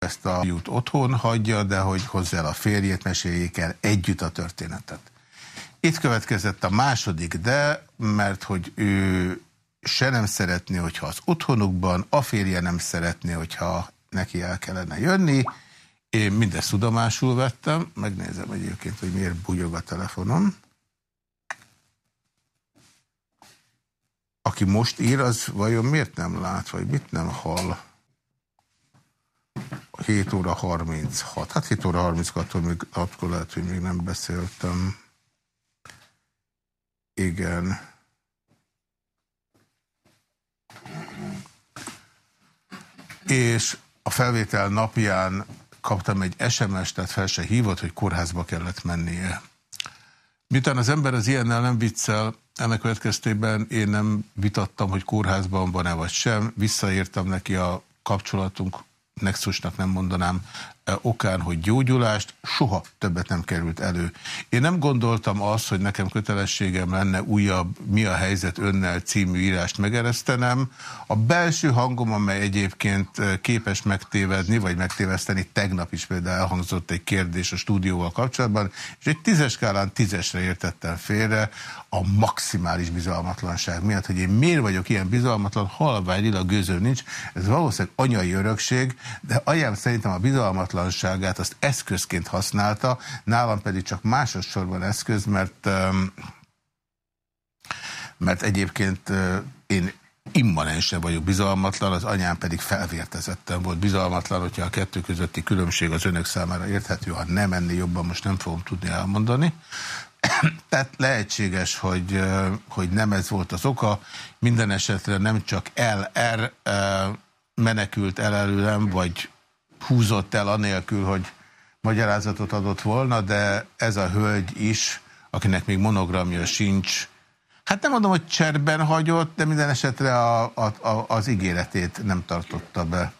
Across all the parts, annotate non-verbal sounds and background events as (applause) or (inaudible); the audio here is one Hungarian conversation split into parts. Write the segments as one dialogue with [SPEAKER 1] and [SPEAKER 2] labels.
[SPEAKER 1] ezt a jut otthon hagyja, de hogy hozzá a férjét, meséljék el együtt a történetet. Itt következett a második de, mert hogy ő se nem szeretné, hogyha az otthonukban, a férje nem szeretné, hogyha neki el kellene jönni. Én mindezt tudomásul vettem, megnézem egyébként, hogy miért bugyog a telefonom. Aki most ír, az vajon miért nem lát, vagy mit nem hall? 7 óra 36. Hát 7 óra 36-tól még akkor lehet, hogy még nem beszéltem. Igen. És a felvétel napján kaptam egy SMS-t, tehát fel se hívott, hogy kórházba kellett mennie. Miután az ember az ilyennel nem viccel, ennek következtében én nem vitattam, hogy kórházban van-e vagy sem, visszaírtam neki a kapcsolatunk nexusnak nem mondanám e, okán, hogy gyógyulást, soha többet nem került elő. Én nem gondoltam azt, hogy nekem kötelességem lenne újabb Mi a helyzet önnel című írást megeresztenem. A belső hangom, amely egyébként e, képes megtévedni, vagy megtéveszteni, tegnap is például elhangzott egy kérdés a stúdióval kapcsolatban, és egy tízes skálán tízesre értettem félre a maximális bizalmatlanság miatt, hogy én miért vagyok ilyen bizalmatlan, halvány lila gőző nincs, ez valószínűleg anyai örökség, de anyám szerintem a bizalmatlanságát azt eszközként használta, nálam pedig csak másodszorban eszköz, mert, mert egyébként én immanensen vagyok bizalmatlan, az anyám pedig felvértezettem volt bizalmatlan, hogyha a kettő közötti különbség az önök számára érthető, ha nem ennél jobban most nem fogom tudni elmondani. (coughs) Tehát lehetséges, hogy, hogy nem ez volt az oka. Minden esetre nem csak LR menekült el előlem, vagy húzott el anélkül, hogy magyarázatot adott volna, de ez a hölgy is, akinek még monogramja sincs, hát nem mondom, hogy cserben hagyott, de minden esetre a, a, a, az ígéretét nem tartotta be.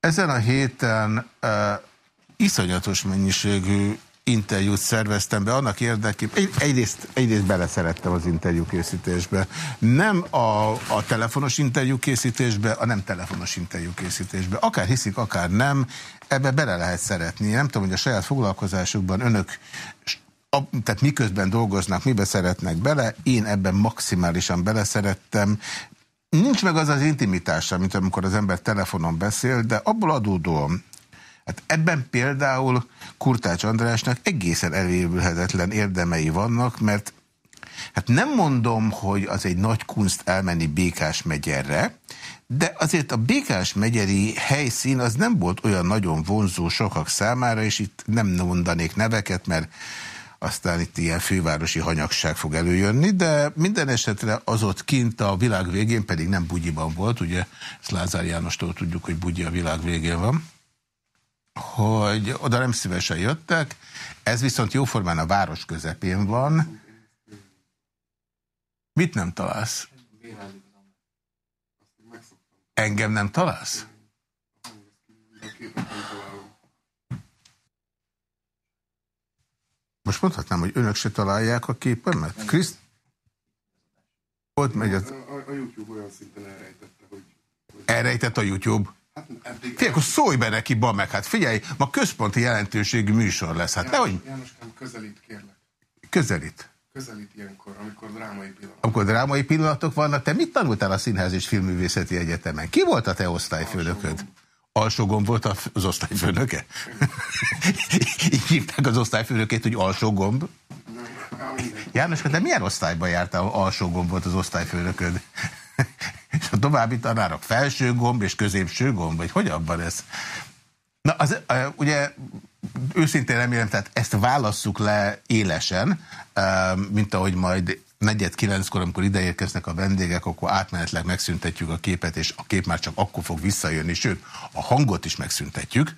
[SPEAKER 1] Ezen a héten uh, iszonyatos mennyiségű interjút szerveztem be annak érdekében, egyrészt, egyrészt beleszerettem az interjú készítésbe. Nem a, a telefonos interjú készítésbe, a nem telefonos interjú készítésbe. Akár hiszik, akár nem, ebbe bele lehet szeretni. Nem tudom, hogy a saját foglalkozásukban önök a, tehát miközben dolgoznak, mibe szeretnek bele, én ebben maximálisan beleszerettem. Nincs meg az az intimitása, mint amikor az ember telefonon beszél, de abból adódóan, Hát ebben például Kurtács Andrásnak egészen elévülhetetlen érdemei vannak, mert hát nem mondom, hogy az egy nagy kunst elmenni Békás megyerre, de azért a Békás megyeri helyszín az nem volt olyan nagyon vonzó sokak számára, és itt nem mondanék neveket, mert aztán itt ilyen fővárosi hanyagság fog előjönni, de minden esetre az ott kint a világ végén pedig nem bugyiban volt, ugye? Ezt Lázár Jánostól tudjuk, hogy bugyi a világ végén van hogy oda nem szívesen jöttek, ez viszont jóformán a város közepén van. Mit nem találsz? Engem nem találsz? Most mondhatnám, hogy önök se találják a képemet? Kriszt? Ott megy az... A, a YouTube olyan szinten elrejtette, hogy... Elrejtett a YouTube? Figyelj, akkor szólj be neki, ba meg. Hát figyelj, ma központi jelentőségű műsor lesz. Hát
[SPEAKER 2] János, nehogy... Jánoskám, közelít, kérlek.
[SPEAKER 1] Közelít?
[SPEAKER 2] Közelít ilyenkor, amikor drámai pillanatok.
[SPEAKER 1] Amikor drámai pillanatok vannak. Te mit tanultál a Színház és Filmművészeti Egyetemen? Ki volt a te osztályfőnököd? Alsógomb volt az osztályfőnöke? Így hívták az osztályfőnökét, hogy alsógomb? János, de milyen osztályban jártál, alsógomb volt az osztályfőnököd? És a további tanárok felső gomb és középső gomb, vagy hogy abban ez? Na, az, ugye őszintén remélem, tehát ezt válasszuk le élesen, mint ahogy majd negyed kilenckor, amikor ideérkeznek a vendégek, akkor átmenetleg megszüntetjük a képet, és a kép már csak akkor fog visszajönni, sőt, a hangot is megszüntetjük.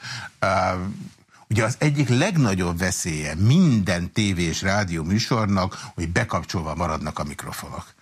[SPEAKER 1] Ugye az egyik legnagyobb veszélye minden tévé és rádió műsornak, hogy bekapcsolva maradnak a mikrofonok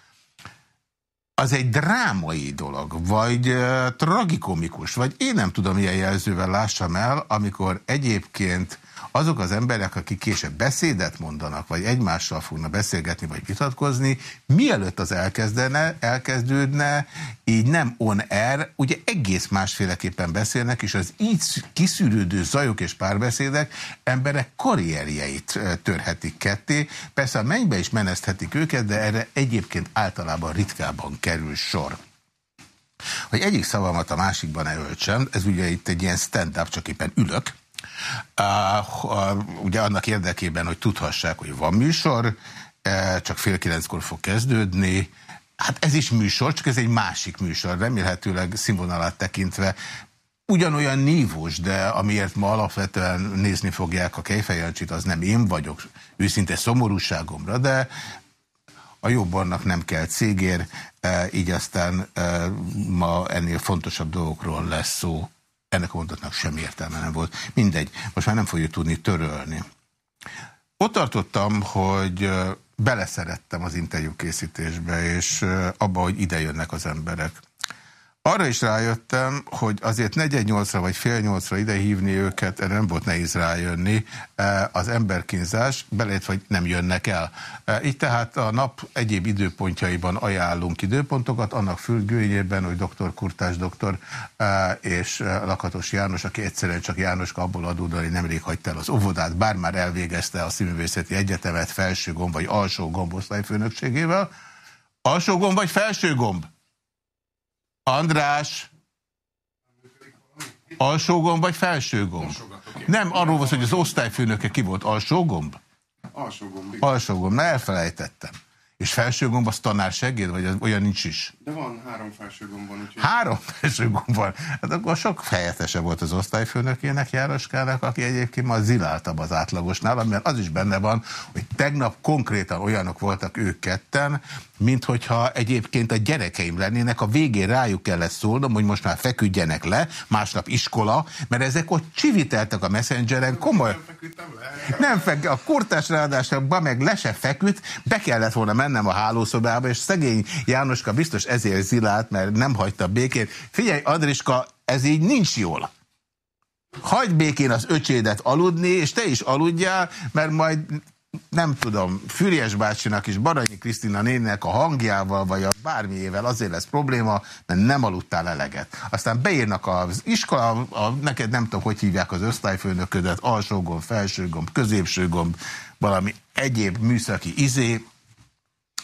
[SPEAKER 1] az egy drámai dolog, vagy tragikomikus, vagy én nem tudom, milyen jelzővel lássam el, amikor egyébként azok az emberek, akik később beszédet mondanak, vagy egymással fognak beszélgetni, vagy vitatkozni, mielőtt az elkezdene, elkezdődne, így nem on-air, ugye egész másféleképpen beszélnek, és az így kiszűrődő zajok és párbeszédek emberek karrierjeit törhetik ketté. Persze a mennybe is meneszthetik őket, de erre egyébként általában ritkában kerül sor. Hogy egyik szavamat a másikban elöltsem, ez ugye itt egy ilyen stand-up, csak éppen ülök, ugye annak érdekében, hogy tudhassák, hogy van műsor, uh, csak fél kilenckor fog kezdődni, Hát ez is műsor, csak ez egy másik műsor, remélhetőleg színvonalát tekintve. Ugyanolyan nívós, de amiért ma alapvetően nézni fogják a Kejfejancsit, az nem én vagyok, őszinte szomorúságomra, de a jobbannak nem kell cégér, e, így aztán e, ma ennél fontosabb dolgokról lesz szó. Ennek a mondatnak semmi értelme nem volt. Mindegy, most már nem fogjuk tudni törölni. Ott tartottam, hogy beleszerettem az interjú készítésbe, és abba, hogy ide jönnek az emberek. Arra is rájöttem, hogy azért 4-8-ra vagy fél nyolcra ide hívni őket, erre nem volt nehéz rájönni, e, az emberkínzás, belét, hogy nem jönnek el. E, így tehát a nap egyéb időpontjaiban ajánlunk időpontokat, annak függőjében, hogy dr. Kurtás doktor e, és Lakatos János, aki egyszerűen csak Jánoska abból adódani, hogy nemrég hagyta el az óvodát, bár már elvégezte a Színművészeti Egyetemet felső gomb vagy alsó gomb osztályfőnökségével. Alsó gomb vagy felső gomb? András, alsó gomb vagy felső gomb? Nem, arról volt, hogy az osztályfőnöke ki volt. Alsó gomb?
[SPEAKER 2] Alsó gomb.
[SPEAKER 1] Alsó gomb, na elfelejtettem. És felső gomb az tanár segéd, vagy az, olyan nincs is?
[SPEAKER 2] De van három felső gomb van. Úgyhogy...
[SPEAKER 1] Három felső gomb van. Hát akkor sok fejetese volt az osztályfőnökének, Jároskának, aki egyébként ma ziláltabb az átlagosnál, mert az is benne van, hogy tegnap konkrétan olyanok voltak ők ketten, mint hogyha egyébként a gyerekeim lennének, a végén rájuk kellett szólnom, hogy most már feküdjenek le, másnap iskola, mert ezek ott csiviteltek a messengeren, komoly... Nem feküdt, a kurtás ráadásul ba meg le se feküdt, be kellett volna mennem a hálószobába, és szegény Jánoska biztos ezért zilált, mert nem hagyta békén. Figyelj, Adriska, ez így nincs jól. Hagyd békén az öcsédet aludni, és te is aludjál, mert majd nem tudom, Füriás bácsinak és Baranyi Krisztina nének a hangjával, vagy a bármiével azért lesz probléma, mert nem aludtál eleget. Aztán beírnak az iskola, a, neked nem tudom, hogy hívják az osztályfőnöködet, alsó gomb, felső gomb, középső gomb, valami egyéb műszaki izé,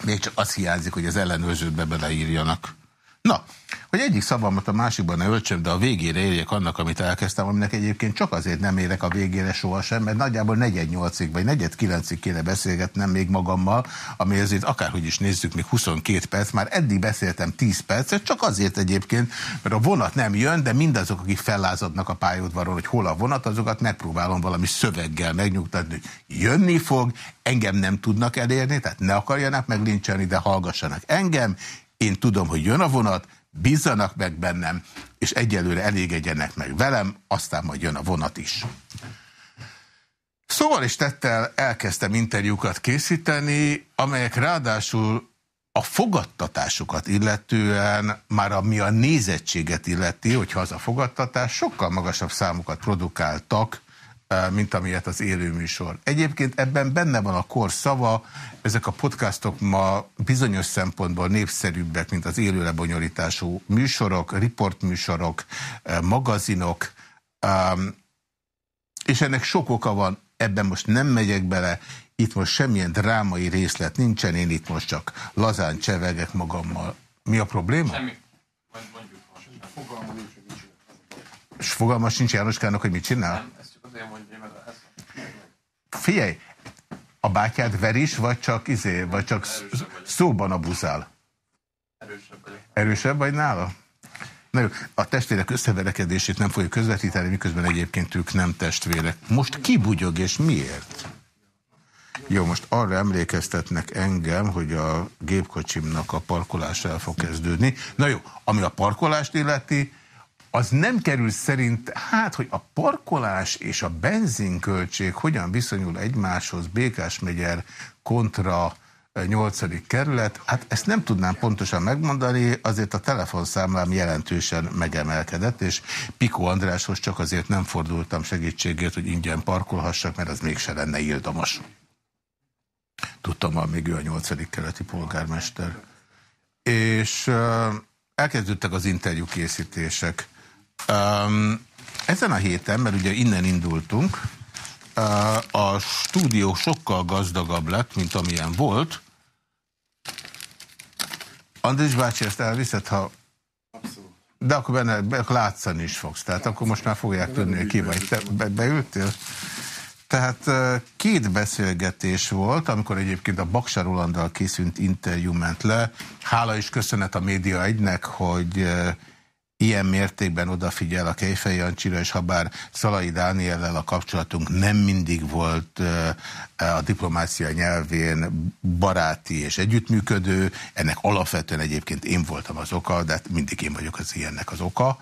[SPEAKER 1] még csak az hiányzik, hogy az ellenőrződbe beleírjanak. Na, hogy egyik szavamat a másikban ne öltsem, de a végére érjek annak, amit elkezdtem, aminek egyébként csak azért nem érek a végére sohasem, mert nagyjából 4-8-ig vagy 4-9-ig kéne beszélgetnem még magammal, ami ezért akárhogy is nézzük, még 22 perc, már eddig beszéltem 10 percet, csak azért egyébként, mert a vonat nem jön, de mindazok, akik fellázadnak a pályaudvaron, hogy hol a vonat, azokat megpróbálom valami szöveggel megnyugtatni, hogy jönni fog, engem nem tudnak elérni, tehát ne akarjanak meglincselni, de hallgassanak engem, én tudom, hogy jön a vonat, bízzanak meg bennem, és egyelőre elégedjenek meg velem, aztán majd jön a vonat is. Szóval is tettel elkezdtem interjúkat készíteni, amelyek ráadásul a fogadtatásukat illetően, már ami a nézettséget illeti, hogyha az a fogadtatás, sokkal magasabb számokat produkáltak, mint amilyet az élőműsor. Egyébként ebben benne van a kor szava, ezek a podcastok ma bizonyos szempontból népszerűbbek, mint az élő lebonyolítású műsorok, riportműsorok, magazinok, és ennek sok oka van, ebben most nem megyek bele, itt most semmilyen drámai részlet nincsen, én itt most csak lazán csevegek magammal. Mi a probléma? Semmi. Mondjuk. Fogalma nincs, hogy mit És fogalma sincs Jánoskának, hogy mit csinál? Nem azért mondja meg ezt. Figyelj, a bátyád ver is, vagy csak, izé, vagy csak szóban abuzál? Erősebb vagy. Erősebb vagy nála? Na jó, a testvérek összeverekedését nem fogja közvetíteni, miközben egyébként ők nem testvérek. Most ki bugyog és miért? Jó, most arra emlékeztetnek engem, hogy a gépkocsimnak a parkolás el fog kezdődni. Na jó, ami a parkolást illeti, az nem kerül szerint, hát, hogy a parkolás és a benzinköltség hogyan viszonyul egymáshoz Békás megyer kontra 8. kerület. Hát ezt nem tudnám pontosan megmondani, azért a telefonszámlám jelentősen megemelkedett, és Piko Andráshoz csak azért nem fordultam segítségért, hogy ingyen parkolhassak, mert az mégse lenne ildamos. Tudtam, még ő a 8. kerületi polgármester. És uh, elkezdődtek az interjú készítések. Um, ezen a héten, mert ugye innen indultunk, a stúdió sokkal gazdagabb lett, mint amilyen volt. Andris bácsi, ezt elviszed, ha... Abszolút. De akkor benne be, látszani is fogsz. Tehát akkor most már fogják tudni, hogy ki vagy. Te be, beültél? Tehát két beszélgetés volt, amikor egyébként a Baksa Rolanddal készült interjú ment le. Hála is köszönet a Média egynek, hogy ilyen mértékben odafigyel a Kejfej Jancsira, és ha bár Szalai Dániellel a kapcsolatunk nem mindig volt a diplomácia nyelvén baráti és együttműködő, ennek alapvetően egyébként én voltam az oka, de hát mindig én vagyok az ilyennek az oka.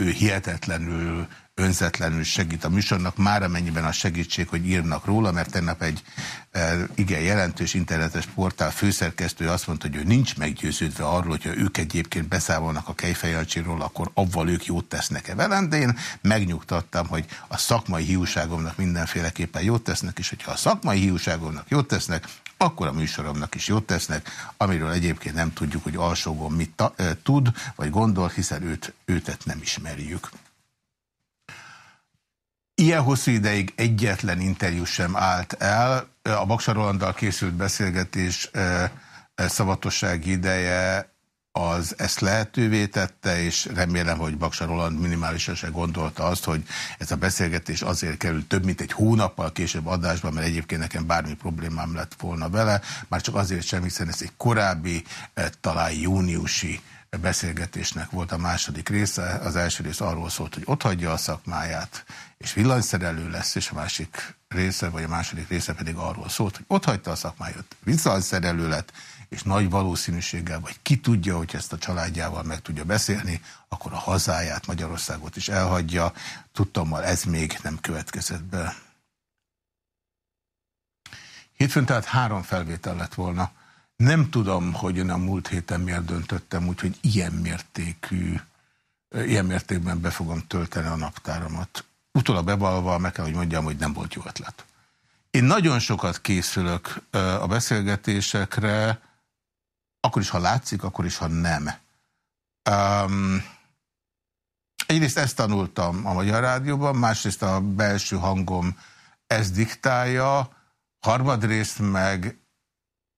[SPEAKER 1] Ő hihetetlenül önzetlenül segít a műsornak, már amennyiben a segítség, hogy írnak róla, mert tegnap egy e, igen jelentős internetes portál főszerkesztő azt mondta, hogy ő nincs meggyőződve arról, hogyha ők egyébként beszámolnak a Kejfejancsiról, akkor avval ők jót tesznek-e velem, de én megnyugtattam, hogy a szakmai hiúságomnak mindenféleképpen jót tesznek, és hogyha a szakmai hiúságomnak jót tesznek, akkor a műsoromnak is jót tesznek, amiről egyébként nem tudjuk, hogy alsógon mit ta, e, tud, vagy gondol, hiszen őt, őtet nem ismerjük. Ilyen hosszú ideig egyetlen interjú sem állt el. A Baksa Rolanddal készült beszélgetés szavatossági ideje az ezt lehetővé tette, és remélem, hogy Baksa Roland minimálisan se gondolta azt, hogy ez a beszélgetés azért került több, mint egy hónappal később adásban, mert egyébként nekem bármi problémám lett volna vele, már csak azért sem, hiszen ez egy korábbi, talán júniusi beszélgetésnek volt a második része. Az első rész arról szólt, hogy ott hagyja a szakmáját, és villanyszerelő lesz, és a másik része, vagy a második része pedig arról szólt, hogy ott hagyta a szakmáját, villanyszerelő lett, és nagy valószínűséggel, vagy ki tudja, hogy ezt a családjával meg tudja beszélni, akkor a hazáját, Magyarországot is elhagyja. Tudtommal ez még nem következett be. Hétfőn tehát három felvétel lett volna. Nem tudom, hogy én a múlt héten miért döntöttem, úgyhogy ilyen mértékű, ilyen mértékben be fogom tölteni a naptáramat. Utólag bevalva meg kell, hogy mondjam, hogy nem volt jó ötlet. Én nagyon sokat készülök a beszélgetésekre, akkor is, ha látszik, akkor is, ha nem. Um, egyrészt ezt tanultam a Magyar Rádióban, másrészt a belső hangom ezt diktálja, harmadrészt meg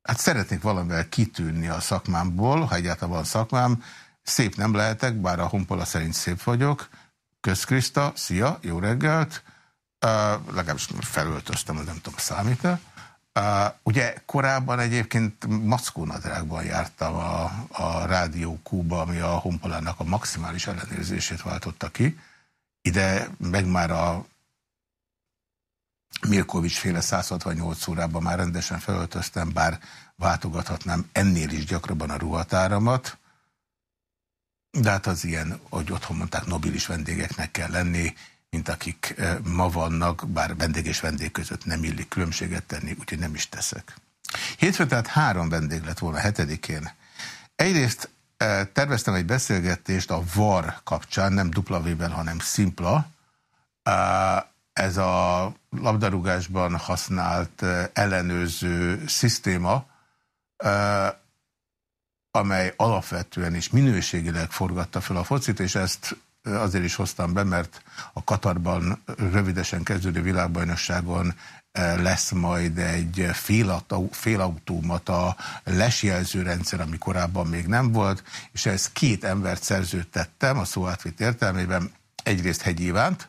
[SPEAKER 1] hát szeretnék valamivel kitűnni a szakmámból, ha egyáltalán van szakmám, szép nem lehetek, bár a honpola szerint szép vagyok, Közkrista, szia, jó reggelt, uh, legalábbis felöltöztem, nem tudom, számít-e. Uh, ugye korábban egyébként mackónadrágban jártam a, a Rádió Kúba, ami a honpolának a maximális ellenőrzését váltotta ki. Ide meg már a Mirkovics féle 168 órában már rendesen felöltöztem, bár váltogathatnám ennél is gyakrabban a ruhatáramat. De hát az ilyen, hogy otthon mondták, nobilis vendégeknek kell lenni, mint akik eh, ma vannak, bár vendég és vendég között nem illik különbséget tenni, úgyhogy nem is teszek. Hétfőn tehát három vendég lett volna hetedikén. Egyrészt eh, terveztem egy beszélgetést a VAR kapcsán, nem W-ben, hanem szimpla. Eh, ez a labdarúgásban használt ellenőrző szisztéma, amely alapvetően és minőségileg forgatta fel a focit, és ezt azért is hoztam be, mert a Katarban rövidesen kezdődő világbajnokságon lesz majd egy félautomata lesjelző rendszer, ami korábban még nem volt, és ez két embert szerződtettem a szó átvitt értelmében, egyrészt Hegy Ivánt,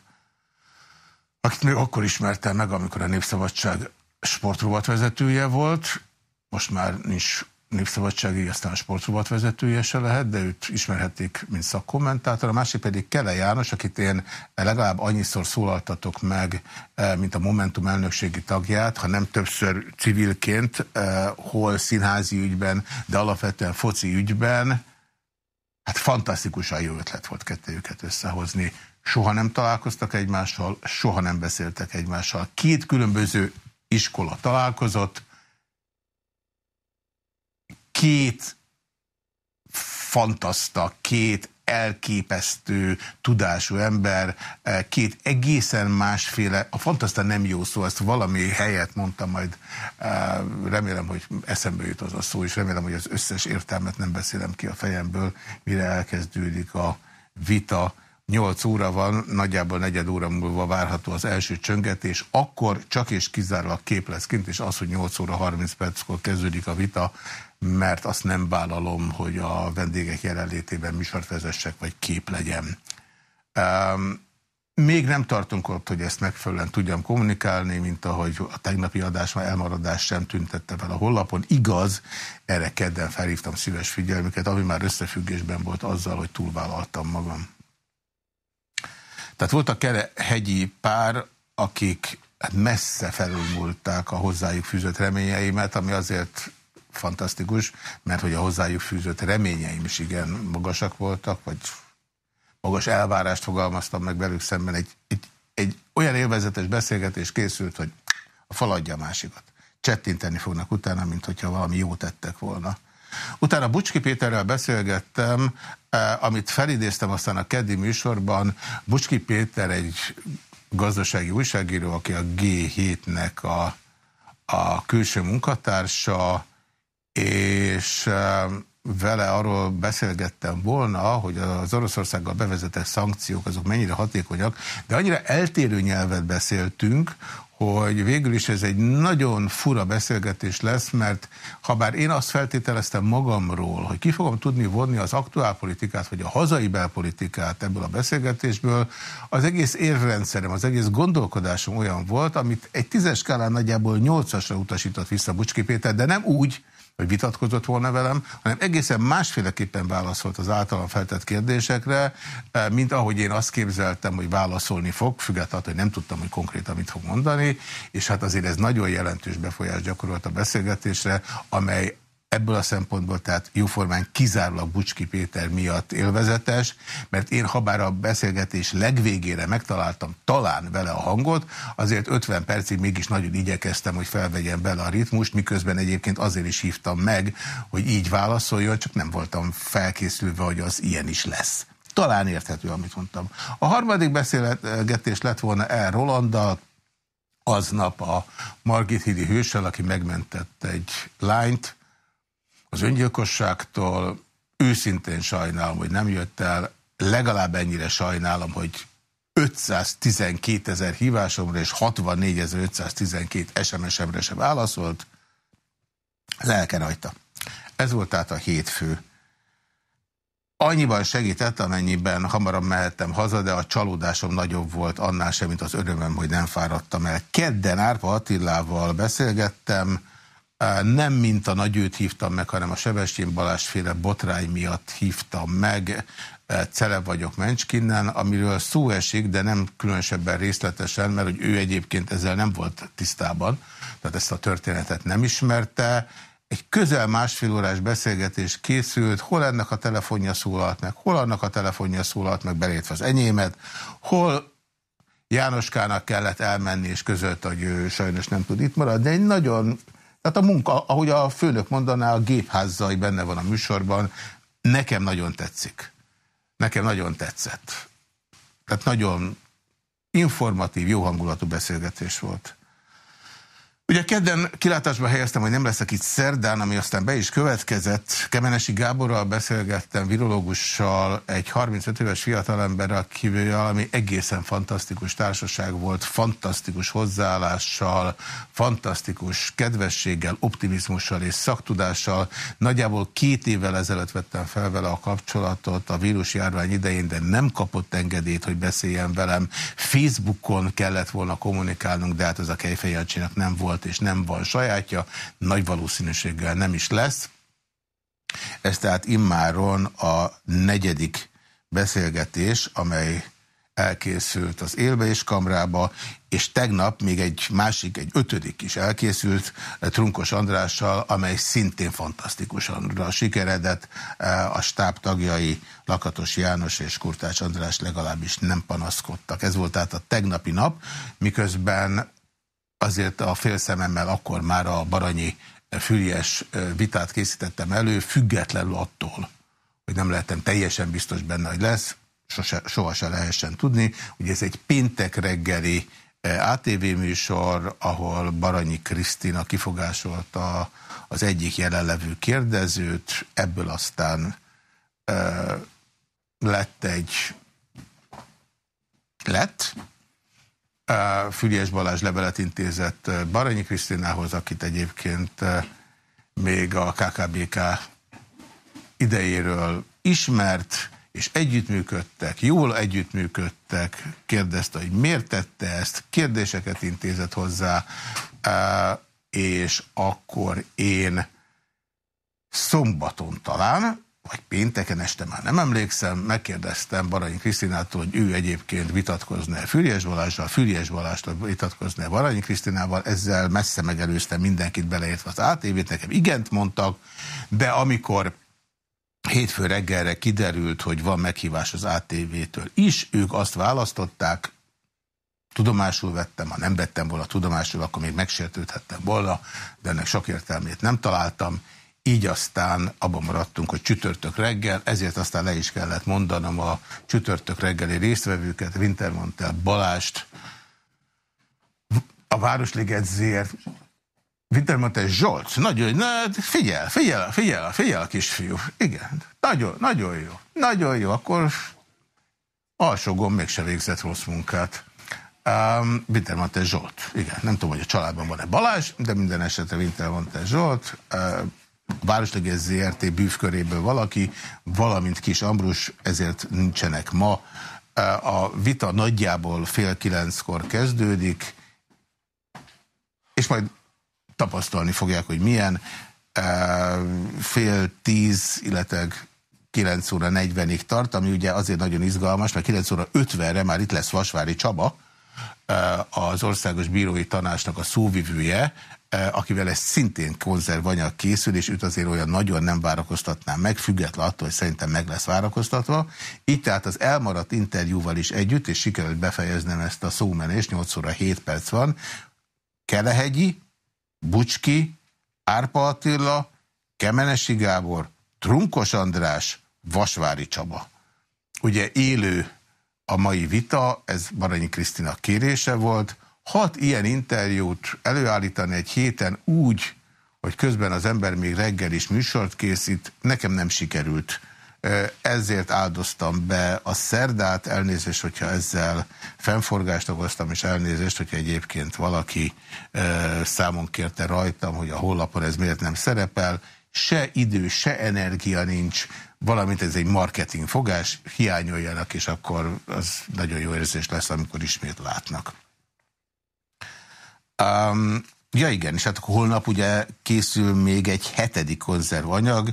[SPEAKER 1] akit még akkor ismertem meg, amikor a Népszabadság sportrovat vezetője volt, most már nincs Népszabadsági, aztán a sportrovat vezetője se lehet, de őt ismerhetik, mint szakkommentátor. A másik pedig Kele János, akit én legalább annyiszor szólaltatok meg, eh, mint a Momentum elnökségi tagját, ha nem többször civilként, eh, hol színházi ügyben, de alapvetően foci ügyben. Hát fantasztikusan jó ötlet volt kettőjüket összehozni soha nem találkoztak egymással, soha nem beszéltek egymással. Két különböző iskola találkozott, két fantaszta, két elképesztő tudású ember, eh, két egészen másféle, a fantaszta nem jó szó, ezt valami helyet mondtam, majd eh, remélem, hogy eszembe jut az a szó, és remélem, hogy az összes értelmet nem beszélem ki a fejemből, mire elkezdődik a vita. 8 óra van, nagyjából negyed óra múlva várható az első csöngetés, akkor csak és kizárólag kép lesz kint, és az, hogy 8 óra 30 perckor kezdődik a vita, mert azt nem vállalom, hogy a vendégek jelenlétében műsort vezessek, vagy kép legyen. Um, még nem tartunk ott, hogy ezt megfelelően tudjam kommunikálni, mint ahogy a tegnapi adás már elmaradás sem tüntette fel a hollapon. Igaz, erre kedden felhívtam szíves figyelmüket, ami már összefüggésben volt azzal, hogy túlvállaltam magam. Tehát voltak erre hegyi pár, akik messze felülmúlták a hozzájuk fűzött reményeimet, ami azért fantasztikus, mert hogy a hozzájuk fűzött reményeim is igen magasak voltak, vagy magas elvárást fogalmaztam meg velük szemben. Egy, egy, egy olyan élvezetes beszélgetés készült, hogy a fal adja a másikat. Csettinteni fognak utána, mint hogyha valami jó tettek volna. Utána Bucski Péterrel beszélgettem, eh, amit felidéztem aztán a keddi műsorban. Bucski Péter egy gazdasági újságíró, aki a G7-nek a, a külső munkatársa, és vele arról beszélgettem volna, hogy az Oroszországgal bevezetett szankciók azok mennyire hatékonyak, de annyira eltérő nyelvet beszéltünk, hogy végül is ez egy nagyon fura beszélgetés lesz, mert ha bár én azt feltételeztem magamról, hogy ki fogom tudni vonni az aktuálpolitikát, vagy a hazai belpolitikát ebből a beszélgetésből, az egész érrendszerem, az egész gondolkodásom olyan volt, amit egy tízes skálán nagyjából nyolcasra utasított vissza Bucski Péter, de nem úgy, hogy vitatkozott volna velem, hanem egészen másféleképpen válaszolt az általam feltett kérdésekre, eh, mint ahogy én azt képzeltem, hogy válaszolni fog, függetlenül, hogy nem tudtam, hogy konkrétan mit fog mondani, és hát azért ez nagyon jelentős befolyás gyakorolt a beszélgetésre, amely ebből a szempontból, tehát jóformán kizárólag Bucski Péter miatt élvezetes, mert én habár a beszélgetés legvégére megtaláltam talán vele a hangot, azért 50 percig mégis nagyon igyekeztem, hogy felvegyem bele a ritmust, miközben egyébként azért is hívtam meg, hogy így válaszoljon, csak nem voltam felkészülve, hogy az ilyen is lesz. Talán érthető, amit mondtam. A harmadik beszélgetés lett volna el Rolanddal, aznap a Margit Hidi hősel, aki megmentett egy lányt, az öngyilkosságtól. Őszintén sajnálom, hogy nem jött el. Legalább ennyire sajnálom, hogy 512 ezer hívásomra és 64.512 SMS-emre sem válaszolt. Lelke rajta. Ez volt tehát a hétfő. Annyiban segített, amennyiben hamarabb mehettem haza, de a csalódásom nagyobb volt annál sem, mint az örömöm, hogy nem fáradtam el. Kedden Árpa Attilával beszélgettem, nem mint a nagyőt hívtam meg, hanem a Sebestyén Balázs féle botrány miatt hívtam meg. Celeb vagyok Mencskinnen, amiről szó esik, de nem különösebben részletesen, mert hogy ő egyébként ezzel nem volt tisztában, tehát ezt a történetet nem ismerte. Egy közel másfél órás beszélgetés készült, hol ennek a telefonja szólalt meg, hol annak a telefonja szólalt meg, belétve az enyémet, hol Jánoskának kellett elmenni, és közölt, hogy ő sajnos nem tud itt maradni. Egy nagyon tehát a munka, ahogy a főnök mondaná, a gépházzai benne van a műsorban, nekem nagyon tetszik. Nekem nagyon tetszett. Tehát nagyon informatív, jó hangulatú beszélgetés volt. Ugye kedden kilátásba helyeztem, hogy nem leszek itt szerdán, ami aztán be is következett. Kemenesi Gáborral beszélgettem, virológussal, egy 35 éves fiatalemberrel, akivel ami egészen fantasztikus társaság volt, fantasztikus hozzáállással, fantasztikus kedvességgel, optimizmussal és szaktudással. Nagyjából két évvel ezelőtt vettem fel vele a kapcsolatot a vírusjárvány idején, de nem kapott engedélyt, hogy beszéljen velem. Facebookon kellett volna kommunikálnunk, de hát ez a Kejfejancsinak nem volt volt és nem van sajátja, nagy valószínűséggel nem is lesz. Ez tehát immáron a negyedik beszélgetés, amely elkészült az élbe és kamrába, és tegnap még egy másik, egy ötödik is elkészült Trunkos Andrással, amely szintén fantasztikusan sikeredett. A stáb tagjai Lakatos János és Kurtács András legalábbis nem panaszkodtak. Ez volt tehát a tegnapi nap, miközben azért a fél szememmel akkor már a Baranyi Füriás vitát készítettem elő, függetlenül attól, hogy nem lehetem teljesen biztos benne, hogy lesz, sose, soha se lehessen tudni. Ugye ez egy péntek reggeli ATV műsor, ahol Baranyi Krisztina kifogásolta az egyik jelenlevő kérdezőt, ebből aztán e, lett egy lett, Füriás Balázs levelet intézett Baranyi Krisztinához, akit egyébként még a KKBK idejéről ismert, és együttműködtek, jól együttműködtek, kérdezte, hogy miért tette ezt, kérdéseket intézett hozzá, és akkor én szombaton talán, vagy pénteken este már nem emlékszem, megkérdeztem Baranyi Krisztinától, hogy ő egyébként vitatkozna-e Füriás Balázsral, Füriás Balázsral vitatkozna-e Baranyi Krisztinával, ezzel messze megelőztem mindenkit beleértve az ATV-t, nekem igent mondtak, de amikor hétfő reggelre kiderült, hogy van meghívás az ATV-től is, ők azt választották, tudomásul vettem, ha nem vettem volna tudomásul, akkor még megsértődhettem volna, de ennek sok értelmét nem találtam, így aztán abban maradtunk, hogy csütörtök reggel, ezért aztán le is kellett mondanom a csütörtök reggeli résztvevőket, Wintermantel Balást, a Városliget ZRT, Wintermantel Zsolt, nagyon, na, figyel, figyel, figyel, figyel a kisfiú, igen, nagyon, nagyon jó, nagyon jó, akkor alsó gomb mégse végzett rossz munkát. Um, Wintermantel Zsolt, igen, nem tudom, hogy a családban van-e Balázs, de minden esetre Wintermantel Zsolt, uh, Városleges ZRT bűvköréből valaki, valamint Kis Ambrus, ezért nincsenek ma. A vita nagyjából fél kilenckor kezdődik, és majd tapasztalni fogják, hogy milyen. Fél tíz, illetve 9 óra 40-ig tart, ami ugye azért nagyon izgalmas, mert 9 óra 50-re már itt lesz Vasvári Csaba, az Országos Bírói Tanácsnak a szóvivője, akivel ez szintén konzervanyag készül, és őt azért olyan nagyon nem várakoztatnám meg, független attól, hogy szerintem meg lesz várakoztatva. Így tehát az elmaradt interjúval is együtt, és sikerült befejeznem ezt a szómenést, 8 óra 7 perc van, Kelehegyi, Bucski, Árpa Attila, Kemenesi Gábor, Trunkos András, Vasvári Csaba. Ugye élő a mai vita, ez Baranyi Krisztina kérése volt, hat ilyen interjút előállítani egy héten úgy, hogy közben az ember még reggel is műsort készít, nekem nem sikerült. Ezért áldoztam be a szerdát, elnézést, hogyha ezzel fennforgást okoztam, és elnézést, hogyha egyébként valaki számon kérte rajtam, hogy a hollapon ez miért nem szerepel. Se idő, se energia nincs, valamint ez egy marketing fogás, hiányoljanak, és akkor az nagyon jó érzés lesz, amikor ismét látnak. Um, ja igen, és hát holnap ugye készül még egy hetedik konzervanyag.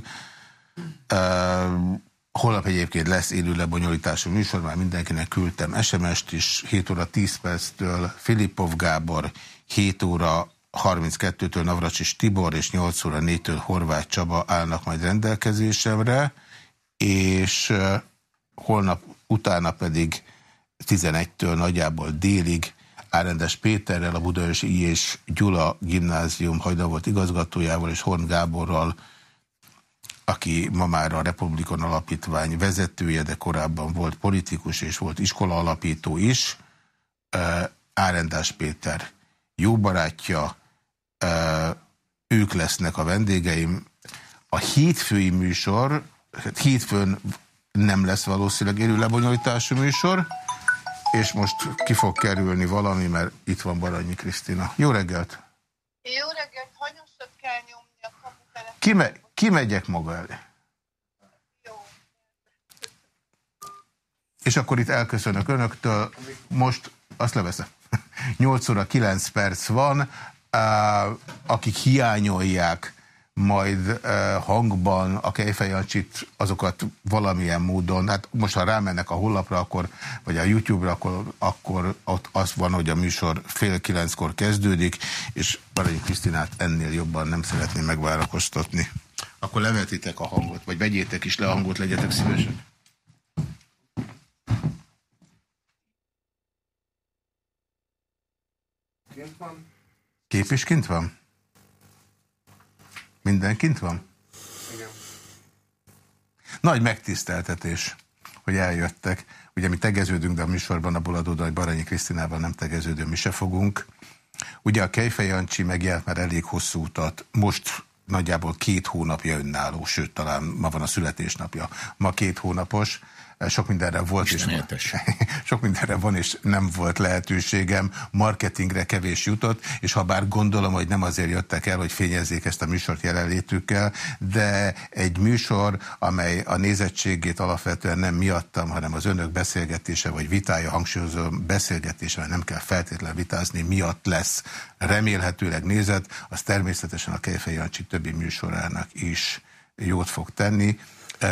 [SPEAKER 1] Um, holnap egyébként lesz élő lebonyolítású műsor, már mindenkinek küldtem SMS-t is, 7 óra 10 perctől Filipov Gábor, 7 óra 32-től Navracsis Tibor és 8 óra 4-től Horváth Csaba állnak majd rendelkezésemre, és holnap utána pedig 11-től nagyjából délig Árendes Péterrel, a Budaörsi I. és Gyula gimnázium hajdan volt igazgatójával, és Horn Gáborral, aki ma már a Republikon Alapítvány vezetője, de korábban volt politikus és volt iskola alapító is. Árendás Péter jó barátja, ők lesznek a vendégeim. A hétfői műsor, hétfőn nem lesz valószínűleg élő lebonyolítású műsor, és most ki fog kerülni valami, mert itt van Baranyi Krisztina. Jó reggelt!
[SPEAKER 3] Jó reggelt, hanyosat kell nyomni a kaputele.
[SPEAKER 1] Kime, kimegyek maga elé.
[SPEAKER 3] Jó.
[SPEAKER 1] És akkor itt elköszönök önöktől. Most azt leveszem. (laughs) 8 óra 9 perc van. Akik hiányolják majd hangban a Kejfejancsit, azokat valamilyen módon, hát most ha rámennek a hollapra, akkor, vagy a YouTube-ra, akkor, akkor ott az van, hogy a műsor fél kilenckor kezdődik, és Baranyi Krisztinát ennél jobban nem szeretném megvárakoztatni. Akkor levetitek a hangot, vagy vegyétek is le a hangot, legyetek szívesek. Kint van? Kép is kint van? Mindenkint van?
[SPEAKER 2] Igen.
[SPEAKER 1] Nagy megtiszteltetés, hogy eljöttek. Ugye mi tegeződünk, de a műsorban abból adódóan, hogy Baranyi Krisztinával nem tegeződő, mi se fogunk. Ugye a Kejfej Jancsi megjelent már elég hosszú utat. Most nagyjából két hónapja önálló, sőt talán ma van a születésnapja. Ma két hónapos sok mindenre volt,
[SPEAKER 4] Isten
[SPEAKER 1] és (laughs) sok mindenre van, és nem volt lehetőségem, marketingre kevés jutott, és ha bár gondolom, hogy nem azért jöttek el, hogy fényezzék ezt a műsort jelenlétükkel, de egy műsor, amely a nézettségét alapvetően nem miattam, hanem az önök beszélgetése, vagy vitája, hangsúlyozom, beszélgetése, mert nem kell feltétlenül vitázni, miatt lesz remélhetőleg nézet, az természetesen a Kejfej Jancsi többi műsorának is jót fog tenni.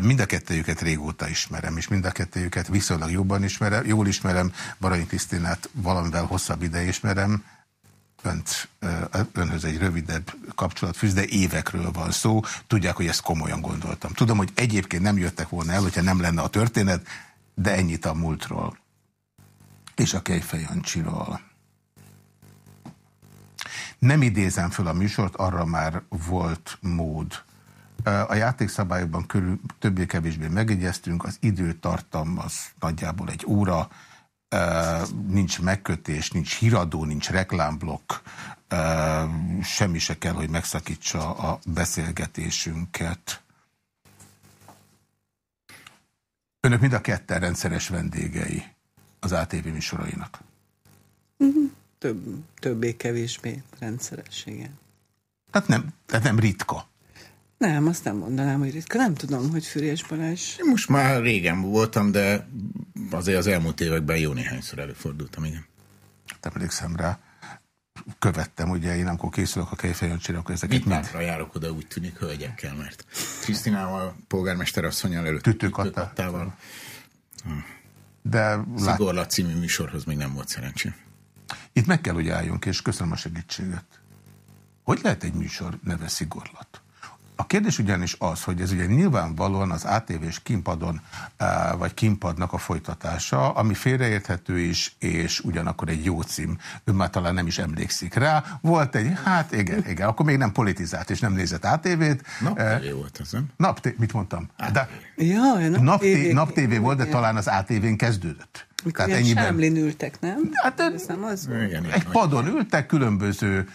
[SPEAKER 1] Mind a kettőjüket régóta ismerem, és mind a kettőjüket viszonylag jobban ismerem, jól ismerem, Baranyi Krisztinát valamivel hosszabb ide ismerem, önt, önhöz egy rövidebb kapcsolat fűz, de évekről van szó. Tudják, hogy ezt komolyan gondoltam. Tudom, hogy egyébként nem jöttek volna el, hogyha nem lenne a történet, de ennyit a múltról. És a Kejfej Jancsiról. Nem idézem föl a műsort, arra már volt mód. A játékszabályokban körül többé-kevésbé megegyeztünk, az időtartam az nagyjából egy óra, nincs megkötés, nincs híradó, nincs reklámblokk, semmi se kell, hogy megszakítsa a beszélgetésünket. Önök mind a ketten rendszeres vendégei az ATV műsorainak.
[SPEAKER 5] Több, többé-kevésbé rendszeres, igen.
[SPEAKER 1] Tehát nem, tehát nem ritka.
[SPEAKER 5] Nem, azt nem mondanám, hogy ritka. Nem tudom, hogy Füriyes Balázs.
[SPEAKER 4] Most már régen voltam, de azért az elmúlt években jó néhányszor előfordultam, igen.
[SPEAKER 1] Emlékszem rá. Követtem, ugye én amikor készülök a kejfejancsira, akkor ezeket
[SPEAKER 4] Mit mind... járok oda, úgy tűnik hölgyekkel, mert Krisztinával, polgármester asszonyal előtt.
[SPEAKER 1] Tütőkattával. De
[SPEAKER 4] Szigorlat című műsorhoz még nem volt szerencsém.
[SPEAKER 1] Itt meg kell, hogy álljunk, és köszönöm a segítséget. Hogy lehet egy műsor neve Szigorlat? A kérdés ugyanis az, hogy ez ugye nyilvánvalóan az ATV-s kimpadon, eh, vagy kimpadnak a folytatása, ami félreérthető is, és ugyanakkor egy jó cím. Ön már talán nem is emlékszik rá. Volt egy, hát igen, igen, akkor még nem politizált, és nem nézett ATV-t.
[SPEAKER 4] Nap eh, volt az, nem?
[SPEAKER 1] Nap mit mondtam?
[SPEAKER 5] De, ja, nap, nap,
[SPEAKER 1] TV, nap TV volt, de talán az ATV-n kezdődött.
[SPEAKER 5] Mikor Tehát ennyiben... ültek, nem?
[SPEAKER 1] Hát, az igen, egy padon ültek, különböző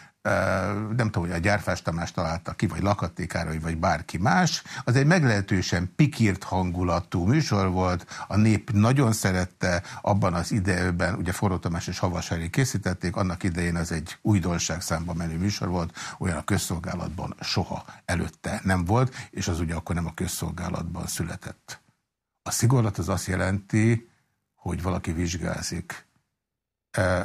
[SPEAKER 1] nem tudom, hogy a Gyárfás Tamás találta ki, vagy Lakattékárai, vagy bárki más. Az egy meglehetősen pikírt hangulatú műsor volt, a nép nagyon szerette, abban az időben, ugye Forró Tamás és Havasari készítették, annak idején az egy újdonság számba menő műsor volt, olyan a közszolgálatban soha előtte nem volt, és az ugye akkor nem a közszolgálatban született. A szigorlat az azt jelenti, hogy valaki vizsgázik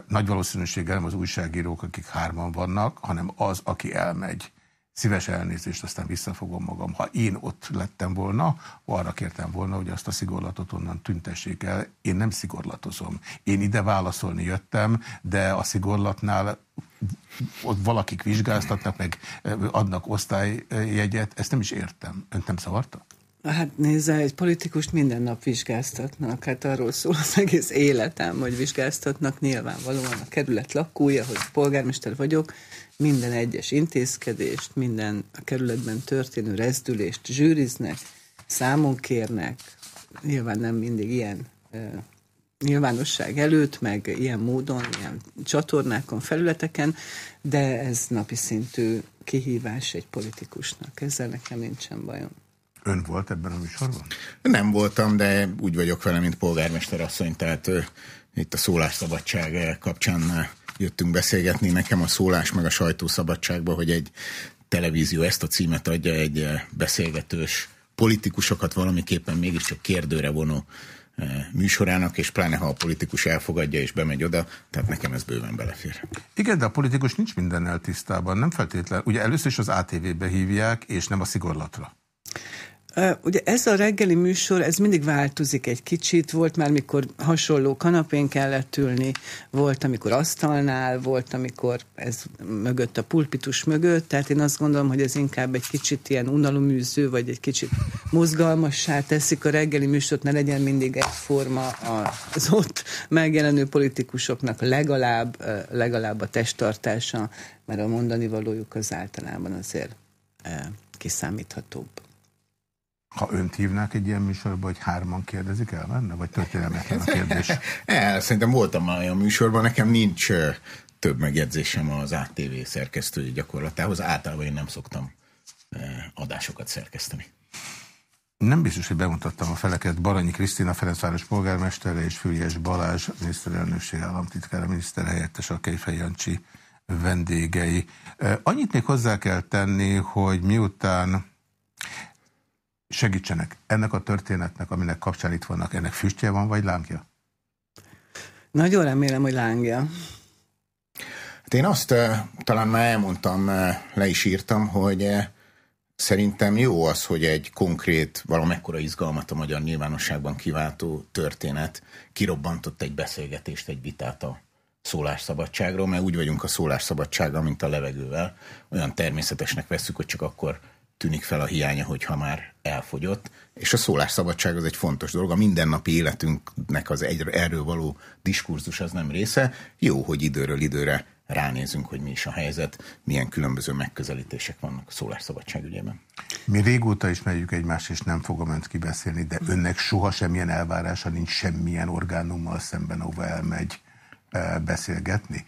[SPEAKER 1] nagy valószínűséggel nem az újságírók, akik hárman vannak, hanem az, aki elmegy. Szíves elnézést, aztán visszafogom magam. Ha én ott lettem volna, arra kértem volna, hogy azt a szigorlatot onnan tüntessék el. Én nem szigorlatozom. Én ide válaszolni jöttem, de a szigorlatnál ott valakik vizsgáztatnak, meg adnak osztályjegyet, ezt nem is értem. Önt nem szavarta?
[SPEAKER 5] Hát nézze, egy politikust minden nap vizsgáztatnak, hát arról szól az egész életem, hogy vizsgáztatnak, nyilvánvalóan a kerület lakója, hogy polgármester vagyok, minden egyes intézkedést, minden a kerületben történő rezdülést zsűriznek, számon kérnek, nyilván nem mindig ilyen e, nyilvánosság előtt, meg ilyen módon, ilyen csatornákon, felületeken, de ez napi szintű kihívás egy politikusnak. Ezzel nekem nincsen bajom.
[SPEAKER 1] Ön volt ebben a műsorban?
[SPEAKER 4] Nem voltam, de úgy vagyok vele, mint polgármester asszony, tehát uh, itt a szólásszabadság kapcsán jöttünk beszélgetni. Nekem a szólás meg a sajtószabadságban, hogy egy televízió ezt a címet adja egy beszélgetős politikusokat valamiképpen mégiscsak kérdőre vonó műsorának, és pláne ha a politikus elfogadja és bemegy oda, tehát nekem ez bőven belefér.
[SPEAKER 1] Igen, de a politikus nincs mindennel tisztában, nem feltétlenül. Ugye először is az ATV-be hívják, és nem a szigorlatra.
[SPEAKER 5] Ugye ez a reggeli műsor, ez mindig változik egy kicsit. Volt már, mikor hasonló kanapén kellett ülni, volt, amikor asztalnál, volt, amikor ez mögött a pulpitus mögött. Tehát én azt gondolom, hogy ez inkább egy kicsit ilyen unaloműző, vagy egy kicsit mozgalmassá teszik a reggeli műsort, ne legyen mindig egyforma az ott megjelenő politikusoknak legalább, legalább a testtartása, mert a mondani valójuk az általában azért kiszámíthatóbb.
[SPEAKER 1] Ha önt hívnák egy ilyen műsorba, hogy hárman kérdezik el benne, vagy történelmetlen a kérdés? (laughs)
[SPEAKER 4] El, szerintem voltam már olyan műsorban, nekem nincs több megjegyzésem az ATV szerkesztői gyakorlatához. Általában én nem szoktam adásokat szerkeszteni.
[SPEAKER 1] Nem biztos, hogy bemutattam a feleket. Baranyi Krisztina Ferencváros polgármestere és Füriás Balázs, miniszterelnökség államtitkára, miniszterhelyettes, a Kejfej Jancsi vendégei. Annyit még hozzá kell tenni, hogy miután segítsenek ennek a történetnek, aminek kapcsán itt vannak, ennek füstje van, vagy lángja?
[SPEAKER 5] Nagyon remélem, hogy lángja.
[SPEAKER 4] Hát én azt talán már elmondtam, le is írtam, hogy Szerintem jó az, hogy egy konkrét, valamekkora izgalmat a magyar nyilvánosságban kiváltó történet kirobbantott egy beszélgetést, egy vitát a szólásszabadságról, mert úgy vagyunk a szólásszabadsággal, mint a levegővel. Olyan természetesnek veszük, hogy csak akkor tűnik fel a hiánya, hogyha már elfogyott. És a szólásszabadság az egy fontos dolog. A mindennapi életünknek az egy, erről való diskurzus az nem része. Jó, hogy időről időre ránézünk, hogy mi is a helyzet, milyen különböző megközelítések vannak a szólásszabadság ügyében.
[SPEAKER 1] Mi régóta ismerjük egymást, és nem fogom önt kibeszélni, de önnek soha semmilyen elvárása nincs semmilyen orgánummal szemben, ahova elmegy beszélgetni.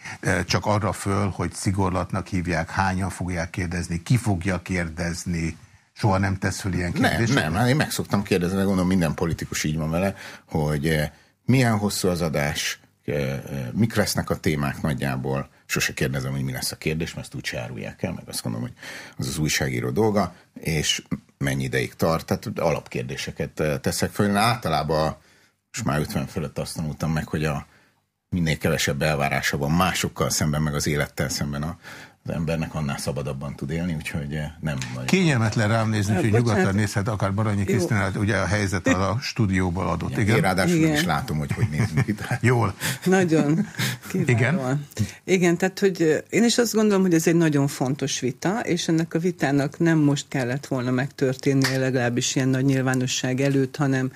[SPEAKER 1] Csak arra föl, hogy szigorlatnak hívják, hányan fogják kérdezni, ki fogja kérdezni, soha nem tesz föl ilyen kérdést?
[SPEAKER 4] Nem, nem, én meg szoktam kérdezni, de gondolom minden politikus így van vele, hogy milyen hosszú az adás, mik lesznek a témák nagyjából, sose kérdezem, hogy mi lesz a kérdés, mert ezt úgy árulják el, meg azt mondom, hogy az az újságíró dolga, és mennyi ideig tart, tehát alapkérdéseket teszek föl. Én általában most már 50 fölött azt tanultam meg, hogy a minél kevesebb elvárása van másokkal szemben, meg az élettel szemben a, az embernek annál szabadabban tud élni, úgyhogy eh, nem nagyon...
[SPEAKER 1] Kényelmetlen rám nézni, hogy nyugodtan nézhet, akár Baranyi Krisztinát, ugye a helyzet a stúdióból adott. Igen,
[SPEAKER 4] igen? Én ráadásul igen. is látom, hogy hogy nézünk itt. (laughs)
[SPEAKER 1] Jól.
[SPEAKER 5] Nagyon (laughs) Igen? Igen, tehát hogy eh, én is azt gondolom, hogy ez egy nagyon fontos vita, és ennek a vitának nem most kellett volna megtörténni, legalábbis ilyen nagy nyilvánosság előtt, hanem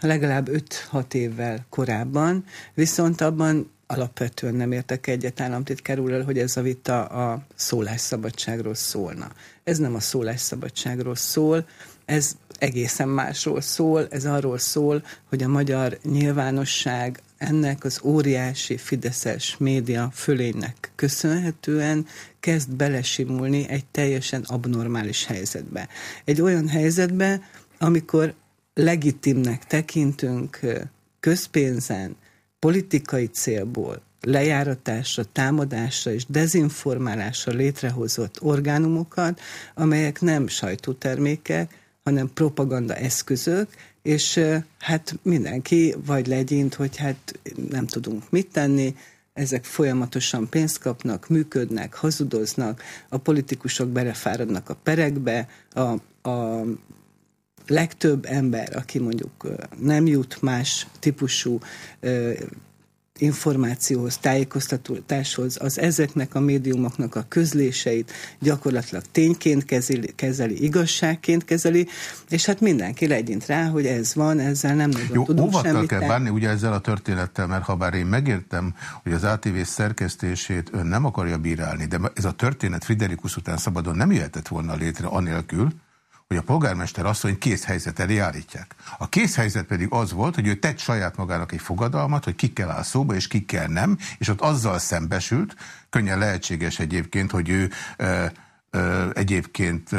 [SPEAKER 5] legalább 5-6 évvel korábban, viszont abban alapvetően nem értek egyet államtitkár úrral, hogy ez a vita a szólásszabadságról szólna. Ez nem a szólásszabadságról szól, ez egészen másról szól, ez arról szól, hogy a magyar nyilvánosság ennek az óriási fideszes média fölénynek köszönhetően kezd belesimulni egy teljesen abnormális helyzetbe. Egy olyan helyzetbe, amikor legitimnek tekintünk közpénzen, politikai célból lejáratásra, támadásra és dezinformálásra létrehozott orgánumokat, amelyek nem sajtótermékek, hanem propaganda eszközök, és hát mindenki vagy legyint, hogy hát nem tudunk mit tenni, ezek folyamatosan pénzt kapnak, működnek, hazudoznak, a politikusok belefáradnak a perekbe, a, a legtöbb ember, aki mondjuk nem jut más típusú információhoz, tájékoztatáshoz, az ezeknek a médiumoknak a közléseit gyakorlatilag tényként kezeli, kezeli igazságként kezeli, és hát mindenki legyint rá, hogy ez van, ezzel nem nagyon Jó, tudunk semmit.
[SPEAKER 1] kell bánni ugye ezzel a történettel, mert ha bár én megértem, hogy az ATV szerkesztését ön nem akarja bírálni, de ez a történet Friderikus után szabadon nem jöhetett volna létre anélkül, hogy a polgármester asszony készhelyzet elé állítják. A készhelyzet pedig az volt, hogy ő tett saját magának egy fogadalmat, hogy kikkel áll szóba, és kikkel nem, és ott azzal szembesült, könnyen lehetséges egyébként, hogy ő egyébként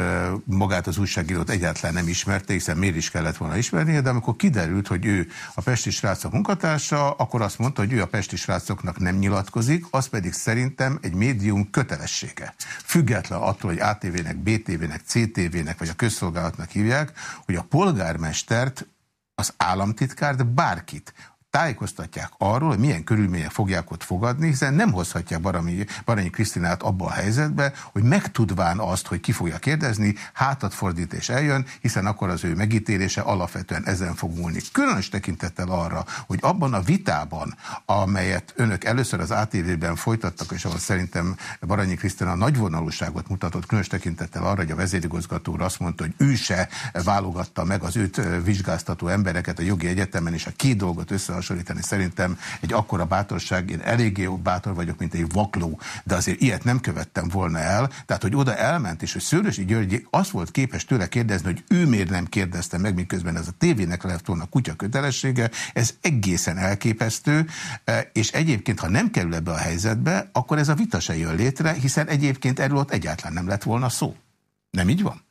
[SPEAKER 1] magát az újságírót egyáltalán nem ismerte, hiszen miért is kellett volna ismernie, de amikor kiderült, hogy ő a Pesti Srácok munkatársa, akkor azt mondta, hogy ő a Pesti Srácoknak nem nyilatkozik, az pedig szerintem egy médium kötelessége. Független attól, hogy ATV-nek, BTV-nek, CTV-nek vagy a közszolgálatnak hívják, hogy a polgármestert az államtitkárt, bárkit, tájékoztatják arról, hogy milyen körülmények fogják ott fogadni, hiszen nem hozhatják Baranyi, Baranyi Krisztinát abba a helyzetbe, hogy megtudván azt, hogy ki fogja kérdezni, hátat fordít és eljön, hiszen akkor az ő megítélése alapvetően ezen fog múlni. Különös tekintettel arra, hogy abban a vitában, amelyet önök először az ATV-ben folytattak, és ahol szerintem Baranyi Krisztina nagyvonalúságot mutatott, különös tekintettel arra, hogy a vezérigazgató azt mondta, hogy ő se válogatta meg az őt vizsgáztató embereket a jogi egyetemen, és a két dolgot össze összehasonlítani. Szerintem egy akkora bátorság, én eléggé bátor vagyok, mint egy vakló, de azért ilyet nem követtem volna el. Tehát, hogy oda elment, és hogy Szőrösi György azt volt képes tőle kérdezni, hogy ő miért nem kérdezte meg, miközben ez a tévének lett volna kutya kötelessége, ez egészen elképesztő, e, és egyébként, ha nem kerül ebbe a helyzetbe, akkor ez a vita se jön létre, hiszen egyébként erről ott egyáltalán nem lett volna szó. Nem így van?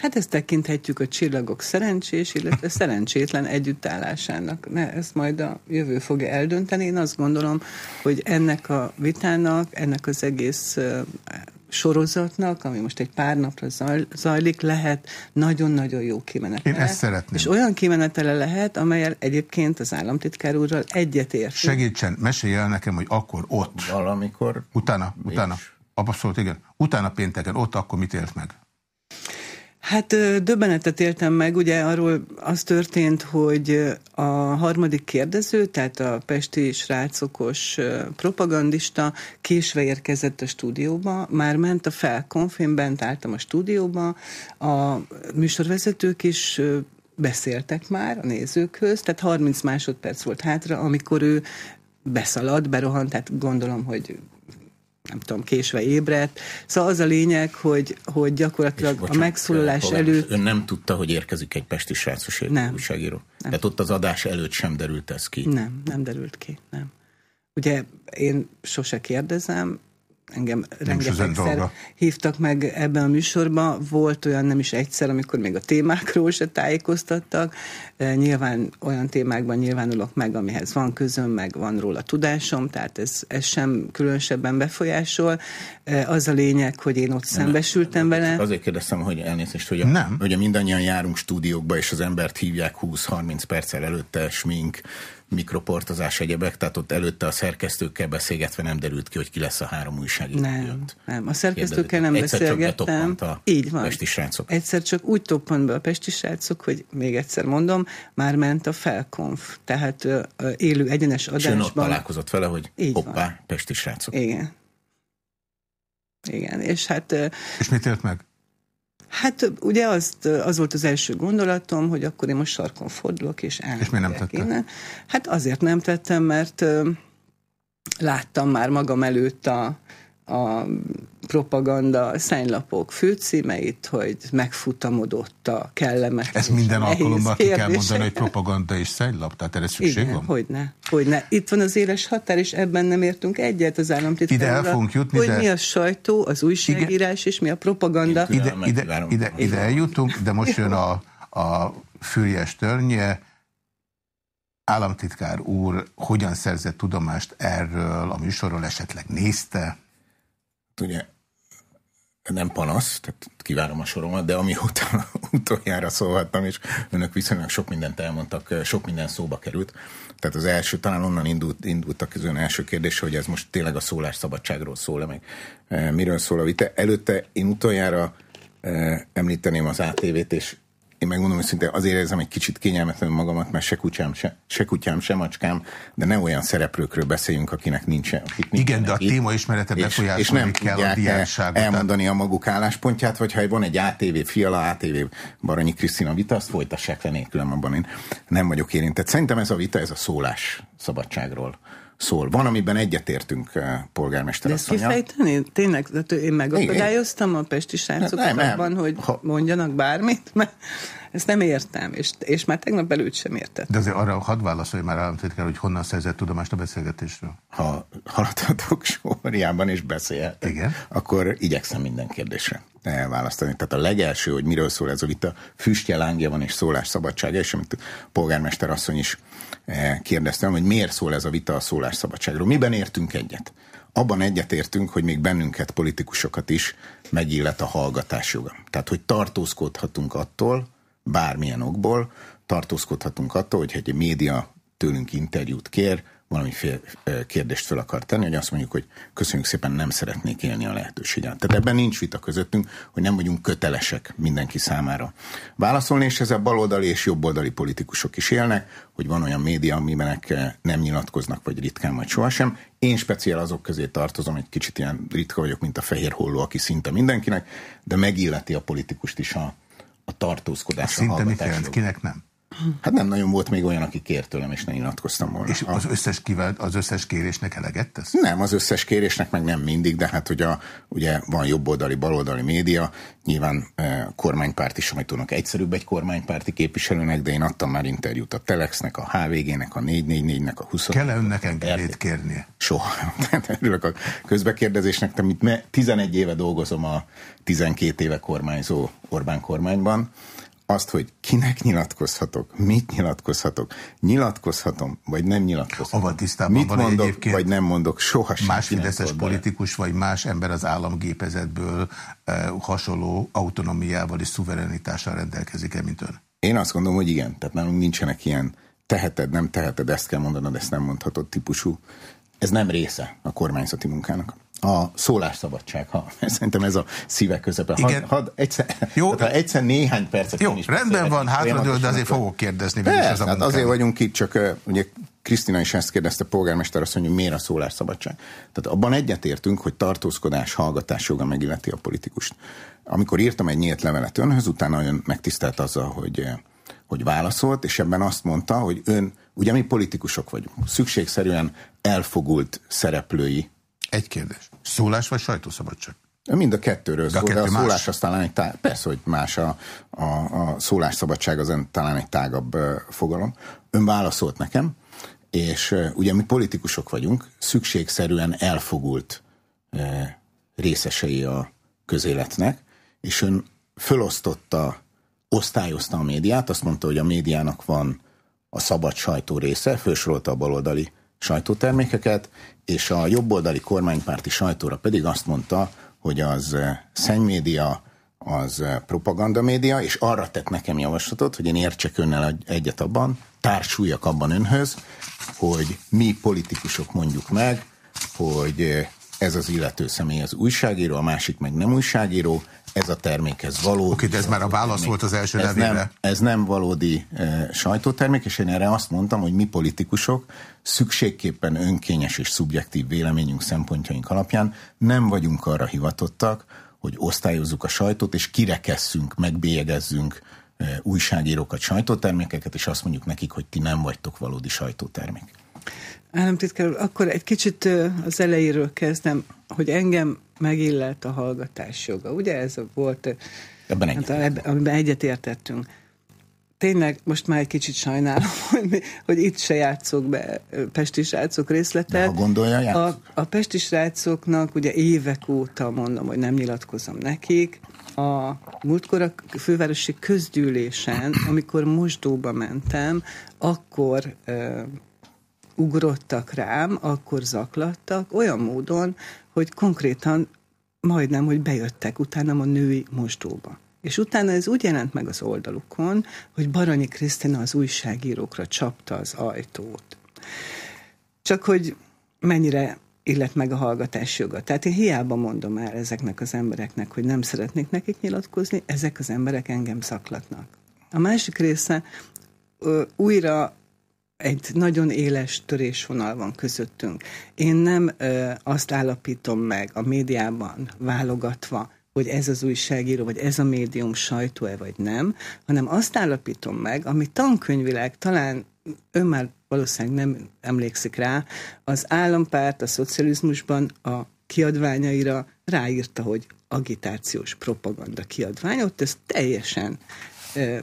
[SPEAKER 5] Hát ezt tekinthetjük a csillagok szerencsés, illetve szerencsétlen együttállásának. Ne, ezt majd a jövő fogja eldönteni. Én azt gondolom, hogy ennek a vitának, ennek az egész sorozatnak, ami most egy pár napra zajlik, lehet nagyon-nagyon jó kimenetele.
[SPEAKER 1] Én ezt szeretném.
[SPEAKER 5] És olyan kimenetele lehet, amelyel egyébként az államtitkár úrral egyetért.
[SPEAKER 1] Segítsen, mesélj el nekem, hogy akkor ott.
[SPEAKER 4] Valamikor.
[SPEAKER 1] Utána, utána. Abszolút igen. Utána pénteken, ott akkor mit élt meg?
[SPEAKER 5] Hát döbbenetet éltem meg, ugye arról az történt, hogy a harmadik kérdező, tehát a pesti srácokos propagandista késve érkezett a stúdióba, már ment a felkonf, én bent álltam a stúdióba, a műsorvezetők is beszéltek már a nézőkhöz, tehát 30 másodperc volt hátra, amikor ő beszaladt, berohant, tehát gondolom, hogy nem tudom, késve ébredt. Szóval az a lényeg, hogy, hogy gyakorlatilag bocsánat, a megszólalás előtt...
[SPEAKER 4] Ön nem tudta, hogy érkezik egy pesti srácos nem, újságíró? Nem. Tehát ott az adás előtt sem derült ez ki?
[SPEAKER 5] Nem, nem derült ki, nem. Ugye én sose kérdezem, engem rengetegszer hívtak meg ebben a műsorban. Volt olyan nem is egyszer, amikor még a témákról se tájékoztattak. E, nyilván olyan témákban nyilvánulok meg, amihez van közöm, meg van róla tudásom, tehát ez, ez sem különösebben befolyásol. E, az a lényeg, hogy én ott nem, szembesültem
[SPEAKER 4] nem,
[SPEAKER 5] vele.
[SPEAKER 4] Azért kérdeztem, hogy elnézést, hogy, a, nem. hogy a mindannyian járunk stúdiókba, és az embert hívják 20-30 perccel előtte, smink, mikroportozás egyebek, tehát ott előtte a szerkesztőkkel beszélgetve nem derült ki, hogy ki lesz a három újságíró.
[SPEAKER 5] Nem, jött. nem. A szerkesztőkkel nem
[SPEAKER 4] egyszer
[SPEAKER 5] beszélgettem.
[SPEAKER 4] Csak a
[SPEAKER 5] Így van.
[SPEAKER 4] pesti srácok.
[SPEAKER 5] Egyszer csak úgy toppant be a pesti srácok, hogy még egyszer mondom, már ment a felkonf, tehát élő egyenes adásban. És ott
[SPEAKER 4] találkozott vele, hogy Így hoppá, van. pesti srácok.
[SPEAKER 5] Igen. Igen, és hát...
[SPEAKER 1] És mit élt meg?
[SPEAKER 5] Hát ugye azt, az volt az első gondolatom, hogy akkor én most sarkon fordulok, és
[SPEAKER 1] el. És miért nem tette?
[SPEAKER 5] Hát azért nem tettem, mert láttam már magam előtt a, a propaganda szennylapok főcímeit, hogy megfutamodott a kellemet.
[SPEAKER 1] Ez minden alkalommal ki kell mondani, hogy propaganda és szennylap, tehát erre szükség
[SPEAKER 5] Igen,
[SPEAKER 1] van?
[SPEAKER 5] Hogyne, hogyne. Itt van az éles határ, és ebben nem értünk egyet az államtitkárra.
[SPEAKER 1] Ide el fogunk jutni,
[SPEAKER 5] Hogy
[SPEAKER 1] de...
[SPEAKER 5] mi a sajtó, az újságírás, Igen. és mi a propaganda.
[SPEAKER 1] Ide, ide, ide, ide eljutunk, de most jön a, a fürjes törnye, államtitkár úr hogyan szerzett tudomást erről, a műsorról esetleg nézte?
[SPEAKER 4] Ugye nem panasz, tehát kivárom a soromat, de amióta (laughs) utoljára szólhattam, és önök viszonylag sok mindent elmondtak, sok minden szóba került. Tehát az első, talán onnan indult, indultak az ön első kérdés, hogy ez most tényleg a szólásszabadságról szól-e meg. E, miről szól a vita? Előtte én utoljára e, említeném az ATV-t, és én megmondom szinte azért érzem egy kicsit kényelmetlen magamat, mert se kutyám, se, se kutyám, se macskám, de ne olyan szereplőkről beszéljünk, akinek nincsen. Akik
[SPEAKER 1] Igen, de a itt, téma ismerete befolyásolni és, és nem kell a diánságot.
[SPEAKER 4] elmondani a maguk álláspontját, vagy ha van egy ATV, Fiala, ATV, Baranyi Krisztina vita, azt folytassák le nélkülem, abban én nem vagyok érintett. Szerintem ez a vita, ez a szólás szabadságról szól. Van, amiben egyetértünk eh, polgármester
[SPEAKER 5] De ezt kifejteni? Tényleg, én megakadályoztam a pesti srácokat abban, hogy ha... mondjanak bármit, mert ezt nem értem, és, és már tegnap előtt sem értettem.
[SPEAKER 1] De azért arra hadd válaszolj már államtitkár, hogy honnan szerzett tudomást a beszélgetésről.
[SPEAKER 4] Ha haladhatok sorjában és beszél,
[SPEAKER 1] Igen.
[SPEAKER 4] akkor igyekszem minden kérdésre elválasztani. Tehát a legelső, hogy miről szól ez a vita, füstje, lángja van és szólásszabadsága, és amit a polgármester asszony is kérdeztem, hogy miért szól ez a vita a szólásszabadságról. Miben értünk egyet? Abban egyetértünk, hogy még bennünket, politikusokat is megillet a hallgatás joga. Tehát, hogy tartózkodhatunk attól, bármilyen okból, tartózkodhatunk attól, hogy egy média tőlünk interjút kér, valami fél, kérdést fel akar tenni, hogy azt mondjuk, hogy köszönjük szépen, nem szeretnék élni a lehetőséget. Tehát ebben nincs vita közöttünk, hogy nem vagyunk kötelesek mindenki számára válaszolni, és ezzel baloldali és jobboldali politikusok is élnek, hogy van olyan média, amiben nem nyilatkoznak, vagy ritkán, vagy sohasem. Én speciál azok közé tartozom, egy kicsit ilyen ritka vagyok, mint a fehér holló, aki szinte mindenkinek, de megilleti a politikust is a, a tartózkodás.
[SPEAKER 1] Szinte jelent? Kinek nem?
[SPEAKER 4] Hát nem nagyon volt még olyan, aki kért tőlem, és ne nyilatkoztam volna.
[SPEAKER 1] És az összes, kivált, az összes kérésnek eleget tesz?
[SPEAKER 4] Nem, az összes kérésnek meg nem mindig, de hát ugye, ugye van jobboldali, baloldali média, nyilván eh, kormánypárti sajtónak egyszerűbb egy kormánypárti képviselőnek, de én adtam már interjút a Telexnek, a HVG-nek, a 444-nek, a 20
[SPEAKER 1] Kell-e önnek engedélyt kérnie?
[SPEAKER 4] Soha. (laughs) Örülök a közbekérdezésnek, mit 11 éve dolgozom a 12 éve kormányzó Orbán kormányban, azt, hogy kinek nyilatkozhatok, mit nyilatkozhatok, nyilatkozhatom, vagy nem nyilatkozhatom.
[SPEAKER 1] Ava tisztában
[SPEAKER 4] mit
[SPEAKER 1] van
[SPEAKER 4] mondok,
[SPEAKER 1] egyébként
[SPEAKER 4] vagy nem mondok, soha
[SPEAKER 1] Más fideszes politikus, vagy más ember az államgépezetből eh, hasonló autonomiával és szuverenitással rendelkezik-e, mint ön?
[SPEAKER 4] Én azt gondolom, hogy igen. Tehát nálunk nincsenek ilyen teheted, nem teheted, ezt kell mondanod, ezt nem mondhatod típusú. Ez nem része a kormányzati munkának a szólásszabadság, ha (laughs) szerintem ez a szíve közepe.
[SPEAKER 1] Igen.
[SPEAKER 4] Had, egyszer,
[SPEAKER 1] Jó. (laughs)
[SPEAKER 4] ha egyszer néhány percet
[SPEAKER 1] Jó,
[SPEAKER 4] is
[SPEAKER 1] rendben van, hátradől, de azért fogok kérdezni.
[SPEAKER 4] Persze,
[SPEAKER 1] végül is ez a
[SPEAKER 4] hát azért vagyunk itt, csak ugye Krisztina is ezt kérdezte, polgármester azt mondja, hogy miért a szólásszabadság. Tehát abban egyetértünk, hogy tartózkodás, hallgatás joga megilleti a politikust. Amikor írtam egy nyílt levelet önhöz, utána ön megtisztelt azzal, hogy, hogy válaszolt, és ebben azt mondta, hogy ön, ugye mi politikusok vagyunk, szükségszerűen elfogult szereplői
[SPEAKER 1] Egy kérdés. Szólás vagy sajtószabadság?
[SPEAKER 4] Mind a kettőről
[SPEAKER 1] De a
[SPEAKER 4] szól, de a
[SPEAKER 1] kettő más?
[SPEAKER 4] szólás az talán egy tág, persze, hogy más a, a, a szólásszabadság az talán egy tágabb uh, fogalom. Ön válaszolt nekem, és uh, ugye mi politikusok vagyunk, szükségszerűen elfogult uh, részesei a közéletnek, és ön fölosztotta, osztályozta a médiát, azt mondta, hogy a médiának van a szabad sajtó része, felsorolta a baloldali sajtótermékeket, és a jobboldali kormánypárti sajtóra pedig azt mondta, hogy az eh, szennymédia, az eh, propagandamédia, és arra tett nekem javaslatot, hogy én értsek önnel egy- egyet abban, társuljak abban önhöz, hogy mi politikusok mondjuk meg, hogy eh, ez az illető személy az újságíró, a másik meg nem újságíró, ez a termék, ez való.
[SPEAKER 1] Oké, de ez már a válasz volt az első
[SPEAKER 4] ez nem, ez nem valódi e, sajtótermék, és én erre azt mondtam, hogy mi politikusok szükségképpen önkényes és szubjektív véleményünk szempontjaink alapján nem vagyunk arra hivatottak, hogy osztályozzuk a sajtót, és kirekesszünk, megbélyegezzünk e, újságírókat, sajtótermékeket, és azt mondjuk nekik, hogy ti nem vagytok valódi sajtótermék.
[SPEAKER 5] Államtitkár akkor egy kicsit az elejéről kezdem, hogy engem megillet a hallgatás joga. Ugye ez volt,
[SPEAKER 4] Ebben
[SPEAKER 5] hát, ebben, amiben egyetértettünk. Tényleg most már egy kicsit sajnálom, (laughs) hogy, hogy itt se játszok be Pesti srácok részletet.
[SPEAKER 4] De ha gondolja,
[SPEAKER 5] a, a Pesti srácoknak ugye évek óta mondom, hogy nem nyilatkozom nekik. A múltkor a fővárosi közgyűlésen, amikor mosdóba mentem, akkor ugrottak rám, akkor zaklattak, olyan módon, hogy konkrétan majdnem, hogy bejöttek utána a női mosdóba. És utána ez úgy jelent meg az oldalukon, hogy Baranyi Krisztina az újságírókra csapta az ajtót. Csak hogy mennyire illet meg a hallgatás joga. Tehát én hiába mondom el ezeknek az embereknek, hogy nem szeretnék nekik nyilatkozni, ezek az emberek engem zaklatnak. A másik része ö, újra egy nagyon éles törésvonal van közöttünk. Én nem ö, azt állapítom meg a médiában válogatva, hogy ez az újságíró, vagy ez a médium sajtó-e, vagy nem, hanem azt állapítom meg, ami tankönyvileg talán ön már valószínűleg nem emlékszik rá, az állampárt a szocializmusban a kiadványaira ráírta, hogy agitációs propaganda kiadvány, ott ez teljesen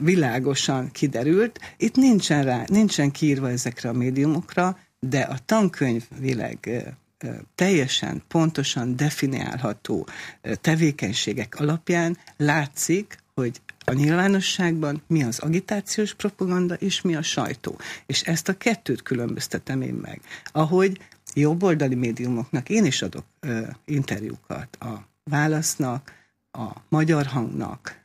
[SPEAKER 5] világosan kiderült. Itt nincsen, rá, nincsen kiírva ezekre a médiumokra, de a tankönyvileg teljesen pontosan definiálható tevékenységek alapján látszik, hogy a nyilvánosságban mi az agitációs propaganda, és mi a sajtó. És ezt a kettőt különböztetem én meg. Ahogy jobboldali médiumoknak én is adok ö, interjúkat a Válasznak, a Magyar Hangnak,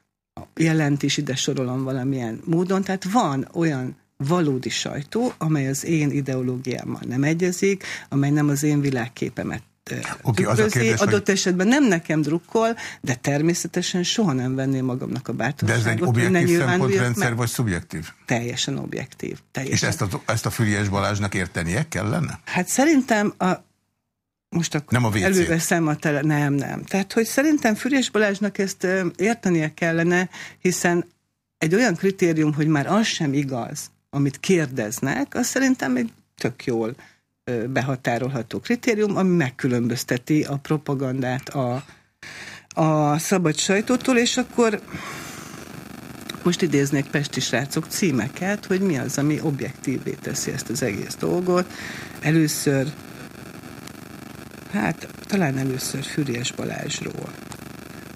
[SPEAKER 5] jelent is ide sorolom valamilyen módon, tehát van olyan valódi sajtó, amely az én ideológiámmal nem egyezik, amely nem az én világképemet
[SPEAKER 1] Oké, az a kérdés, hogy-
[SPEAKER 5] adott esetben nem nekem drukkol, de természetesen soha nem venném magamnak a
[SPEAKER 1] De
[SPEAKER 5] bátorságot,
[SPEAKER 1] ez egy
[SPEAKER 5] hogy
[SPEAKER 1] objektív szempontrendszer,
[SPEAKER 5] meg.
[SPEAKER 1] vagy szubjektív?
[SPEAKER 5] Teljesen objektív. Teljesen.
[SPEAKER 1] És ezt a, ezt a Füriás Balázsnak értenie kellene?
[SPEAKER 5] Hát szerintem a most akkor
[SPEAKER 1] Nem a WC-t.
[SPEAKER 5] előveszem a tele... Nem, nem. Tehát, hogy szerintem Fürés Balázsnak ezt értenie kellene, hiszen egy olyan kritérium, hogy már az sem igaz, amit kérdeznek, az szerintem egy tök jól behatárolható kritérium, ami megkülönbözteti a propagandát a, a szabad sajtótól, és akkor most idéznék Pesti srácok címeket, hogy mi az, ami objektívé teszi ezt az egész dolgot. Először, hát talán először Füriás Balázsról.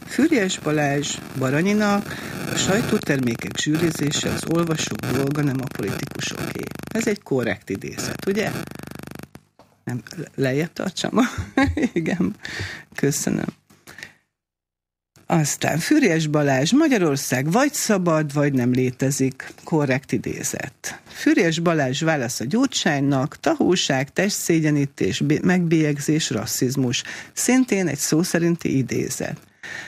[SPEAKER 5] Füriás Balázs Baranyinak a sajtótermékek zsűrizése az olvasók dolga, nem a politikusoké. Ez egy korrekt idézet, ugye? Nem, lejjebb tartsam? (laughs) Igen, köszönöm. Aztán Füriás Balázs, Magyarország vagy szabad, vagy nem létezik. Korrekt idézet. Füriás Balázs válasz a gyurcsánynak, tahóság, testszégyenítés, megbélyegzés, rasszizmus. Szintén egy szó szerinti idézet.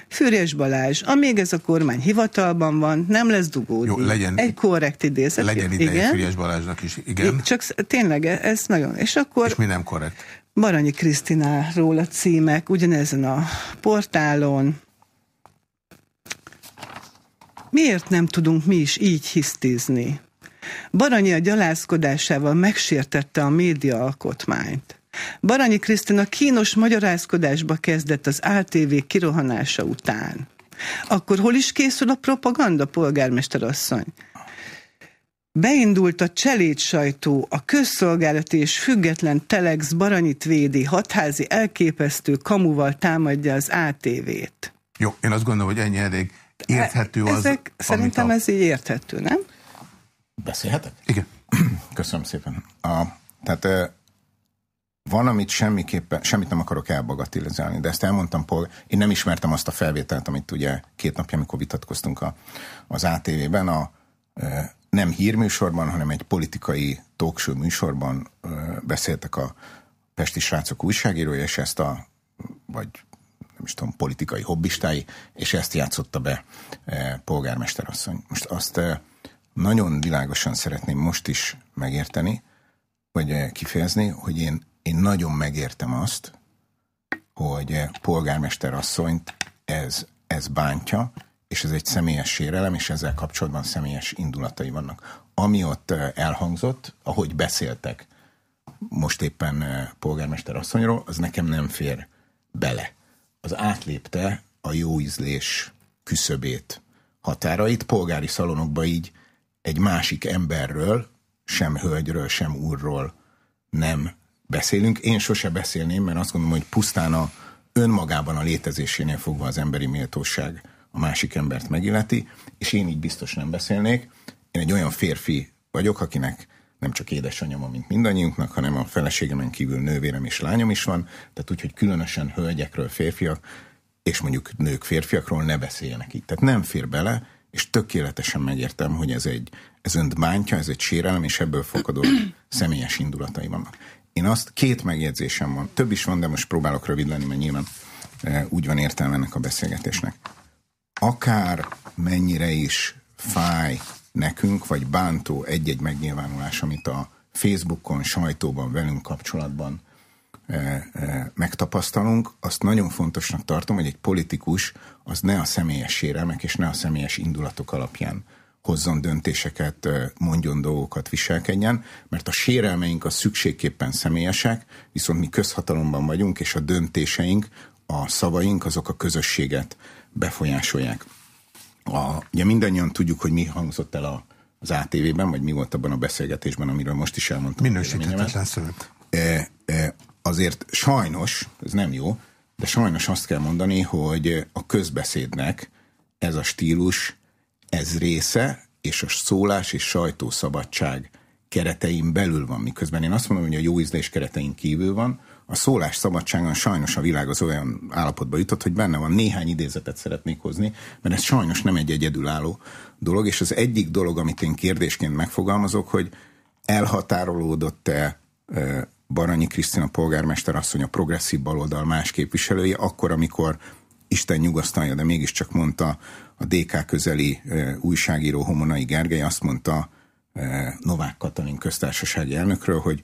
[SPEAKER 5] Fűrjes Balázs, amíg ez a kormány hivatalban van, nem lesz dugódi. Jó, legyen, egy korrekt idézet.
[SPEAKER 1] Legyen ideje igen. Fűrjes Balázsnak is, igen.
[SPEAKER 5] Csak tényleg ez nagyon. És akkor...
[SPEAKER 1] És mi nem korrekt?
[SPEAKER 5] Baranyi Krisztináról a címek, ugyanezen a portálon. Miért nem tudunk mi is így hisztizni? Baranyi a gyalázkodásával megsértette a média alkotmányt. Baranyi Krisztina kínos magyarázkodásba kezdett az ATV kirohanása után. Akkor hol is készül a propaganda, polgármester asszony? Beindult a cselét sajtó, a közszolgálati és független Telex Baranyit védi, hatházi elképesztő kamuval támadja az ATV-t.
[SPEAKER 1] Jó, én azt gondolom, hogy ennyi elég érthető az.
[SPEAKER 5] Ezek, szerintem a... ez így érthető, nem?
[SPEAKER 4] Beszélhetek?
[SPEAKER 1] Igen. (clears throat)
[SPEAKER 4] Köszönöm szépen. A, tehát van, amit semmiképpen, semmit nem akarok elbagatilizálni, de ezt elmondtam, Paul, én nem ismertem azt a felvételt, amit ugye két napja, amikor vitatkoztunk a, az ATV-ben, a, nem hírműsorban, hanem egy politikai talkshow műsorban beszéltek a Pesti srácok újságírója, és ezt a, vagy is tudom, politikai hobbistái, és ezt játszotta be polgármesterasszony. Most azt nagyon világosan szeretném most is megérteni, vagy kifejezni, hogy én én nagyon megértem azt, hogy polgármester asszonyt ez, ez bántja, és ez egy személyes sérelem, és ezzel kapcsolatban személyes indulatai vannak. Ami ott elhangzott, ahogy beszéltek most éppen polgármester asszonyról, az nekem nem fér bele. Az átlépte a jó ízlés küszöbét, határait, polgári szalonokba így egy másik emberről, sem hölgyről, sem úrról nem beszélünk. Én sose beszélném, mert azt gondolom, hogy pusztán a önmagában a létezésénél fogva az emberi méltóság a másik embert megilleti, és én így biztos nem beszélnék. Én egy olyan férfi vagyok, akinek nem csak édesanyama, mint mindannyiunknak, hanem a feleségemen kívül nővérem és lányom is van, tehát úgy, hogy különösen hölgyekről, férfiak, és mondjuk nők, férfiakról ne beszéljenek így. Tehát nem fér bele, és tökéletesen megértem, hogy ez egy, ez önt bántja, ez egy sérelem, és ebből fakadó (clears throat) személyes indulatai vannak. Én azt, két megjegyzésem van, több is van, de most próbálok rövid lenni, mert nyilván e, úgy van értelme ennek a beszélgetésnek. Akár mennyire is fáj nekünk, vagy bántó egy-egy megnyilvánulás, amit a Facebookon, sajtóban, velünk kapcsolatban e, e, megtapasztalunk, azt nagyon fontosnak tartom, hogy egy politikus az ne a személyes sérelmek és ne a személyes indulatok alapján hozzon döntéseket, mondjon dolgokat, viselkedjen, mert a sérelmeink a szükségképpen személyesek, viszont mi közhatalomban vagyunk, és a döntéseink, a szavaink, azok a közösséget befolyásolják. A, ugye mindannyian tudjuk, hogy mi hangzott el a, az ATV-ben, vagy mi volt abban a beszélgetésben, amiről most is elmondtam.
[SPEAKER 1] Minősíthetetlen szövet.
[SPEAKER 4] E, e, azért sajnos, ez nem jó, de sajnos azt kell mondani, hogy a közbeszédnek ez a stílus ez része, és a szólás és sajtószabadság keretein belül van, miközben én azt mondom, hogy a jó ízlés keretein kívül van, a szólás szabadságon sajnos a világ az olyan állapotba jutott, hogy benne van néhány idézetet szeretnék hozni, mert ez sajnos nem egy egyedülálló dolog, és az egyik dolog, amit én kérdésként megfogalmazok, hogy elhatárolódott-e Baranyi Krisztina polgármester asszony a progresszív baloldal más képviselője, akkor, amikor Isten nyugasztalja, de mégiscsak mondta a DK közeli újságíró Homonai Gergely, azt mondta Novák Katalin köztársasági elnökről, hogy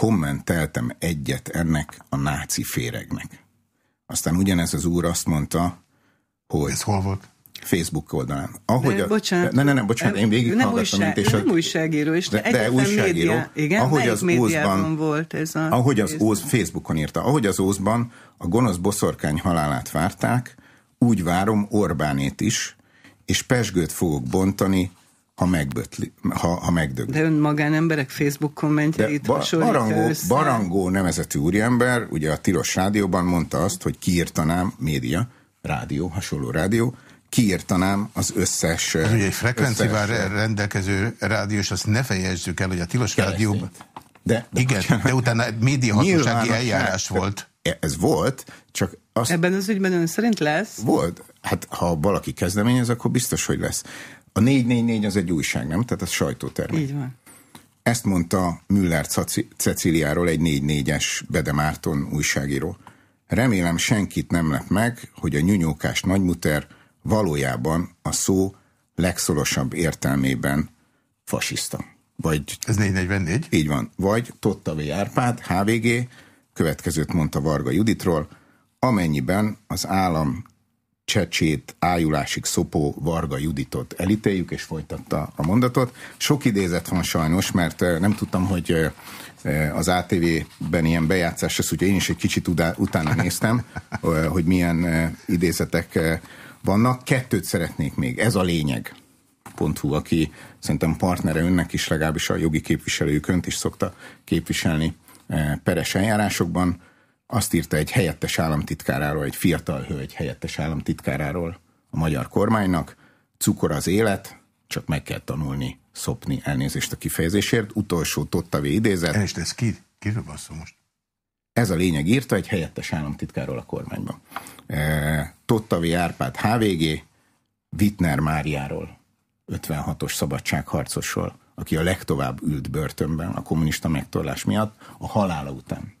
[SPEAKER 4] kommenteltem egyet ennek a náci féregnek. Aztán ugyanez az úr azt mondta, hogy...
[SPEAKER 1] Ez hol volt?
[SPEAKER 4] Facebook oldalán. Ahogy
[SPEAKER 5] De,
[SPEAKER 4] a,
[SPEAKER 5] bocsánat.
[SPEAKER 4] ne, ne, ne, bocsánat, én végig
[SPEAKER 5] nem,
[SPEAKER 4] hallgattam,
[SPEAKER 5] újság,
[SPEAKER 4] mint, és
[SPEAKER 5] nem
[SPEAKER 4] a,
[SPEAKER 5] újságíró, és
[SPEAKER 4] de, de újságíró,
[SPEAKER 5] média, igen,
[SPEAKER 4] ahogy
[SPEAKER 5] melyik
[SPEAKER 4] az Ózban,
[SPEAKER 5] volt ez a...
[SPEAKER 4] ahogy az Óz Facebookon írta, ahogy az Ózban a gonosz boszorkány halálát várták, úgy várom Orbánét is, és pesgőt fogok bontani, ha, megbötli, ha, ha megdög.
[SPEAKER 5] De ön magánemberek Facebook kommentjeit
[SPEAKER 4] ba,
[SPEAKER 5] hasonlítja
[SPEAKER 4] Barangó,
[SPEAKER 5] össze.
[SPEAKER 4] Barangó nevezetű úriember, ugye a Tilos Rádióban mondta azt, hogy kiírtanám, média, rádió, hasonló rádió, kiírtanám az összes...
[SPEAKER 1] Az ugye egy frekvenciával
[SPEAKER 4] összes-
[SPEAKER 1] re- rendelkező rádió, és azt ne fejezzük el, hogy a Tilos Rádióban...
[SPEAKER 4] De, de
[SPEAKER 1] Igen,
[SPEAKER 4] bocsánat.
[SPEAKER 1] de utána médiahatósági
[SPEAKER 4] Nyilvánosság.
[SPEAKER 1] eljárás volt.
[SPEAKER 4] Ez volt, csak azt
[SPEAKER 5] Ebben az ügyben ön szerint lesz?
[SPEAKER 4] volt. Hát ha valaki kezdeményez, akkor biztos, hogy lesz. A 444 az egy újság, nem? Tehát az sajtótermék.
[SPEAKER 5] Így van.
[SPEAKER 4] Ezt mondta Müller Ceciliáról egy 4-4-es Bede Márton újságíró. Remélem senkit nem lep meg, hogy a nyúnyókás nagymuter valójában a szó legszorosabb értelmében fasiszta. Vagy
[SPEAKER 1] Ez 444.
[SPEAKER 4] így van. Vagy Totta V. Árpád, HVG, következőt mondta Varga Juditról, amennyiben az állam csecsét ájulásig szopó Varga Juditot elítéljük, és folytatta a mondatot. Sok idézet van sajnos, mert nem tudtam, hogy az ATV-ben ilyen bejátszás lesz, úgyhogy én is egy kicsit utána néztem, hogy milyen idézetek vannak. Kettőt szeretnék még, ez a lényeg. .hu, aki szerintem partnere önnek is, legalábbis a jogi képviselőjük önt is szokta képviselni peres eljárásokban. Azt írta egy helyettes államtitkáráról, egy fiatal hölgy helyettes államtitkáráról a magyar kormánynak, cukor az élet, csak meg kell tanulni szopni elnézést a kifejezésért. Utolsó Totta V idézet,
[SPEAKER 1] És ez ki? Kiről van szó most?
[SPEAKER 4] ez a lényeg írta egy helyettes államtitkárról a kormányban. E, Totta V. Árpád HVG, Wittner Máriáról, 56-os szabadságharcosról, aki a legtovább ült börtönben a kommunista megtorlás miatt, a halála után.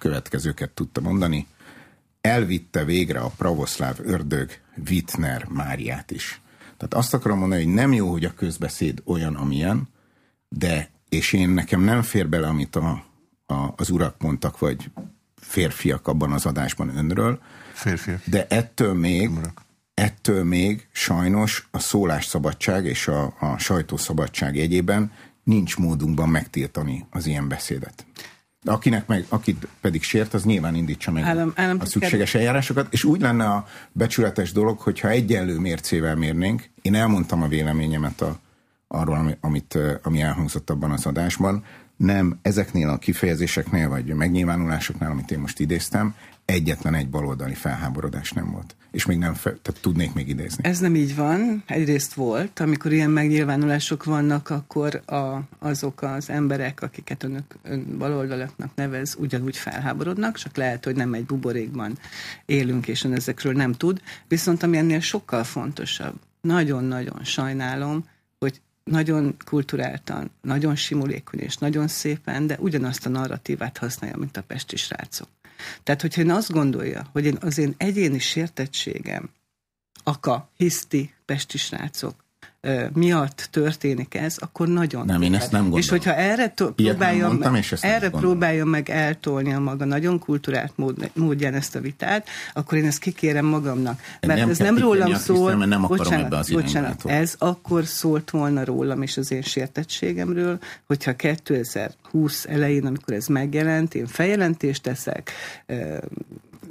[SPEAKER 4] Következőket tudta mondani. Elvitte végre a pravoszláv ördög Wittner Máriát is. Tehát azt akarom mondani, hogy nem jó, hogy a közbeszéd olyan, amilyen, de, és én nekem nem fér bele, amit a, a, az urak mondtak, vagy férfiak abban az adásban önről,
[SPEAKER 1] Férfi.
[SPEAKER 4] de ettől még,
[SPEAKER 1] Urak.
[SPEAKER 4] ettől még sajnos a szólásszabadság és a, a sajtószabadság jegyében nincs módunkban megtiltani az ilyen beszédet. Akinek meg, akit pedig sért, az nyilván indítsa meg
[SPEAKER 5] Állam-
[SPEAKER 4] a
[SPEAKER 5] államtitkár-
[SPEAKER 4] szükséges eljárásokat, és úgy lenne a becsületes dolog, hogyha egyenlő mércével mérnénk, én elmondtam a véleményemet a, arról, ami, amit, ami elhangzott abban az adásban, nem ezeknél a kifejezéseknél, vagy megnyilvánulásoknál, amit én most idéztem, egyetlen egy baloldali felháborodás nem volt. És még nem, fe, tehát tudnék még idézni.
[SPEAKER 5] Ez nem így van. Egyrészt volt, amikor ilyen megnyilvánulások vannak, akkor a, azok az emberek, akiket önök ön baloldalaknak nevez, ugyanúgy felháborodnak, csak lehet, hogy nem egy buborékban élünk, és ön ezekről nem tud. Viszont ami ennél sokkal fontosabb, nagyon-nagyon sajnálom, hogy nagyon kulturáltan, nagyon simulékony és nagyon szépen, de ugyanazt a narratívát használja, mint a pesti srácok. Tehát, hogyha én azt gondolja, hogy én az én egyéni sértettségem, aka, hiszti, pesti srácok miatt történik ez, akkor nagyon
[SPEAKER 4] Nem, én ezt nem gondolom.
[SPEAKER 5] És hogyha erre próbálja,
[SPEAKER 4] mondtam,
[SPEAKER 5] meg,
[SPEAKER 4] és ezt nem
[SPEAKER 5] erre próbálja meg eltolni a maga nagyon kulturált mód, módján ezt a vitát, akkor én ezt kikérem magamnak. Mert
[SPEAKER 4] nem
[SPEAKER 5] ez
[SPEAKER 4] kell
[SPEAKER 5] nem rólam
[SPEAKER 4] hiszem,
[SPEAKER 5] szól.
[SPEAKER 4] mert nem akarom
[SPEAKER 5] bocsánat,
[SPEAKER 4] ebbe az
[SPEAKER 5] bocsánat, ez akkor szólt volna rólam és az én sértettségemről, hogyha 2020 elején, amikor ez megjelent, én feljelentést teszek,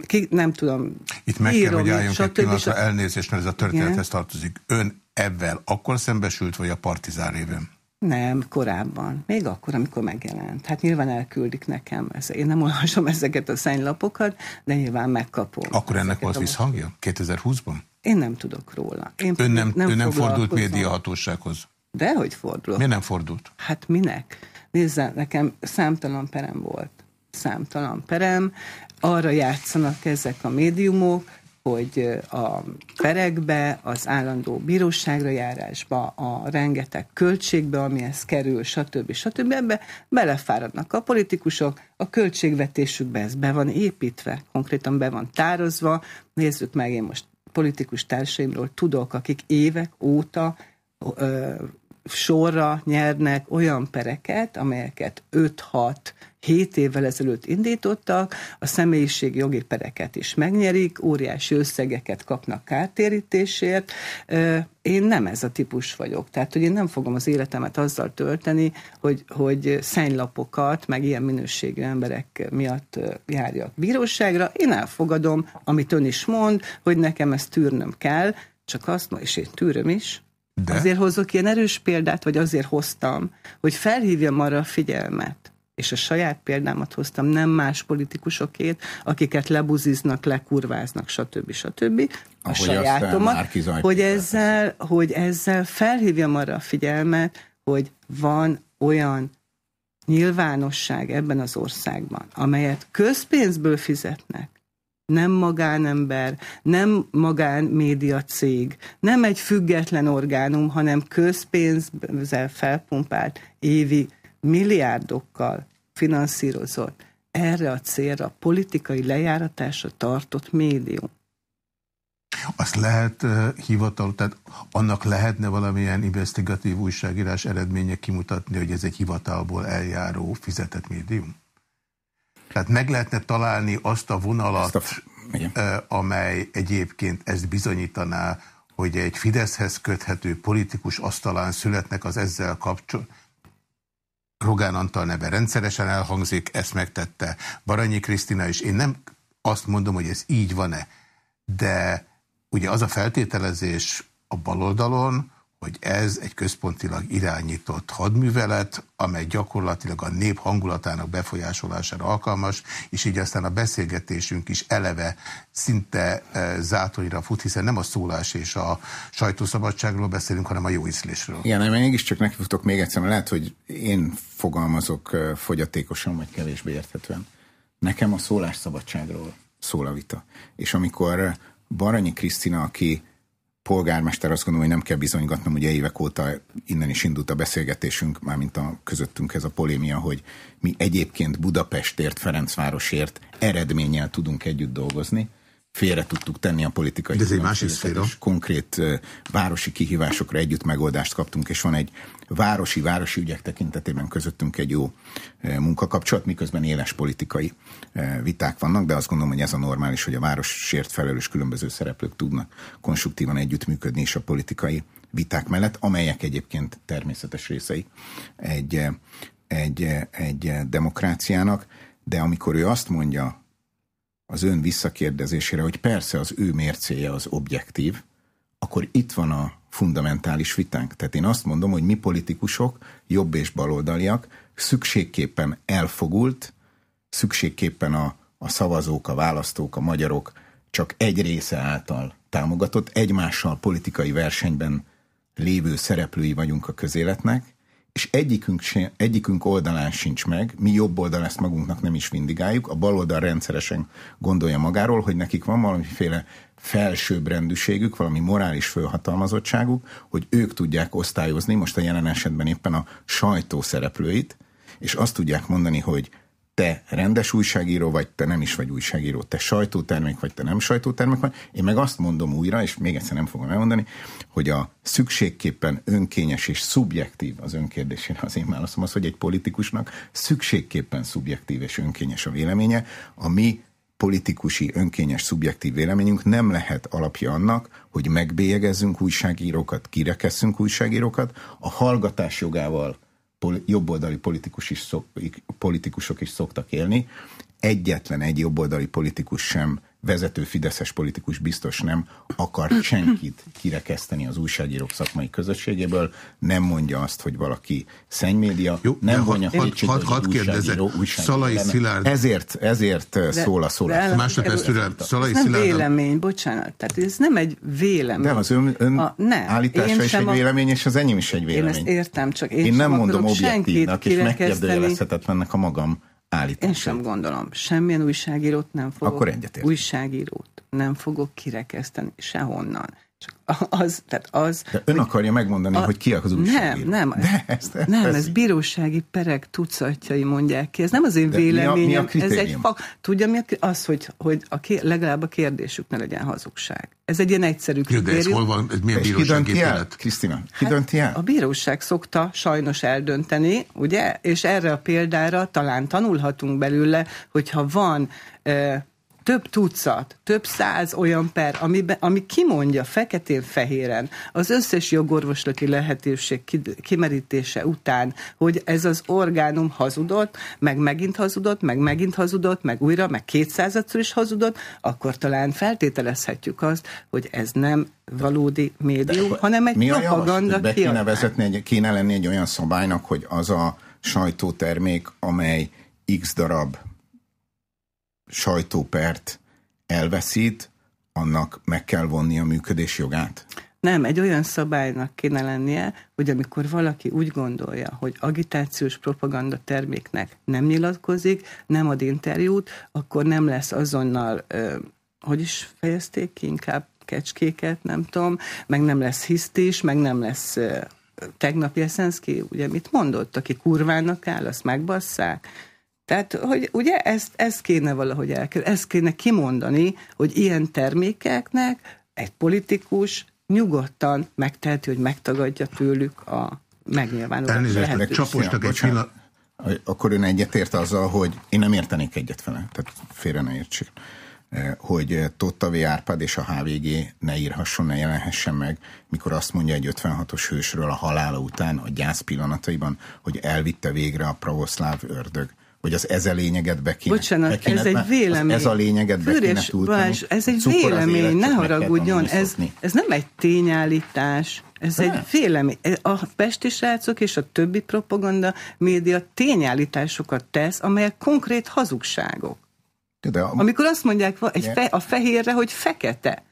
[SPEAKER 5] ki, nem tudom,
[SPEAKER 1] Itt meg kell,
[SPEAKER 5] írom,
[SPEAKER 1] hogy álljunk egy pillanatra, elnézést, mert ez a történethez tartozik. Ön ebben akkor szembesült, vagy a partizán révén?
[SPEAKER 5] Nem, korábban. Még akkor, amikor megjelent. Hát nyilván elküldik nekem. Én nem olvasom (laughs) ezeket a szennlapokat, de nyilván megkapom.
[SPEAKER 1] Akkor ennek volt visszhangja? 2020-ban?
[SPEAKER 5] Én nem tudok róla. Én
[SPEAKER 1] Ön nem, nem, ön nem fordult médiahatósághoz.
[SPEAKER 5] Dehogy fordulok.
[SPEAKER 1] Miért nem fordult?
[SPEAKER 5] Hát minek? Nézze, nekem számtalan perem volt. Számtalan perem. Arra játszanak ezek a médiumok, hogy a perekbe, az állandó bíróságra járásba, a rengeteg költségbe, amihez kerül, stb. stb. Ebbe belefáradnak a politikusok, a költségvetésükbe ez be van építve, konkrétan be van tározva. Nézzük meg, én most politikus társaimról tudok, akik évek óta ö, sorra nyernek olyan pereket, amelyeket 5-6 7 évvel ezelőtt indítottak, a személyiség jogi pereket is megnyerik, óriási összegeket kapnak kártérítésért. Én nem ez a típus vagyok. Tehát, hogy én nem fogom az életemet azzal tölteni, hogy, hogy szennlapokat, meg ilyen minőségű emberek miatt járjak bíróságra. Én elfogadom, amit ön is mond, hogy nekem ezt tűrnöm kell, csak azt, és én tűröm is, de? Azért hozok ilyen erős példát, vagy azért hoztam, hogy felhívjam arra a figyelmet, és a saját példámat hoztam, nem más politikusokét, akiket lebuziznak, lekurváznak, stb. stb. A Ahogy sajátomat, hogy ezzel, hogy ezzel felhívjam arra a figyelmet, hogy van olyan nyilvánosság ebben az országban, amelyet közpénzből fizetnek, nem magánember, nem magánmédia cég, nem egy független orgánum, hanem közpénzzel felpumpált évi milliárdokkal finanszírozott erre a célra politikai lejáratásra tartott médium.
[SPEAKER 1] Azt lehet uh, hivatal, tehát annak lehetne valamilyen investigatív újságírás eredménye kimutatni, hogy ez egy hivatalból eljáró fizetett médium? Tehát meg lehetne találni azt a vonalat, a, amely egyébként ezt bizonyítaná, hogy egy Fideszhez köthető politikus asztalán születnek az ezzel kapcsolatban. Rogán Antal neve rendszeresen elhangzik, ezt megtette Baranyi Krisztina, és én nem azt mondom, hogy ez így van-e, de ugye az a feltételezés a baloldalon, hogy ez egy központilag irányított hadművelet, amely gyakorlatilag a nép hangulatának befolyásolására alkalmas, és így aztán a beszélgetésünk is eleve szinte e, zátonyra fut, hiszen nem a szólás és a sajtószabadságról beszélünk, hanem a jó ízlésről.
[SPEAKER 4] Igen, nem, mégiscsak nekifutok még egyszer, mert lehet, hogy én fogalmazok e, fogyatékosan, vagy kevésbé érthetően. Nekem a szólásszabadságról szól a vita. És amikor Baranyi Krisztina, aki polgármester azt gondolom, hogy nem kell bizonygatnom, ugye évek óta innen is indult a beszélgetésünk, mármint a közöttünk ez a polémia, hogy mi egyébként Budapestért, Ferencvárosért eredménnyel tudunk együtt dolgozni, félre tudtuk tenni a politikai
[SPEAKER 1] De ez egy másik szféra.
[SPEAKER 4] Konkrét városi kihívásokra együtt megoldást kaptunk, és van egy városi-városi ügyek tekintetében közöttünk egy jó munkakapcsolat, miközben éles politikai viták vannak, de azt gondolom, hogy ez a normális, hogy a városért felelős különböző szereplők tudnak konstruktívan együttműködni is a politikai viták mellett, amelyek egyébként természetes részei egy, egy, egy demokráciának, de amikor ő azt mondja, az ön visszakérdezésére, hogy persze az ő mércéje az objektív, akkor itt van a fundamentális vitánk. Tehát én azt mondom, hogy mi politikusok, jobb és baloldaliak, szükségképpen elfogult, szükségképpen a, a szavazók, a választók, a magyarok csak egy része által támogatott, egymással politikai versenyben lévő szereplői vagyunk a közéletnek, és egyikünk, egyikünk oldalán sincs meg, mi jobb oldal ezt magunknak nem is vindigáljuk, a bal oldal rendszeresen gondolja magáról, hogy nekik van valamiféle felsőbbrendűségük, valami morális fölhatalmazottságuk, hogy ők tudják osztályozni, most a jelen esetben éppen a sajtó szereplőit, és azt tudják mondani, hogy te rendes újságíró vagy, te nem is vagy újságíró, te sajtótermék vagy, te nem sajtótermék vagy. Én meg azt mondom újra, és még egyszer nem fogom elmondani, hogy a szükségképpen önkényes és szubjektív az önkérdésére az én válaszom az, hogy egy politikusnak szükségképpen szubjektív és önkényes a véleménye. A mi politikusi, önkényes, szubjektív véleményünk nem lehet alapja annak, hogy megbélyegezzünk újságírókat, kirekesszünk újságírókat, a hallgatás jogával jobboldali politikus is szok, politikusok is szoktak élni. Egyetlen egy jobboldali politikus sem vezető fideszes politikus biztos nem akar senkit kirekeszteni az újságírók szakmai közösségéből, nem mondja azt, hogy valaki szennymédia, Jó, nem vonja
[SPEAKER 1] had, had, had újságíró, Szalai Szilárd.
[SPEAKER 4] Ezért, ezért de, szól a szólás.
[SPEAKER 1] Másodperc türel,
[SPEAKER 5] Szalai Ez nem vélemény, bocsánat. Tehát ez nem egy vélemény.
[SPEAKER 4] De az ön, ön a, nem, állítása is egy a... vélemény, és az enyém is egy vélemény.
[SPEAKER 5] Én ezt értem, csak én,
[SPEAKER 4] én nem mondom objektívnak, és megkérdőjelezhetetlennek a magam állítás.
[SPEAKER 5] Én sem gondolom. Semmilyen újságírót nem fogok.
[SPEAKER 4] Akkor egyetért.
[SPEAKER 5] Újságírót nem fogok kirekeszteni sehonnan. Csak az, tehát az...
[SPEAKER 4] De ön akarja megmondani, a, hogy ki az újságíró.
[SPEAKER 5] Nem, nem.
[SPEAKER 4] De ezt, ezt,
[SPEAKER 5] nem,
[SPEAKER 4] ezt,
[SPEAKER 5] ez bírósági perek tucatjai mondják ki. Ez nem az én
[SPEAKER 4] De mi a-
[SPEAKER 5] véleményem.
[SPEAKER 4] mi a
[SPEAKER 5] ez egy
[SPEAKER 4] kritérium?
[SPEAKER 5] fak. Tudja, mi a, az, hogy, hogy a, ké- legalább a kérdésük ne legyen hazugság. Ez egy ilyen egyszerű
[SPEAKER 1] Jó, de ez
[SPEAKER 5] kritérium.
[SPEAKER 1] hol van, ez milyen bírósági ítélet?
[SPEAKER 4] Krisztina, ki dönti el?
[SPEAKER 5] A bíróság szokta sajnos eldönteni, ugye? És erre a példára talán tanulhatunk belőle, hogyha van e, több tucat, több száz olyan per, amiben, ami kimondja feketén-fehéren az összes jogorvoslati lehetőség ki- kimerítése után, hogy ez az orgánum hazudott, meg megint hazudott, meg megint hazudott, meg újra, meg kétszázadszor is hazudott, akkor talán feltételezhetjük azt, hogy ez nem valódi médium, hanem egy
[SPEAKER 4] Mi
[SPEAKER 5] propaganda
[SPEAKER 4] Be kéne vezetni, egy, kéne lenni egy olyan szabálynak, hogy az a sajtótermék, amely x darab sajtópert elveszít, annak meg kell vonni a működés jogát.
[SPEAKER 5] Nem, egy olyan szabálynak kéne lennie, hogy amikor valaki úgy gondolja, hogy agitációs propaganda terméknek nem nyilatkozik, nem ad interjút, akkor nem lesz azonnal, ö, hogy is fejezték ki, inkább kecskéket, nem tudom, meg nem lesz hisztis, meg nem lesz ö, tegnap Jeszenszki, ugye mit mondott, aki kurvának áll, azt megbasszák. Tehát, hogy ugye ezt, ezt kéne valahogy elkerülni, ezt kéne kimondani, hogy ilyen termékeknek egy politikus nyugodtan megteheti, hogy megtagadja tőlük a megnyilvánulás
[SPEAKER 1] Elnézést,
[SPEAKER 5] lehetőségét.
[SPEAKER 1] csapóstak egy pillanat.
[SPEAKER 4] Akkor ön egyetért azzal, hogy én nem értenék egyet vele, tehát félre ne értsék, Eh, hogy Totta V. Árpád és a HVG ne írhasson, ne jelenhessen meg, mikor azt mondja egy 56-os hősről a halála után, a gyász pillanataiban, hogy elvitte végre a pravoszláv ördög. Hogy az ez a lényeget be kéne,
[SPEAKER 5] Bocsánat,
[SPEAKER 4] be kéne
[SPEAKER 5] ez egy vélemény.
[SPEAKER 4] Ez a lényeget be kéne
[SPEAKER 5] Fűrés
[SPEAKER 4] túltani.
[SPEAKER 5] Balázs, ez egy vélemény, ne haragudjon, ez, ez nem egy tényállítás, ez
[SPEAKER 4] De.
[SPEAKER 5] egy vélemény. A pesti srácok és a többi propaganda média tényállításokat tesz, amelyek konkrét hazugságok.
[SPEAKER 4] De a,
[SPEAKER 5] Amikor azt mondják egy fe, a fehérre, hogy fekete.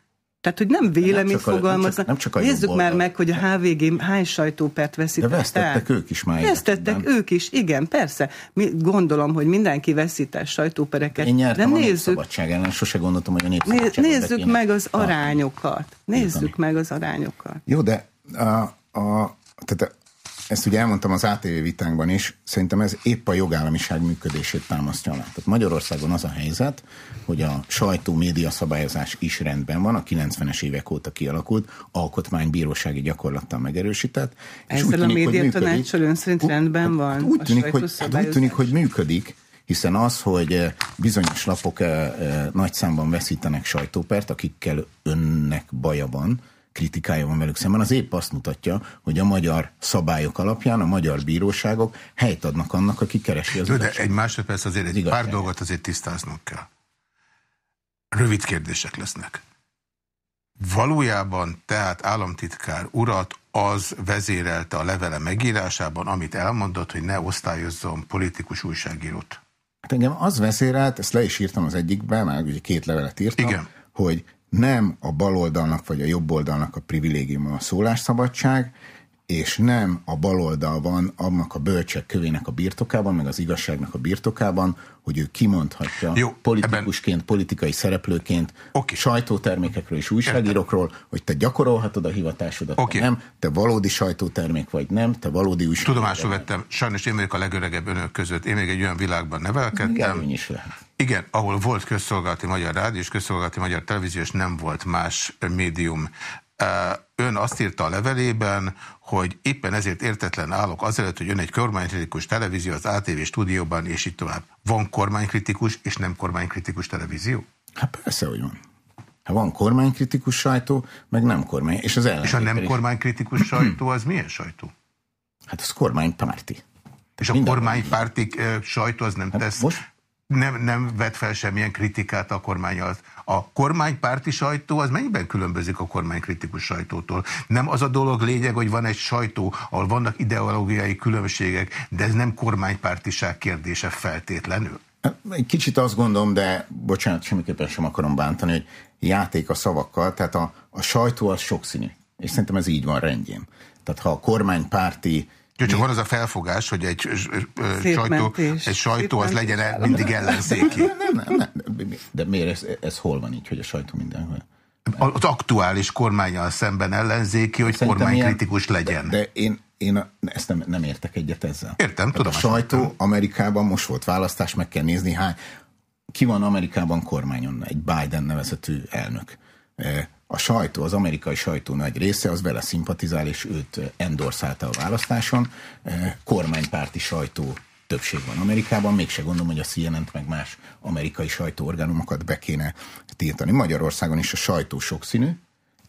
[SPEAKER 5] Tehát, hogy nem véleményt
[SPEAKER 4] nem
[SPEAKER 5] fogalmaznak.
[SPEAKER 4] csak- nem csak
[SPEAKER 5] Nézzük már meg, hogy a HVG hány sajtópert
[SPEAKER 4] de
[SPEAKER 5] veszített
[SPEAKER 4] vesztettek
[SPEAKER 5] el.
[SPEAKER 4] ők is már.
[SPEAKER 5] Vesztettek
[SPEAKER 4] életükben.
[SPEAKER 5] ők is, igen, persze. Mi, gondolom, hogy mindenki veszített sajtópereket.
[SPEAKER 4] Én nyertem
[SPEAKER 5] de
[SPEAKER 4] a
[SPEAKER 5] nézzük,
[SPEAKER 4] népszabadság ellen, sose gondoltam, hogy a
[SPEAKER 5] Né-
[SPEAKER 4] népszabadságot be
[SPEAKER 5] nézzük meg az arányokat. Nézzük meg az arányokat.
[SPEAKER 4] Jó, de a, a, tehát ezt ugye elmondtam az ATV vitánkban is, szerintem ez épp a jogállamiság működését támasztja alá. Tehát Magyarországon az a helyzet, hogy a sajtó média szabályozás is rendben van, a 90-es évek óta kialakult, alkotmánybírósági gyakorlattal megerősített.
[SPEAKER 5] Ezzel a
[SPEAKER 4] tűnik, hogy
[SPEAKER 5] média tanácssal ön szerint rendben van
[SPEAKER 4] hát Úgy
[SPEAKER 5] a
[SPEAKER 4] tűnik, hogy, hát úgy
[SPEAKER 5] sajtószabályozás?
[SPEAKER 4] tűnik, hogy működik, hiszen az, hogy eh, bizonyos lapok eh, eh, nagy számban veszítenek sajtópert, akikkel önnek baja van, kritikája van velük szemben, az épp azt mutatja, hogy a magyar szabályok alapján a magyar bíróságok helyt adnak annak, aki keresi az
[SPEAKER 1] Jó, de egy másodperc azért egy
[SPEAKER 4] igazság.
[SPEAKER 1] pár dolgot azért tisztáznunk kell. Rövid kérdések lesznek. Valójában tehát államtitkár urat az vezérelte a levele megírásában, amit elmondott, hogy ne osztályozzon politikus újságírót.
[SPEAKER 4] Hát engem az vezérelt, ezt le is írtam az egyikben, már ugye két levelet írtam,
[SPEAKER 1] Igen.
[SPEAKER 4] hogy nem a baloldalnak vagy a jobboldalnak a privilégiuma a szólásszabadság, és nem a baloldal van annak a bölcsek kövének a birtokában, meg az igazságnak a birtokában, hogy ő kimondhatja
[SPEAKER 1] Jó,
[SPEAKER 4] politikusként, politikai szereplőként,
[SPEAKER 1] Oké.
[SPEAKER 4] sajtótermékekről és újságírókról, hogy te gyakorolhatod a hivatásodat,
[SPEAKER 1] Oké.
[SPEAKER 4] vagy nem, te valódi sajtótermék vagy nem, te valódi újságíró.
[SPEAKER 1] Tudomásul vettem, sajnos én vagyok a legöregebb önök között. Én még egy olyan világban.
[SPEAKER 4] Még
[SPEAKER 1] nevelkedtem,
[SPEAKER 4] előny is lehet.
[SPEAKER 1] Igen, ahol volt közszolgálati magyar rádió és közszolgálati magyar televízió, és nem volt más médium. Ön azt írta a levelében, hogy éppen ezért értetlen állok azelőtt, hogy ön egy kormánykritikus televízió az ATV stúdióban, és így tovább. Van kormánykritikus és nem kormánykritikus televízió?
[SPEAKER 4] Hát persze, hogy van. Hát van kormánykritikus sajtó, meg nem kormány. És az
[SPEAKER 1] És a nem kormánykritikus (clears throat) sajtó az milyen sajtó?
[SPEAKER 4] Hát az kormánypárti.
[SPEAKER 1] És a kormánypárti sajtó az nem
[SPEAKER 4] Hát
[SPEAKER 1] tesz,
[SPEAKER 4] most-
[SPEAKER 1] nem, nem vet fel semmilyen kritikát a kormány. A kormánypárti sajtó az mennyiben különbözik a kormánykritikus sajtótól? Nem az a dolog lényeg, hogy van egy sajtó, ahol vannak ideológiai különbségek, de ez nem kormánypártiság kérdése feltétlenül.
[SPEAKER 4] Egy kicsit azt gondolom, de bocsánat, semmiképpen sem akarom bántani, hogy játék a szavakkal, tehát a, a sajtó az sokszínű. És szerintem ez így van rendjén. Tehát ha a kormánypárti
[SPEAKER 1] Jó, csak van az a felfogás, hogy egy
[SPEAKER 5] Szép
[SPEAKER 1] sajtó,
[SPEAKER 5] mentés.
[SPEAKER 1] egy sajtó
[SPEAKER 5] Szép
[SPEAKER 1] az legyen
[SPEAKER 5] mentés.
[SPEAKER 1] mindig ellenzéki.
[SPEAKER 4] Nem, nem, nem. De miért ez, ez hol van így, hogy a sajtó mindenhol?
[SPEAKER 1] az aktuális kormányal szemben ellenzéki, hogy kormánykritikus legyen.
[SPEAKER 4] De, de én, én ezt nem, nem értek egyet ezzel.
[SPEAKER 1] Értem, tudom.
[SPEAKER 4] A sajtó értem. Amerikában most volt választás, meg kell nézni, hány, ki van Amerikában kormányon, egy Biden nevezetű elnök. A sajtó, az amerikai sajtó nagy része, az vele szimpatizál, és őt endorszálta a választáson. Kormánypárti sajtó többség van Amerikában, mégse gondolom, hogy a CNN-t meg más amerikai sajtóorganumokat be kéne tiltani. Magyarországon is a sajtó sokszínű,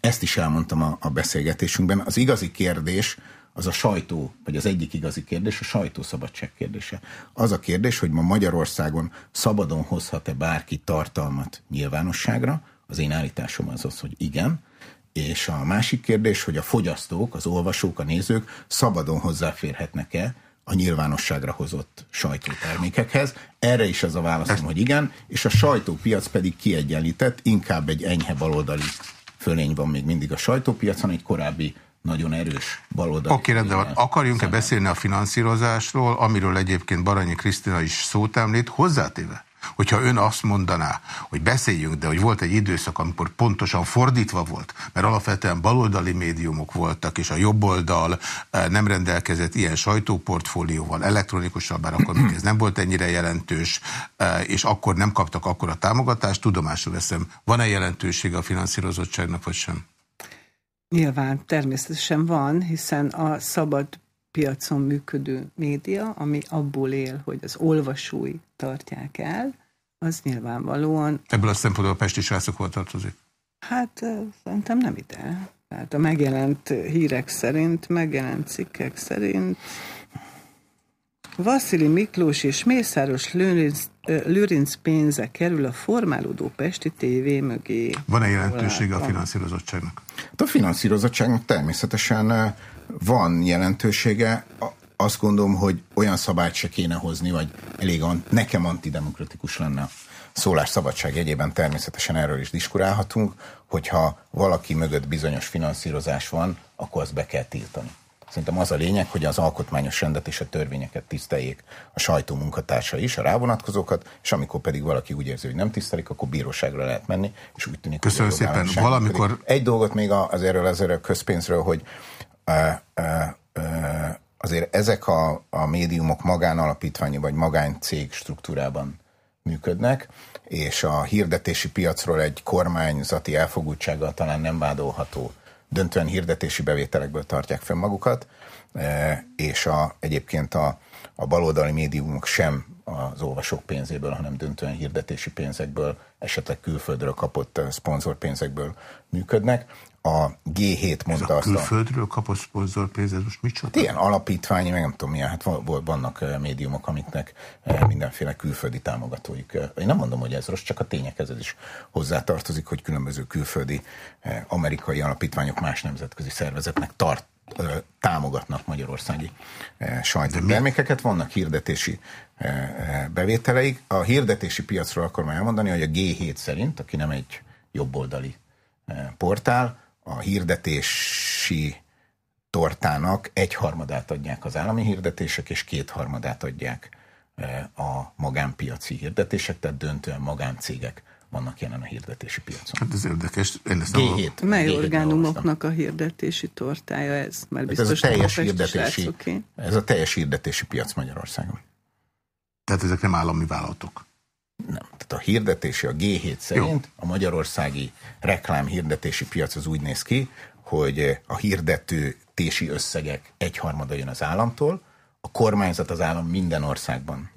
[SPEAKER 4] ezt is elmondtam a, a beszélgetésünkben. Az igazi kérdés az a sajtó, vagy az egyik igazi kérdés, a sajtószabadság kérdése. Az a kérdés, hogy ma Magyarországon szabadon hozhat-e bárki tartalmat nyilvánosságra, az én állításom az az, hogy igen, és a másik kérdés, hogy a fogyasztók, az olvasók, a nézők szabadon hozzáférhetnek-e a nyilvánosságra hozott sajtótermékekhez. Erre is az a válaszom, hogy igen, és a sajtópiac pedig kiegyenlített, inkább egy enyhe baloldali fölény van még mindig a sajtópiacon, egy korábbi nagyon erős baloldali.
[SPEAKER 1] Oké, okay, rendben van. Akarjunk-e beszélni a finanszírozásról, amiről egyébként Baranyi Krisztina is szót említ, hozzátéve? Hogyha ön azt mondaná, hogy beszéljünk, de hogy volt egy időszak, amikor pontosan fordítva volt, mert alapvetően baloldali médiumok voltak, és a jobboldal eh, nem rendelkezett ilyen sajtóportfólióval, elektronikusan, bár akkor még ez nem volt ennyire jelentős, eh, és akkor nem kaptak akkor a támogatást, tudomásul veszem, van-e jelentősége a finanszírozottságnak, vagy sem?
[SPEAKER 5] Nyilván, természetesen van, hiszen a szabad piacon működő média, ami abból él, hogy az olvasói tartják el, az nyilvánvalóan...
[SPEAKER 1] Ebből a szempontból a pesti srácok hol tartozik?
[SPEAKER 5] Hát szerintem nem ide. Tehát a megjelent hírek szerint, megjelent cikkek szerint Vasszili Miklós és Mészáros Lőrinc, Lőrinc pénze kerül a formálódó Pesti TV mögé.
[SPEAKER 1] Van-e jelentősége a finanszírozottságnak?
[SPEAKER 4] Hát a finanszírozottságnak természetesen van jelentősége. Azt gondolom, hogy olyan szabályt se kéne hozni, vagy elég nekem antidemokratikus lenne szólásszabadság jegyében természetesen erről is diskurálhatunk, hogyha valaki mögött bizonyos finanszírozás van, akkor azt be kell tiltani. Szerintem az a lényeg, hogy az alkotmányos rendet és a törvényeket tiszteljék a sajtó munkatársa is, a rávonatkozókat, és amikor pedig valaki úgy érzi, hogy nem tisztelik, akkor bíróságra lehet menni, és úgy tűnik,
[SPEAKER 1] Köszönöm hogy szépen. Valamikor...
[SPEAKER 4] Egy dolgot még az erről, ezzel a közpénzről, hogy azért ezek a, a médiumok magánalapítványi vagy magáncég struktúrában működnek, és a hirdetési piacról egy kormányzati elfogultsággal talán nem vádolható döntően hirdetési bevételekből tartják fenn magukat, és a, egyébként a, a baloldali médiumok sem az olvasók pénzéből, hanem döntően hirdetési pénzekből, esetleg külföldről kapott szponzorpénzekből működnek a G7 mondta
[SPEAKER 1] azt. a külföldről kapott szponzorpénz, ez most mit
[SPEAKER 4] Hát ilyen alapítványi, meg nem tudom milyen, hát vannak médiumok, amiknek mindenféle külföldi támogatóik. Én nem mondom, hogy ez rossz, csak a tényekhez ez is hozzátartozik, hogy különböző külföldi amerikai alapítványok más nemzetközi szervezetnek tart, támogatnak magyarországi sajtótermékeket, vannak hirdetési bevételeik. A hirdetési piacról akarom elmondani, hogy a G7 szerint, aki nem egy jobboldali portál, a hirdetési tortának egyharmadát adják az állami hirdetések, és kétharmadát adják e, a magánpiaci hirdetések, tehát döntően magáncégek vannak jelen a hirdetési piacon.
[SPEAKER 1] Hát ez érdekes. Én ezt
[SPEAKER 5] G7. A... Mely G7 orgánumoknak a hirdetési tortája ez?
[SPEAKER 4] Mert biztos ez a teljes hirdetési, ez a teljes hirdetési piac Magyarországon.
[SPEAKER 1] Tehát ezek nem állami vállalatok?
[SPEAKER 4] Nem. Tehát a hirdetési, a G7 szerint Jó. a magyarországi reklám hirdetési piac az úgy néz ki, hogy a hirdetőtési összegek egyharmada jön az államtól, a kormányzat az állam minden országban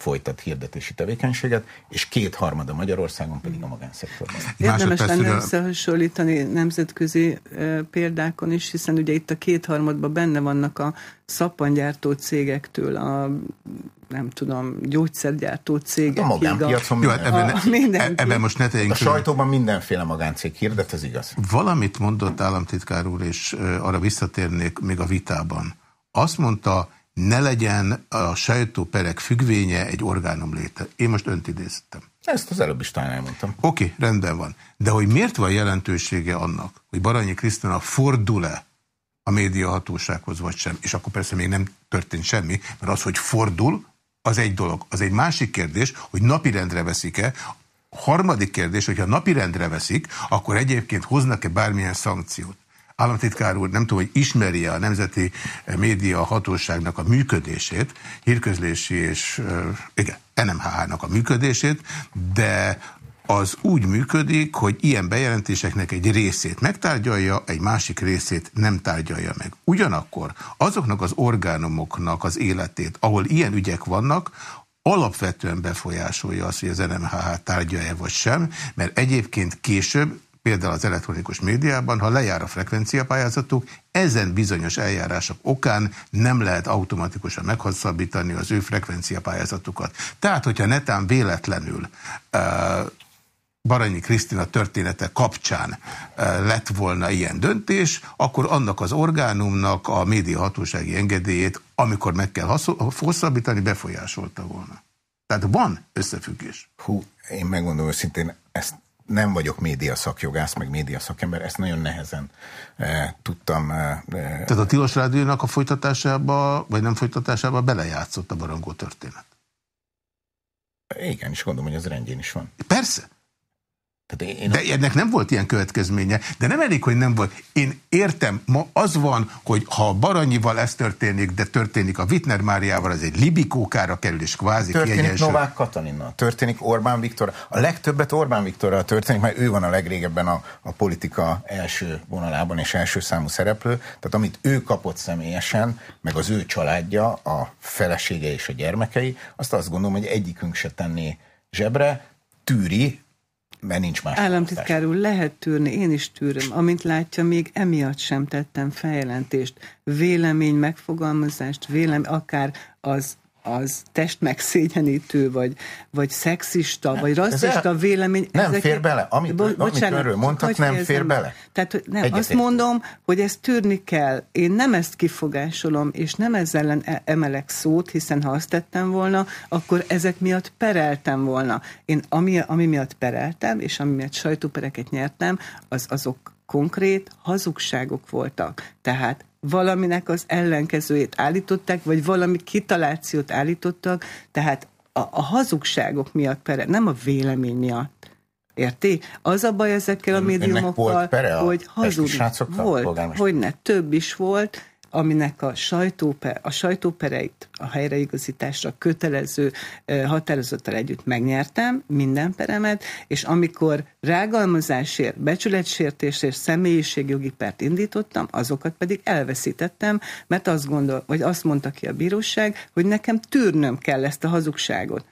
[SPEAKER 4] folytat hirdetési tevékenységet, és kétharmada Magyarországon pedig a magánszektorban.
[SPEAKER 5] Érdemes lenne összehasonlítani nemzetközi példákon is, hiszen ugye itt a kétharmadban benne vannak a szappangyártó cégektől a nem tudom, gyógyszergyártó cégek.
[SPEAKER 4] A magánpiacon
[SPEAKER 1] Jó, hát ebben, ne, ebben most ne tegyünk.
[SPEAKER 4] A sajtóban mindenféle magáncég hirdet, ez igaz.
[SPEAKER 1] Valamit mondott államtitkár úr, és arra visszatérnék még a vitában. Azt mondta, ne legyen a sajtóperek függvénye egy orgánum léte. Én most önt idéztem.
[SPEAKER 4] Ezt az előbb is talán elmondtam.
[SPEAKER 1] Oké, okay, rendben van. De hogy miért van jelentősége annak, hogy Baranyi Krisztina fordul-e a médiahatósághoz vagy sem, és akkor persze még nem történt semmi, mert az, hogy fordul, az egy dolog. Az egy másik kérdés, hogy napirendre veszik-e harmadik kérdés, hogyha napirendre veszik, akkor egyébként hoznak-e bármilyen szankciót? Államtitkár úr nem tudom, hogy ismeri a Nemzeti Média Hatóságnak a működését, hírközlési és igen, NMHH-nak a működését, de az úgy működik, hogy ilyen bejelentéseknek egy részét megtárgyalja, egy másik részét nem tárgyalja meg. Ugyanakkor azoknak az orgánumoknak az életét, ahol ilyen ügyek vannak, alapvetően befolyásolja az, hogy az NMHH tárgyalja vagy sem, mert egyébként később például az elektronikus médiában, ha lejár a frekvenciapályázatuk, ezen bizonyos eljárások okán nem lehet automatikusan meghosszabbítani az ő frekvenciapályázatukat. Tehát, hogyha netán véletlenül Baranyi Krisztina története kapcsán lett volna ilyen döntés, akkor annak az orgánumnak a médiahatósági engedélyét, amikor meg kell hosszabbítani, befolyásolta volna. Tehát van összefüggés.
[SPEAKER 4] Hú, én megmondom őszintén, ezt nem vagyok média szakjogász, meg média szakember, ezt nagyon nehezen e, tudtam. E,
[SPEAKER 1] Tehát a Tilos Rádiónak a folytatásába, vagy nem folytatásába belejátszott a barangó történet?
[SPEAKER 4] Igen, és gondolom, hogy ez rendjén is van.
[SPEAKER 1] Persze. Tehát én, de ennek nem volt ilyen következménye. De nem elég, hogy nem volt. Én értem, ma az van, hogy ha Baranyival ez történik, de történik a Wittner Máriával, az egy libikókára kerül, és kvázi
[SPEAKER 4] Történik kiegyenső. Novák Katalina, történik Orbán Viktor. A legtöbbet Orbán Viktorral történik, mert ő van a legrégebben a, a politika első vonalában és első számú szereplő. Tehát amit ő kapott személyesen, meg az ő családja, a felesége és a gyermekei, azt azt gondolom, hogy egyikünk se tenné zsebre, tűri, mert nincs más.
[SPEAKER 5] Államtitkár úr, lehet tűrni, én is tűröm. Amint látja, még emiatt sem tettem feljelentést, vélemény megfogalmazást, vélem, akár az az testmegszégyenítő, vagy, vagy szexista, nem, vagy rasszista el, vélemény.
[SPEAKER 4] Nem ezeket, fér bele. Amit, bo, bocsánat, amit önről mondtak, nem fér bele.
[SPEAKER 5] Tehát nem, azt mondom, hogy ezt tűrni kell. Én nem ezt kifogásolom, és nem ezzel ellen e- emelek szót, hiszen ha azt tettem volna, akkor ezek miatt pereltem volna. Én ami, ami miatt pereltem, és ami miatt sajtópereket nyertem, az azok konkrét hazugságok voltak. Tehát valaminek az ellenkezőjét állították, vagy valami kitalációt állítottak, tehát a, a hazugságok miatt pere, nem a vélemény miatt. Érti? Az a baj ezekkel a médiumokkal, hogy hazug volt, hogy ne, több is volt, aminek a, sajtóper, a sajtópereit a helyreigazításra kötelező határozattal együtt megnyertem, minden peremet, és amikor rágalmazásért, becsületsértésért, személyiségjogi pert indítottam, azokat pedig elveszítettem, mert azt gondol, vagy azt mondta ki a bíróság, hogy nekem tűrnöm kell ezt a hazugságot.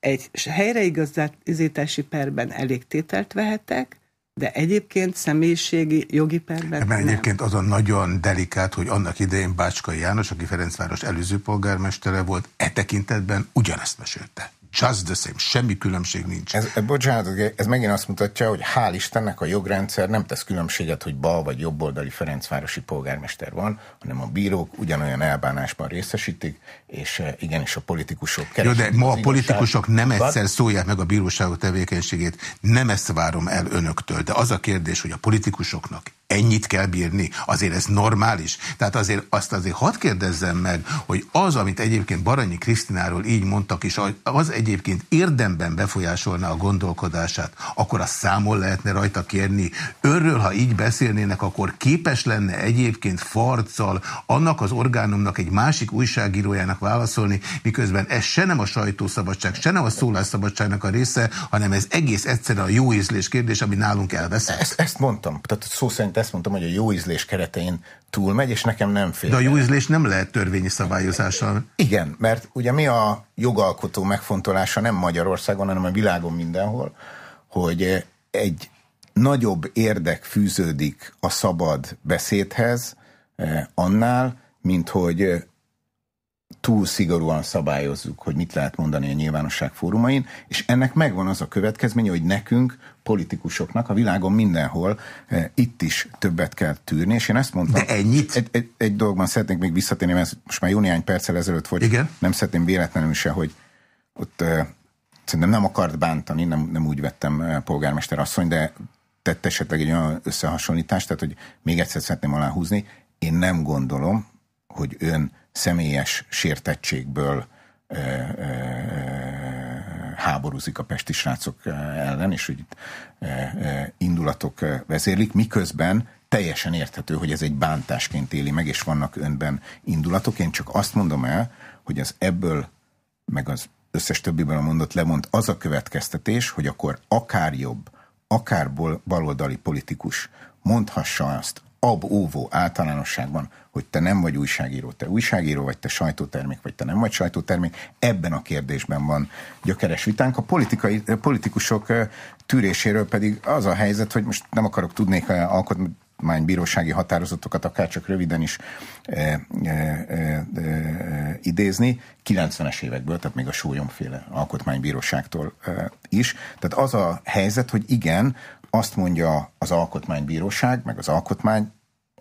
[SPEAKER 5] Egy helyreigazítási perben elég tételt vehetek, de egyébként személyiségi jogi perben
[SPEAKER 1] nem. egyébként az a nagyon delikát, hogy annak idején Bácskai János, aki Ferencváros előző polgármestere volt, e tekintetben ugyanezt mesélte. Just the same, semmi különbség nincs.
[SPEAKER 4] Ez, bocsánat, ez megint azt mutatja, hogy hál' Istennek a jogrendszer nem tesz különbséget, hogy bal vagy jobboldali Ferencvárosi polgármester van, hanem a bírók ugyanolyan elbánásban részesítik, és eh, igenis a politikusok
[SPEAKER 1] Jó, de ma a politikusok nem egyszer szólják meg a bíróságok tevékenységét, nem ezt várom el önöktől, de az a kérdés, hogy a politikusoknak ennyit kell bírni, azért ez normális. Tehát azért azt azért hadd kérdezzem meg, hogy az, amit egyébként Baranyi Krisztináról így mondtak, és az egyébként érdemben befolyásolná a gondolkodását, akkor a számol lehetne rajta kérni. Örről, ha így beszélnének, akkor képes lenne egyébként farccal annak az orgánumnak egy másik újságírójának válaszolni, miközben ez se nem a sajtószabadság, se nem a szólásszabadságnak a része, hanem ez egész egyszerűen a jó ízlés kérdés, ami nálunk elveszett.
[SPEAKER 4] Ezt, ezt mondtam. Tehát szó szerint ezt mondtam, hogy a jó ízlés keretein túlmegy, és nekem nem fél.
[SPEAKER 1] De a jó ízlés nem lehet törvényi szabályozással.
[SPEAKER 4] Igen, mert ugye mi a jogalkotó megfontolása nem Magyarországon, hanem a világon mindenhol, hogy egy nagyobb érdek fűződik a szabad beszédhez eh, annál, mint hogy túl szigorúan szabályozzuk, hogy mit lehet mondani a nyilvánosság fórumain, és ennek megvan az a következménye, hogy nekünk, politikusoknak a világon mindenhol eh, itt is többet kell tűrni, és én ezt mondtam.
[SPEAKER 1] De ennyit?
[SPEAKER 4] Egy, egy, egy dologban szeretnék még visszatérni, mert most már jó néhány perccel ezelőtt volt,
[SPEAKER 1] Igen?
[SPEAKER 4] nem szeretném véletlenül se, hogy ott eh, szerintem nem akart bántani, nem, nem úgy vettem eh, polgármester asszony, de tett esetleg egy olyan összehasonlítást, tehát hogy még egyszer szeretném aláhúzni, én nem gondolom, hogy ön személyes sértettségből ö, ö, háborúzik a pesti srácok ellen, és hogy itt indulatok vezérlik, miközben teljesen érthető, hogy ez egy bántásként éli meg, és vannak önben indulatok. Én csak azt mondom el, hogy az ebből, meg az összes többiből a mondott lemond az a következtetés, hogy akkor akár jobb, akár baloldali politikus mondhassa azt ab óvó általánosságban, hogy te nem vagy újságíró, te újságíró vagy, te sajtótermék, vagy te nem vagy sajtótermék. Ebben a kérdésben van gyökeres vitánk. A politikai, politikusok tűréséről pedig az a helyzet, hogy most nem akarok tudnék alkotmánybírósági határozatokat akár csak röviden is e, e, e, e, idézni, 90-es évekből, tehát még a sólyomféle alkotmánybíróságtól e, is. Tehát az a helyzet, hogy igen, azt mondja az alkotmánybíróság, meg az alkotmány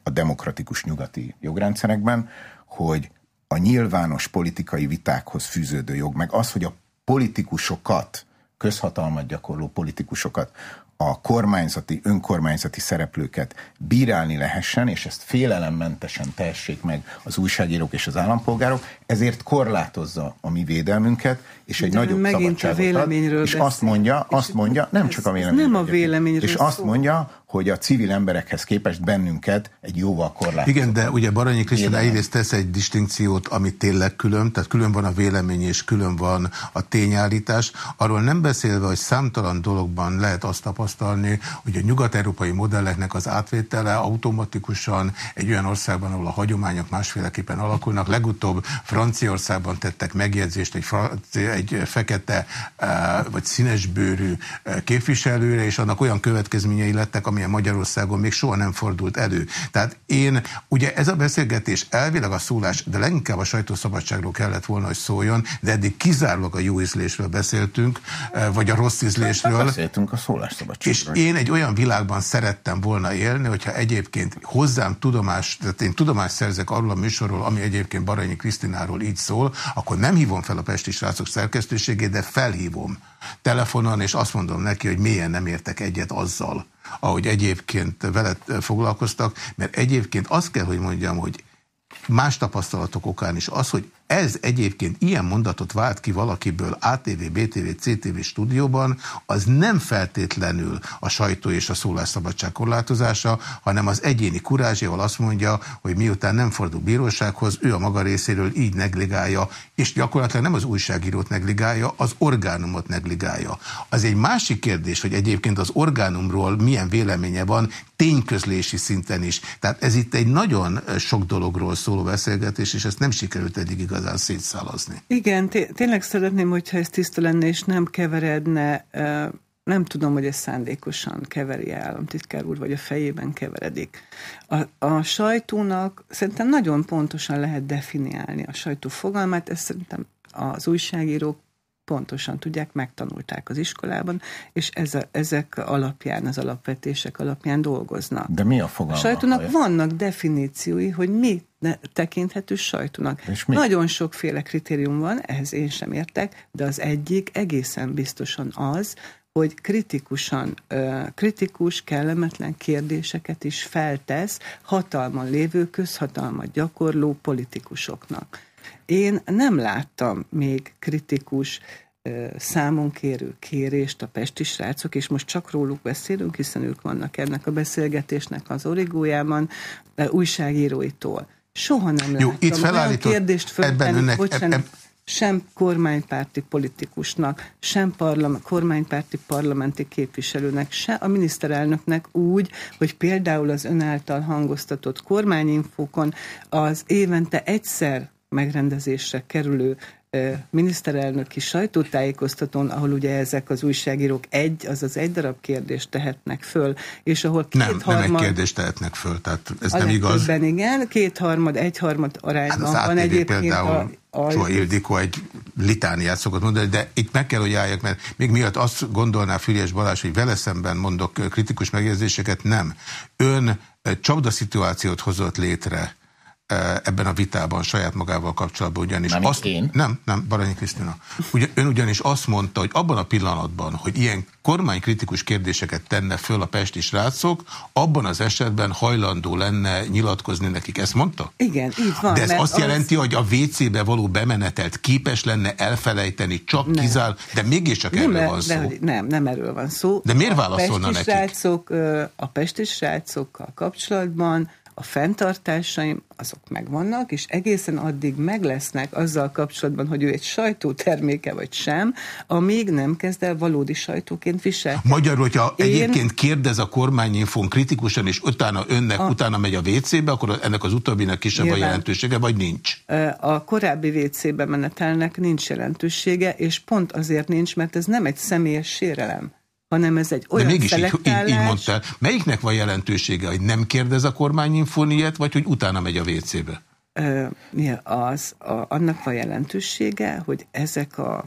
[SPEAKER 4] a demokratikus nyugati jogrendszerekben, hogy a nyilvános politikai vitákhoz fűződő jog, meg az, hogy a politikusokat, közhatalmat gyakorló politikusokat a kormányzati, önkormányzati szereplőket bírálni lehessen, és ezt félelemmentesen tessék meg az újságírók és az állampolgárok, ezért korlátozza a mi védelmünket, és egy De nagyobb megint a véleményről ad, és azt mondja, azt mondja, nem csak a véleményről.
[SPEAKER 5] Nem a véleményről
[SPEAKER 4] És azt mondja, hogy a civil emberekhez képest bennünket egy jóval korlátozó.
[SPEAKER 1] Igen, de ugye Baranyi Krisztina egyrészt tesz egy distinkciót, ami tényleg külön, tehát külön van a vélemény és külön van a tényállítás. Arról nem beszélve, hogy számtalan dologban lehet azt tapasztalni, hogy a nyugat-európai modelleknek az átvétele automatikusan egy olyan országban, ahol a hagyományok másféleképpen alakulnak. Legutóbb Franciaországban tettek megjegyzést egy, egy fekete eh, vagy színesbőrű eh, képviselőre, és annak olyan következményei lettek, ami amilyen Magyarországon még soha nem fordult elő. Tehát én, ugye ez a beszélgetés elvileg a szólás, de leginkább a sajtószabadságról kellett volna, hogy szóljon, de eddig kizárólag a jó ízlésről beszéltünk, eh, vagy a rossz ízlésről.
[SPEAKER 4] Beszéltünk a szólásszabadságról.
[SPEAKER 1] És én egy olyan világban szerettem volna élni, hogyha egyébként hozzám tudomás, tehát én tudomást szerzek arról a műsorról, ami egyébként Baranyi Krisztináról így szól, akkor nem hívom fel a Pesti Srácok szerkesztőségét, de felhívom telefonon, és azt mondom neki, hogy milyen nem értek egyet azzal, ahogy egyébként veled foglalkoztak, mert egyébként azt kell, hogy mondjam, hogy más tapasztalatok okán is az, hogy ez egyébként ilyen mondatot vált ki valakiből ATV, BTV, CTV stúdióban, az nem feltétlenül a sajtó és a szólásszabadság korlátozása, hanem az egyéni kurázsival azt mondja, hogy miután nem fordul bírósághoz, ő a maga részéről így negligálja, és gyakorlatilag nem az újságírót negligálja, az orgánumot negligálja. Az egy másik kérdés, hogy egyébként az orgánumról milyen véleménye van, tényközlési szinten is. Tehát ez itt egy nagyon sok dologról szóló beszélgetés, és ezt nem sikerült eddig szétszálazni.
[SPEAKER 5] Igen, tényleg szeretném, hogyha ez tiszta lenne, és nem keveredne, nem tudom, hogy ez szándékosan keveri államtitkár úr, vagy a fejében keveredik. A, a sajtónak szerintem nagyon pontosan lehet definiálni a sajtó fogalmát, ezt szerintem az újságírók pontosan tudják, megtanulták az iskolában, és ez a, ezek alapján, az alapvetések alapján dolgoznak.
[SPEAKER 4] De mi a fogalma?
[SPEAKER 5] A sajtónak vannak definíciói, hogy mi tekinthető sajtónak. És mi? Nagyon sokféle kritérium van, ehhez én sem értek, de az egyik egészen biztosan az, hogy kritikusan, kritikus, kellemetlen kérdéseket is feltesz hatalman lévő, közhatalmat gyakorló politikusoknak. Én nem láttam még kritikus számon kérő kérést a pesti srácok, és most csak róluk beszélünk, hiszen ők vannak ennek a beszélgetésnek az origójában, újságíróitól. Soha nem
[SPEAKER 1] Jó, láttam itt felállított, kérdést föltenni,
[SPEAKER 5] bocsánat, eb, eb, sem kormánypárti politikusnak, sem parlament, kormánypárti parlamenti képviselőnek, se a miniszterelnöknek úgy, hogy például az ön által hangoztatott kormányinfókon az évente egyszer megrendezésre kerülő miniszterelnöki sajtótájékoztatón, ahol ugye ezek az újságírók egy, azaz egy darab kérdést tehetnek föl, és ahol
[SPEAKER 1] két nem, harmad... Nem egy kérdést tehetnek föl, tehát ez nem igaz.
[SPEAKER 5] igen, kétharmad, egyharmad arányban hát van egyébként például...
[SPEAKER 1] a, a... Soha Ildikó egy litániát szokott mondani, de itt meg kell, hogy álljak, mert még miatt azt gondolná Füriás Balázs, hogy vele szemben mondok kritikus megjegyzéseket, nem. Ön csapda szituációt hozott létre ebben a vitában saját magával kapcsolatban, ugyanis
[SPEAKER 4] Nem
[SPEAKER 1] azt...
[SPEAKER 4] én?
[SPEAKER 1] Nem, nem, Baranyi Krisztina. Ugye, ön ugyanis azt mondta, hogy abban a pillanatban, hogy ilyen kormánykritikus kérdéseket tenne föl a pesti srácok, abban az esetben hajlandó lenne nyilatkozni nekik. Ezt mondta?
[SPEAKER 5] Igen, így van.
[SPEAKER 1] De ez azt
[SPEAKER 5] az-
[SPEAKER 1] jelenti, hogy a WC-be való bemenetelt képes lenne elfelejteni, csak
[SPEAKER 5] Nem.
[SPEAKER 1] kizár, de mégiscsak
[SPEAKER 5] nem,
[SPEAKER 1] erről van szó.
[SPEAKER 5] de, nem, nem erről van szó.
[SPEAKER 1] De miért
[SPEAKER 5] A
[SPEAKER 1] válaszolna
[SPEAKER 5] pesti
[SPEAKER 1] nekik?
[SPEAKER 5] Srácok, a pesti srácokkal kapcsolatban a fenntartásaim azok megvannak, és egészen addig meg lesznek azzal kapcsolatban, hogy ő egy sajtóterméke vagy sem, amíg nem kezd el valódi sajtóként viselkedni.
[SPEAKER 1] Magyarul, hogyha
[SPEAKER 5] Én-
[SPEAKER 1] egyébként kérdez a kormányinfon kritikusan, és utána önnek
[SPEAKER 5] A-
[SPEAKER 1] utána megy a WC-be, akkor ennek az utóbbinak kisebb a
[SPEAKER 5] Nyilván.
[SPEAKER 1] jelentősége, vagy nincs?
[SPEAKER 5] A korábbi WC-be menetelnek nincs jelentősége, és pont azért nincs, mert ez nem egy személyes sérelem, hanem ez egy
[SPEAKER 1] De
[SPEAKER 5] olyan
[SPEAKER 1] mégis így, így, mondtál. Melyiknek van jelentősége, hogy nem kérdez a kormányinfon ilyet, vagy hogy utána megy a WC-be?
[SPEAKER 5] Az, a, annak van jelentősége, hogy ezek a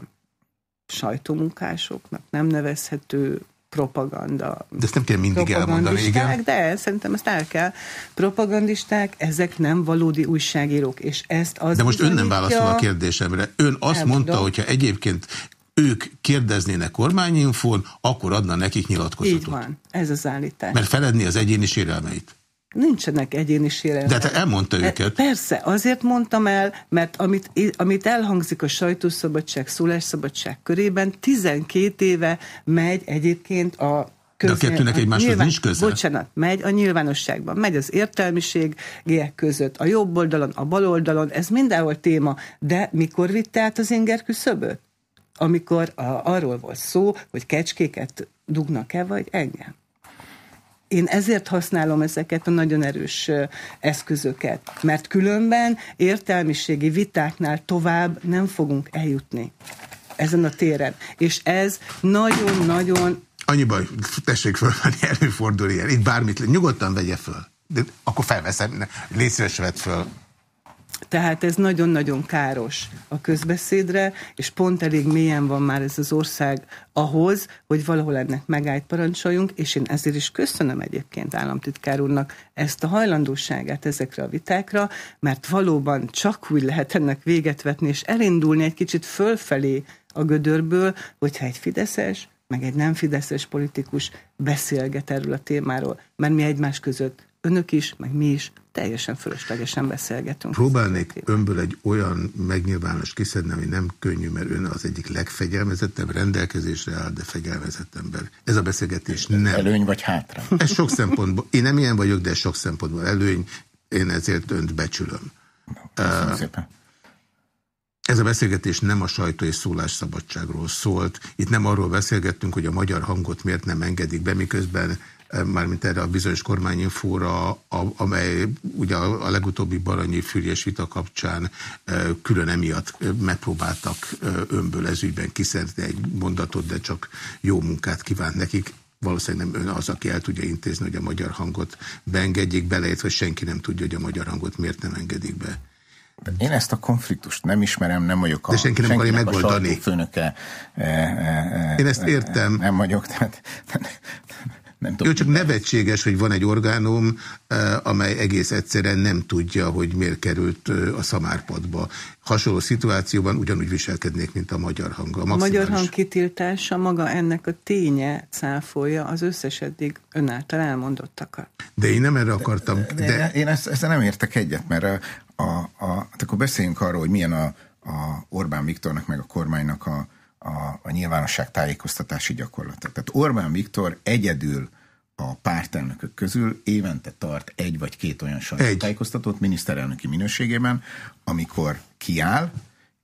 [SPEAKER 5] sajtómunkásoknak nem nevezhető propaganda.
[SPEAKER 1] De ezt nem kell mindig elmondani, igen.
[SPEAKER 5] De szerintem ezt el kell. Propagandisták, ezek nem valódi újságírók, és ezt az
[SPEAKER 1] De most ön nem válaszol a kérdésemre. Ön azt
[SPEAKER 5] Elmondom.
[SPEAKER 1] mondta, hogyha egyébként ők kérdeznének kormányinfon, akkor adna nekik nyilatkozatot.
[SPEAKER 5] Így van, ez az állítás.
[SPEAKER 1] Mert feledni az egyéni sérelmeit.
[SPEAKER 5] Nincsenek egyéni sérelmek.
[SPEAKER 1] De hát elmondta
[SPEAKER 5] E,
[SPEAKER 1] őket.
[SPEAKER 5] Persze, azért mondtam el, mert amit, amit elhangzik a sajtószabadság, szólásszabadság körében, 12 éve megy egyébként a
[SPEAKER 1] De a kettőnek egymáshoz nincs köze?
[SPEAKER 5] Bocsánat, megy a nyilvánosságban, megy az értelmiségiek között, a jobb oldalon, a bal oldalon, ez mindenhol téma, de mikor vitte át az inger küszöböt? Amikor a, arról volt szó, hogy kecskéket dugnak-e, vagy engem? Én ezért használom ezeket a nagyon erős eszközöket, mert különben értelmiségi vitáknál tovább nem fogunk eljutni ezen a téren. És ez nagyon-nagyon
[SPEAKER 1] Annyi baj, tessék fölvenni, előfordul ilyen. Itt bármit, nyugodtan vegye föl. De akkor felveszem, légy szíves, vedd föl.
[SPEAKER 5] Tehát ez nagyon-nagyon káros a közbeszédre, és pont elég mélyen van már ez az ország ahhoz, hogy valahol ennek megállt parancsoljunk, és én ezért is köszönöm egyébként államtitkár úrnak ezt a hajlandóságát ezekre a vitákra, mert valóban csak úgy lehet ennek véget vetni, és elindulni egy kicsit fölfelé a gödörből, hogyha egy fideszes, meg egy nem fideszes politikus beszélget erről a témáról, mert mi egymás között, önök is, meg mi is teljesen fölöslegesen beszélgetünk.
[SPEAKER 1] Próbálnék önből egy olyan megnyilvános kiszedni, ami nem könnyű, mert ön az egyik legfegyelmezettebb, rendelkezésre áll, de fegyelmezett ember. Ez a beszélgetés nem.
[SPEAKER 4] Előny vagy hátra?
[SPEAKER 1] Ez sok szempontból, én nem ilyen vagyok, de ez sok szempontból előny, én ezért önt becsülöm.
[SPEAKER 4] Köszönöm szépen.
[SPEAKER 1] Ez a beszélgetés nem a sajtó és szólásszabadságról szólt. Itt nem arról beszélgettünk, hogy a magyar hangot miért nem engedik be, miközben mármint erre a bizonyos kormányinfóra, a- amely ugye a legutóbbi Baranyi Füriyes vita kapcsán külön emiatt megpróbáltak önből ezügyben kiszedni egy mondatot, de csak jó munkát kívánt nekik. Valószínűleg nem ön az, aki el tudja intézni, hogy a magyar hangot beengedjék bele, hogy senki nem tudja, hogy a magyar hangot miért nem engedik be.
[SPEAKER 4] Én ezt a konfliktust nem ismerem, nem vagyok a,
[SPEAKER 1] De senki nem akarja megoldani.
[SPEAKER 4] sajtófőnöke. E, e, e,
[SPEAKER 1] Én ezt értem.
[SPEAKER 4] Nem vagyok, tehát nem tudom.
[SPEAKER 1] Ő csak nevetséges, hogy van egy orgánum, eh, amely egész egyszerűen nem tudja, hogy miért került eh, a szamárpadba. Hasonló szituációban ugyanúgy viselkednék, mint a magyar hang. A
[SPEAKER 5] A magyar hang kitiltása maga ennek a ténye cáfolja az összes eddig ön által elmondottakat.
[SPEAKER 1] De én nem erre akartam.
[SPEAKER 4] De,
[SPEAKER 1] De,
[SPEAKER 4] én ezt, ezzel nem értek egyet, mert a, a, a, akkor beszéljünk arról, hogy milyen a, a Orbán Viktornak meg a kormánynak a, a, a nyilvánosság tájékoztatási gyakorlata. Tehát Orbán Viktor egyedül a pártelnökök közül évente tart egy vagy két olyan sajtótájékoztatót miniszterelnöki minőségében, amikor kiáll,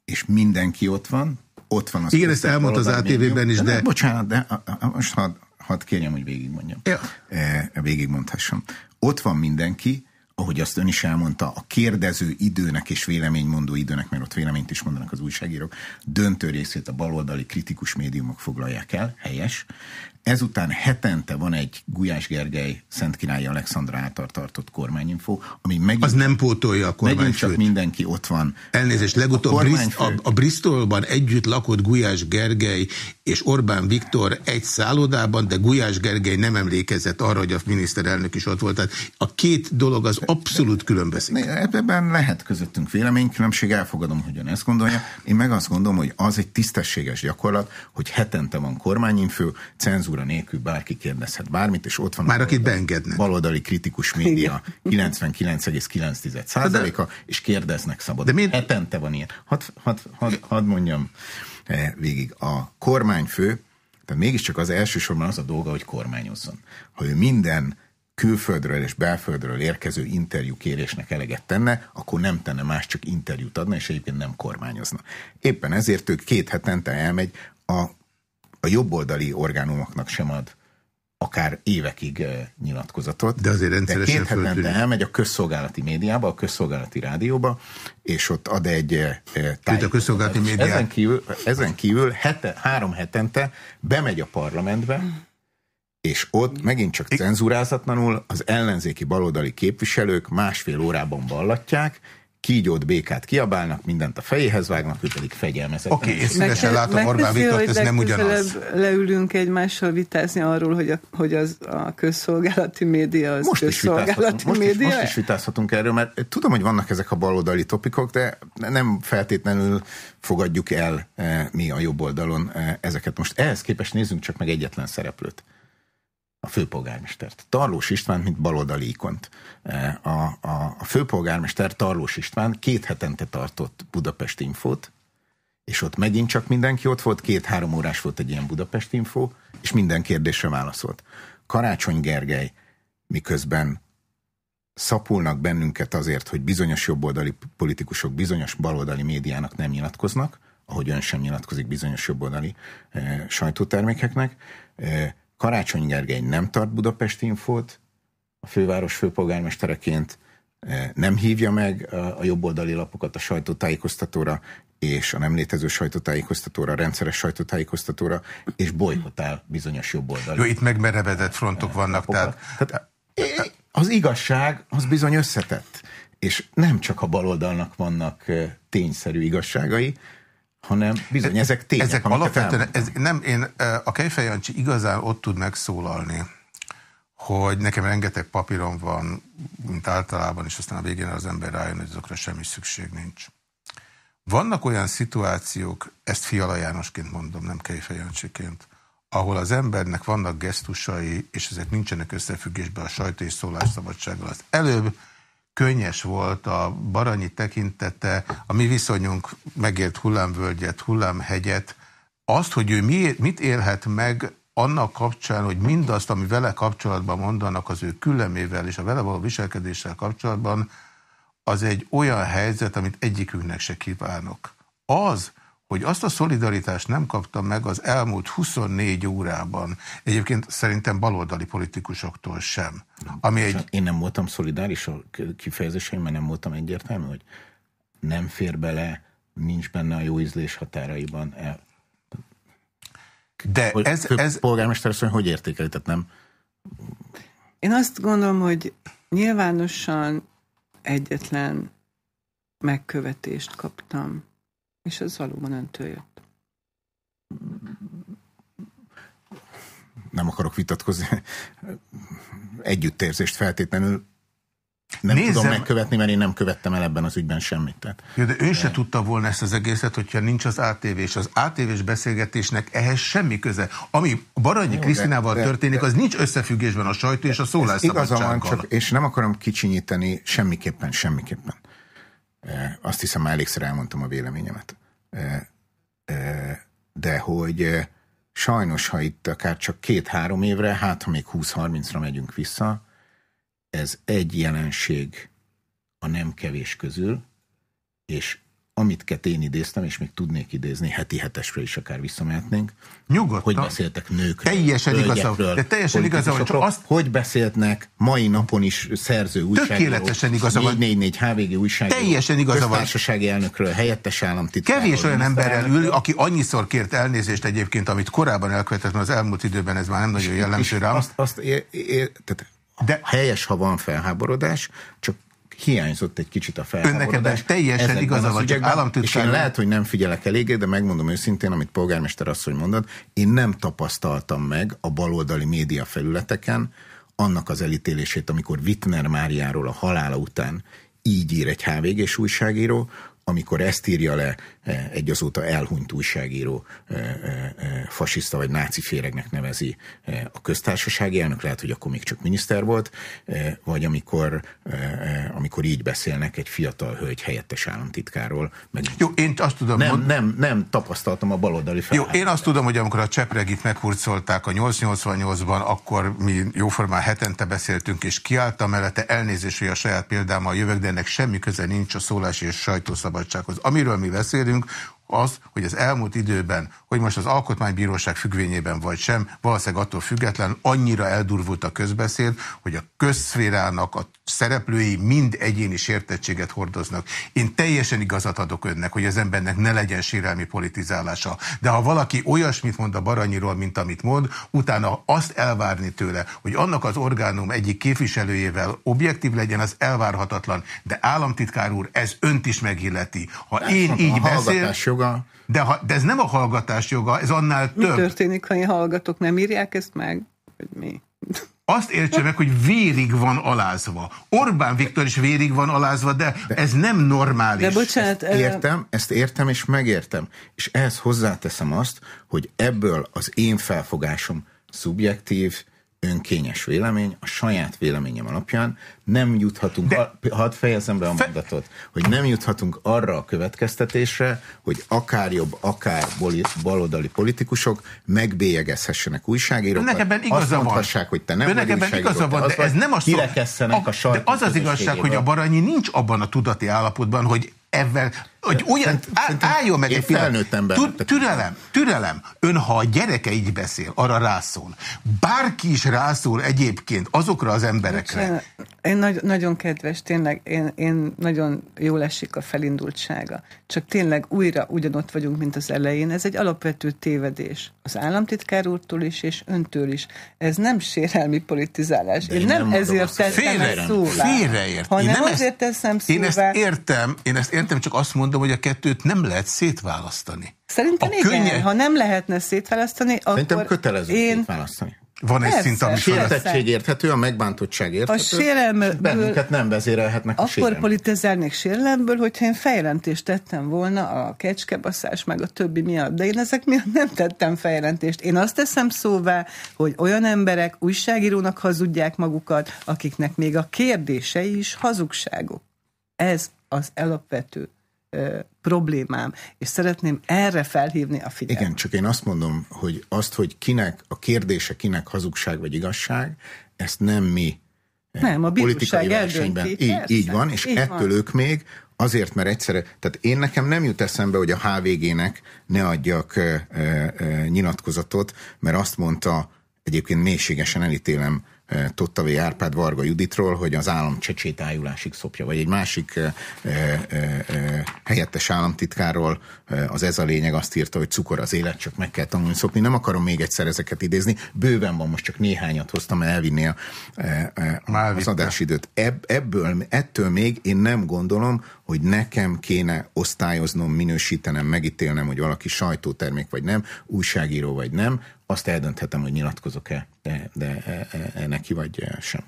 [SPEAKER 4] és mindenki ott van, ott van az
[SPEAKER 1] Igen, ezt elmondta az ATV-ben is, de-
[SPEAKER 4] Bocsánat, de a, a, most hadd had kérjem, hogy végigmondjam.
[SPEAKER 1] Ja.
[SPEAKER 4] E, végigmondhassam. Ott van mindenki, ahogy azt ön is elmondta, a kérdező időnek és véleménymondó időnek, mert ott véleményt is mondanak az újságírók, döntő részét a baloldali kritikus médiumok foglalják el, helyes. Ezután hetente van egy Gulyás Gergely Szent Király Alexandra által tartott kormányinfo, ami megint,
[SPEAKER 1] Az nem pótolja a
[SPEAKER 4] megint csak
[SPEAKER 1] kormányfőt.
[SPEAKER 4] mindenki ott van.
[SPEAKER 1] Elnézést, legutóbb
[SPEAKER 4] A kormányfő-
[SPEAKER 1] a, a Bristolban együtt lakott Gulyás Gergely és Orbán Viktor egy szállodában, de Gulyás Gergely nem emlékezett arra, hogy a miniszterelnök is ott volt. Tehát a két dolog az abszolút különbözik.
[SPEAKER 4] Ne, Ebben lehet közöttünk véleménykülönbség, elfogadom, hogy ön ezt gondolja. Én meg azt gondolom, hogy az egy tisztességes gyakorlat, hogy hetente van kormányinfő, cenzúra nélkül bárki kérdezhet bármit, és ott van
[SPEAKER 1] Már
[SPEAKER 4] a
[SPEAKER 1] akit
[SPEAKER 4] baloldali-
[SPEAKER 1] beengednek.
[SPEAKER 4] baloldali kritikus média 99,9%-a, és kérdeznek szabad.
[SPEAKER 1] De miért-
[SPEAKER 4] Hetente van ilyen. Hadd had, had, had mondjam eh, végig. A kormányfő, tehát mégiscsak az elsősorban az a dolga, hogy kormányozzon. Ha ő minden külföldről és belföldről érkező interjú kérésnek eleget tenne, akkor nem tenne más, csak interjút adna, és egyébként nem kormányozna. Éppen ezért ő két hetente elmegy, a, a jobboldali orgánumoknak sem ad akár évekig eh, nyilatkozatot.
[SPEAKER 1] De azért rendszeresen
[SPEAKER 4] két hetente
[SPEAKER 1] föltűnik.
[SPEAKER 4] elmegy a közszolgálati médiába, a közszolgálati rádióba, és ott ad egy eh,
[SPEAKER 1] a közszolgálati
[SPEAKER 4] tájékoztatást.
[SPEAKER 1] médiát-
[SPEAKER 4] Ezen kívül, ezen kívül hete, három hetente bemegy a parlamentbe, és ott megint csak cenzúrázatlanul az ellenzéki baloldali képviselők másfél órában vallatják, kígyót, békát kiabálnak, mindent a fejéhez vágnak, ő pedig fegyelmezett.
[SPEAKER 1] Oké, én szívesen
[SPEAKER 5] Meg-
[SPEAKER 1] látom Orbán Viktort, ez nem ugyanaz.
[SPEAKER 5] leülünk egymással vitázni arról, hogy a, hogy az, a közszolgálati média az
[SPEAKER 4] Most is, vitázhatunk,
[SPEAKER 5] közszolgálati
[SPEAKER 4] most, is,
[SPEAKER 5] média.
[SPEAKER 4] most is vitázhatunk erről, mert tudom, hogy vannak ezek a baloldali topikok, de nem feltétlenül fogadjuk el eh, mi a jobb oldalon eh, ezeket. Most ehhez képest nézzünk csak meg egyetlen szereplőt. A főpolgármestert. Tarlós István, mint baloldali ikont. Eh, A, a, a főpolgármester Tarlós István két hetente tartott Budapest infót, és ott megint csak mindenki ott volt, két-három órás volt egy ilyen Budapest info, és minden kérdésre válaszolt. Karácsony Gergely, miközben szapulnak bennünket azért, hogy bizonyos jobboldali politikusok bizonyos baloldali médiának nem nyilatkoznak, ahogy ön sem nyilatkozik bizonyos jobboldali e, sajtótermékeknek. E, Karácsony Gergely nem tart Budapest infót, a főváros főpolgármestereként e, nem hívja meg a, jobboldali lapokat a sajtótájékoztatóra, és a nem létező sajtótájékoztatóra, a rendszeres sajtótájékoztatóra, és bolykotál bizonyos jobboldali
[SPEAKER 1] Jó, itt megmerevedett frontok vannak, tehát
[SPEAKER 4] tehát az igazság az bizony összetett. És nem csak a baloldalnak vannak tényszerű igazságai, hanem bizony ezek tények.
[SPEAKER 1] Ezek alapvetően, ez, nem, én, a Kejfej Jancsi igazán ott tud megszólalni, hogy nekem rengeteg papírom van, mint általában, és aztán a végén az ember rájön, hogy azokra semmi szükség nincs. Vannak olyan szituációk, ezt Fiala Jánosként mondom, nem Kejfej Jancsiként, ahol az embernek vannak gesztusai, és ezek nincsenek összefüggésben a sajtó és szólásszabadsággal. Az előbb könnyes volt a Baranyi tekintete, a mi viszonyunk megért hullámvölgyet, hullámhegyet, azt, hogy ő mi, mit élhet meg annak kapcsán, hogy mindazt, ami vele kapcsolatban mondanak az ő küllemével és a vele való viselkedéssel kapcsolatban, az egy olyan helyzet, amit egyikünknek se kívánok. Az, hogy azt a szolidaritást nem kaptam meg az elmúlt 24 órában, egyébként szerintem baloldali politikusoktól sem, ami egy
[SPEAKER 4] Én nem voltam szolidáris a kifejezéseim, mert nem voltam egyértelmű, hogy nem fér bele, nincs benne a jó ízlés határaiban. El,
[SPEAKER 1] De
[SPEAKER 4] hogy
[SPEAKER 1] ez, ez,
[SPEAKER 4] polgármester asszony hogy értékeli, tehát nem
[SPEAKER 5] Én azt gondolom, hogy nyilvánosan egyetlen megkövetést kaptam, és az valóban öntől jött.
[SPEAKER 4] nem akarok vitatkozni, együttérzést feltétlenül nem
[SPEAKER 1] Nézzem-
[SPEAKER 4] tudom megkövetni, mert én nem követtem el ebben az ügyben semmit. Tehát
[SPEAKER 1] jó, de ő se tudta volna ezt az egészet, hogyha nincs az ATV, és az ATV-s beszélgetésnek ehhez semmi köze. Ami Baranyi Krisztinával
[SPEAKER 4] de-
[SPEAKER 1] történik, az nincs összefüggésben a sajtó és a
[SPEAKER 4] Igaza van,
[SPEAKER 1] szólásszabadsággal.
[SPEAKER 4] csak, és nem akarom kicsinyíteni semmiképpen, semmiképpen. E, azt hiszem, már elégszer elmondtam a véleményemet. E, e, de hogy sajnos, ha itt akár csak két-három évre, hát ha még 20-30-ra megyünk vissza, ez egy jelenség a nem kevés közül, és amiket én idéztem, és még tudnék idézni, heti hetesre is akár visszamehetnénk.
[SPEAKER 1] Nyugodtan.
[SPEAKER 4] Hogy beszéltek nőkről,
[SPEAKER 1] Teljesen igaza, de teljesen igaza, hogy csak azt...
[SPEAKER 4] Hogy beszélnek mai napon is szerző újságíró.
[SPEAKER 1] Tökéletesen igaza van.
[SPEAKER 4] 444 HVG újságíró.
[SPEAKER 1] Teljesen igaza van.
[SPEAKER 4] Köztársasági elnökről, helyettes államtitkár.
[SPEAKER 1] Kevés olyan emberrel ül, aki annyiszor kért elnézést egyébként, amit korábban elkövetett, az elmúlt időben ez már nem nagyon jellemző rám.
[SPEAKER 4] Azt, azt ér, ér, tehát de helyes, ha van felháborodás, csak hiányzott egy kicsit a felháborodás.
[SPEAKER 1] Teljesen igaza van, csak államtitkár...
[SPEAKER 4] És én lehet, hogy nem figyelek eléggé, de megmondom őszintén, amit polgármester asszony mondott, én nem tapasztaltam meg a baloldali média felületeken annak az elítélését, amikor Wittner Máriáról a halála után így ír egy HVG-s újságíró, amikor ezt írja le egy azóta elhunyt újságíró eh, eh, fasiszta vagy náci féregnek nevezi a köztársasági elnök, lehet, hogy akkor még csak miniszter volt, vagy amikor, amikor így beszélnek egy fiatal hölgy helyettes államtitkáról. Meg
[SPEAKER 1] Jó, én azt tudom...
[SPEAKER 4] Nem, mond... nem, nem tapasztaltam a baloldali fel.
[SPEAKER 1] Jó, én azt tudom, hogy amikor a Csepregit meghurcolták a 888-ban, akkor mi jóformán hetente beszéltünk, és kiálltam mellette elnézést, hogy a saját példámmal jövök, de ennek semmi köze nincs a szólás és sajtószabadság szabadsághoz. Amiről mi beszélünk, Entschuldigung, az, hogy az elmúlt időben, hogy most az alkotmánybíróság függvényében vagy sem, valószínűleg attól független annyira eldurvult a közbeszéd, hogy a közszférának a szereplői mind egyéni sértettséget hordoznak. Én teljesen igazat adok önnek, hogy az embernek ne legyen sérelmi politizálása. De ha valaki olyasmit mond a Baranyiról, mint amit mond, utána azt elvárni tőle, hogy annak az orgánum egyik képviselőjével objektív legyen, az elvárhatatlan. De államtitkár úr, ez önt is megilleti. Ha én így beszél
[SPEAKER 4] joga.
[SPEAKER 1] De, ha, de ez nem a hallgatás joga, ez annál több.
[SPEAKER 5] Mi történik, ha én hallgatok, nem írják ezt meg? Hogy mi?
[SPEAKER 1] Azt értse meg, hogy vérig van alázva. Orbán Viktor is vérig van alázva, de, de ez nem normális.
[SPEAKER 5] De bocsánat.
[SPEAKER 4] Ezt értem, ezt értem és megértem. És ehhez hozzáteszem azt, hogy ebből az én felfogásom szubjektív, önkényes vélemény, a saját véleményem alapján nem juthatunk, De... hadd fejezem be a Fe... mondatot, hogy nem juthatunk arra a következtetésre, hogy akár jobb, akár baloldali politikusok megbélyegezhessenek újságírókat.
[SPEAKER 1] Önnek ebben igaza
[SPEAKER 4] azt mondhassák, hogy te nem
[SPEAKER 1] Önnek ebben igaza van, de ez nem a
[SPEAKER 4] szó... a, a
[SPEAKER 1] De az az igazság, hogy a Baranyi nincs abban a tudati állapotban, hogy ebben, hogy olyan, álljon meg egy
[SPEAKER 4] felnőtt ember.
[SPEAKER 1] Türelem, türelem. Ön, ha a gyereke így beszél, arra rászól. Bárki is rászól egyébként azokra az emberekre.
[SPEAKER 5] Én nagy, nagyon kedves, tényleg, én, én nagyon jól esik a felindultsága. Csak tényleg újra ugyanott vagyunk, mint az elején. Ez egy alapvető tévedés. Az államtitkár úrtól is, és öntől is. Ez nem sérelmi politizálás. én, én nem, nem ezért teszem ezt szóvá.
[SPEAKER 1] Félreért.
[SPEAKER 5] Hanem én azért teszem szóvá.
[SPEAKER 1] Én ezt értem, én ezt értem, csak azt mondom, hogy a kettőt nem lehet szétválasztani.
[SPEAKER 5] Szerintem a igen. Könnye... Ha nem lehetne szétválasztani, akkor
[SPEAKER 4] Szerintem kötelező én... szétválasztani.
[SPEAKER 1] Van egy Persze. szint, ami
[SPEAKER 4] sértettség érthető, a megbántottság érthető.
[SPEAKER 5] A sérelmből...
[SPEAKER 4] Bennünket nem vezérelhetnek
[SPEAKER 5] a Akkor politizálnék sérelemből, hogyha én feljelentést tettem volna a kecskebaszás, meg a többi miatt. De én ezek miatt nem tettem feljelentést. Én azt teszem szóvá, hogy olyan emberek újságírónak hazudják magukat, akiknek még a kérdései is hazugságok. Ez az alapvető problémám, és szeretném erre felhívni a figyelmet.
[SPEAKER 4] Igen, csak én azt mondom, hogy azt, hogy kinek a kérdése, kinek hazugság vagy igazság, ezt nem mi
[SPEAKER 5] nem, a politikai versenyben.
[SPEAKER 4] Így, így van, és így ettől van. ők még azért, mert egyszerre, tehát én nekem nem jut eszembe, hogy a HVG-nek ne adjak e, e, nyilatkozatot, mert azt mondta, egyébként mélységesen elítélem Tottavé Árpád Varga Juditról, hogy az állam csecsétájulásig szopja, vagy egy másik e, e, e, helyettes államtitkárról az ez a lényeg azt írta, hogy cukor az élet, csak meg kell tanulni szopni. Nem akarom még egyszer ezeket idézni, bőven van, most csak néhányat hoztam, elvinni a, az adásidőt. Ebb, ebből, ettől még én nem gondolom, hogy nekem kéne osztályoznom, minősítenem, megítélnem, hogy valaki sajtótermék vagy nem, újságíró vagy nem, azt eldönthetem, hogy nyilatkozok-e, de, de e, e, e, neki vagy sem.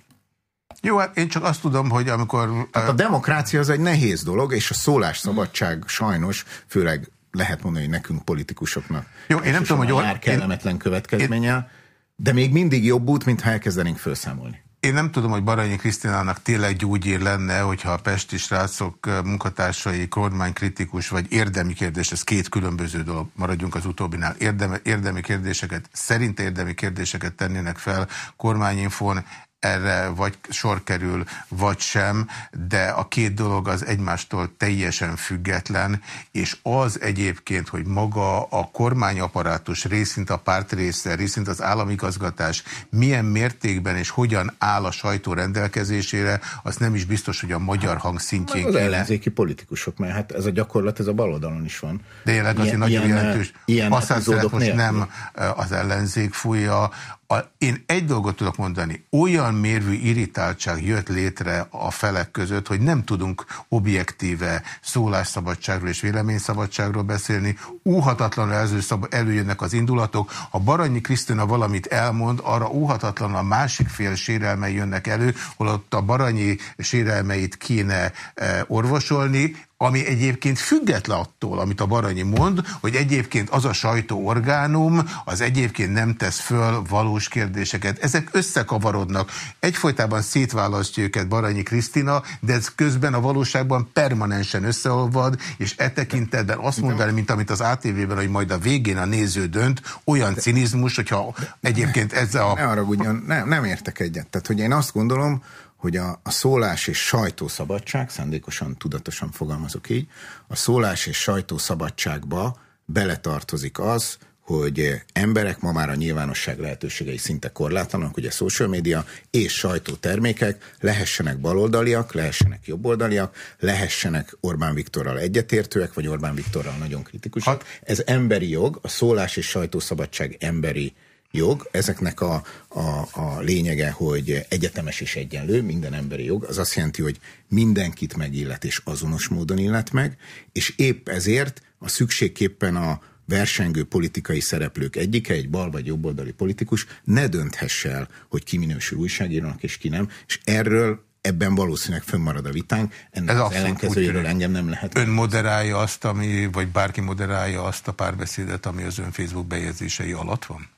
[SPEAKER 1] Jó, hát én csak azt tudom, hogy amikor...
[SPEAKER 4] Hát a demokrácia az egy nehéz dolog, és a szólásszabadság sajnos, főleg lehet mondani, hogy nekünk politikusoknak.
[SPEAKER 1] Jó, én nem tudom, hogy...
[SPEAKER 4] Már kellemetlen következménye, de még mindig jobb út, mint ha elkezdenénk felszámolni.
[SPEAKER 1] Én nem tudom, hogy Baranyi Krisztinának tényleg gyógyír lenne, hogyha a Pesti srácok munkatársai kormánykritikus vagy érdemi kérdés, ez két különböző dolog, maradjunk az utóbbinál, érdemi, érdemi kérdéseket, szerint érdemi kérdéseket tennének fel kormányinfón, erre vagy sor kerül, vagy sem, de a két dolog az egymástól teljesen független, és az egyébként, hogy maga a kormányaparátus részint a párt része, részint az államigazgatás milyen mértékben és hogyan áll a sajtó rendelkezésére, az nem is biztos, hogy a magyar hang szintjén
[SPEAKER 4] kéne. Az ellenzéki politikusok, mert hát ez a gyakorlat, ez a baloldalon is van.
[SPEAKER 1] De jelenleg azért nagyon ilyen, jelentős. Ilyen most nélkül. nem az ellenzék fújja, a, én egy dolgot tudok mondani, olyan mérvű irritáltság jött létre a felek között, hogy nem tudunk objektíve szólásszabadságról és véleményszabadságról beszélni, úhatatlanul elő, előjönnek az indulatok, ha Baranyi Krisztina valamit elmond, arra úhatatlanul a másik fél sérelmei jönnek elő, holott a Baranyi sérelmeit kéne e, orvosolni, ami egyébként független attól, amit a Baranyi mond, hogy egyébként az a sajtóorgánum, az egyébként nem tesz föl valós kérdéseket. Ezek összekavarodnak. Egyfolytában szétválasztja őket Baranyi Krisztina, de ez közben a valóságban permanensen összeolvad, és e tekintetben azt mondani, mint amit az ATV-ben, hogy majd a végén a néző dönt, olyan cinizmus, hogyha egyébként ez a...
[SPEAKER 4] Ne haragudjon, nem, nem értek egyet. Tehát, hogy én azt gondolom, hogy a, a szólás és sajtószabadság, szándékosan, tudatosan fogalmazok így, a szólás és sajtószabadságba beletartozik az, hogy emberek ma már a nyilvánosság lehetőségei szinte korlátlanok, ugye social média és sajtótermékek lehessenek baloldaliak, lehessenek jobboldaliak, lehessenek Orbán Viktorral egyetértőek, vagy Orbán Viktorral nagyon kritikusak. Hát, Ez emberi jog, a szólás és sajtószabadság emberi jog, ezeknek a, a, a lényege, hogy egyetemes és egyenlő, minden emberi jog, az azt jelenti, hogy mindenkit megillet és azonos módon illet meg, és épp ezért a szükségképpen a versengő politikai szereplők egyike, egy bal vagy jobboldali politikus ne dönthesse el, hogy ki minősül újságírónak és ki nem, és erről ebben valószínűleg fönnmarad a vitánk, ennek Ez az ellenkezőjéről engem nem lehet.
[SPEAKER 1] Ön moderálja azt, ami, vagy bárki moderálja azt a párbeszédet, ami az ön Facebook bejegyzései alatt van?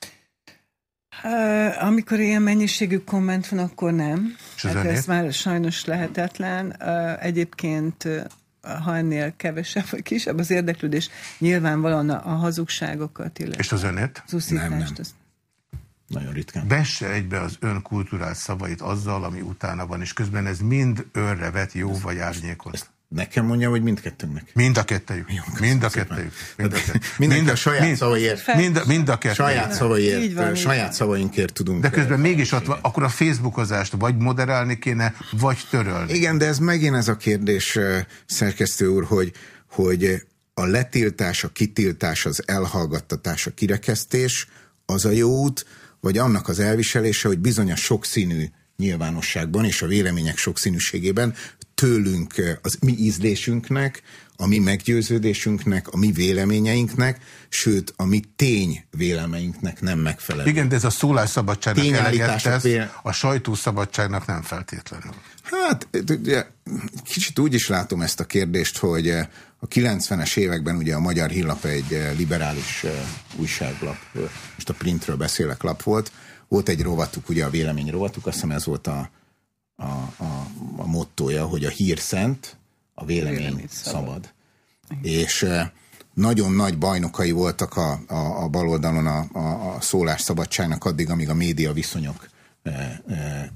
[SPEAKER 5] Amikor ilyen mennyiségű komment van, akkor nem. Hát ez már sajnos lehetetlen. Egyébként ha ennél kevesebb vagy kisebb az érdeklődés, nyilvánvalóan a, a hazugságokat illetve.
[SPEAKER 1] És az önét?
[SPEAKER 4] Nem, nem. Az... Nagyon ritkán.
[SPEAKER 1] Vesse egybe az ön kulturált szavait azzal, ami utána van, és közben ez mind önre vet jó vagy árnyékot.
[SPEAKER 4] Nekem mondja, hogy mindkettőnknek?
[SPEAKER 1] Mind a kettőjük. Mind a kettőjük. Mind a kettőjük. Mind a
[SPEAKER 4] saját szavaiért.
[SPEAKER 1] Mind, mind a kettőjük.
[SPEAKER 4] Saját szavaiért, van, saját szavainkért tudunk.
[SPEAKER 1] De közben mégis ott van, akkor a Facebookozást vagy moderálni kéne, vagy törölni.
[SPEAKER 4] Igen, de ez megint ez a kérdés, szerkesztő úr, hogy, hogy a letiltás, a kitiltás, az elhallgattatás, a kirekesztés az a jó út, vagy annak az elviselése, hogy bizony a sokszínű nyilvánosságban és a vélemények sokszínűségében tőlünk, az mi ízlésünknek, a mi meggyőződésünknek, a mi véleményeinknek, sőt, a mi tény véleményünknek nem megfelelő.
[SPEAKER 1] Igen, de ez a szólásszabadságnak eleget tesz, véle... a sajtószabadságnak nem feltétlenül.
[SPEAKER 4] Hát, kicsit úgy is látom ezt a kérdést, hogy a 90-es években ugye a Magyar Hírlap egy liberális újságlap, most a printről beszélek, lap volt, volt egy rovatuk, ugye a vélemény rovatuk, azt hiszem ez volt a, a, a, a mottoja, hogy a hír szent, a vélemény, a vélemény szabad. szabad. És nagyon nagy bajnokai voltak a, a, a baloldalon a, a, a szólásszabadságnak addig, amíg a média viszonyok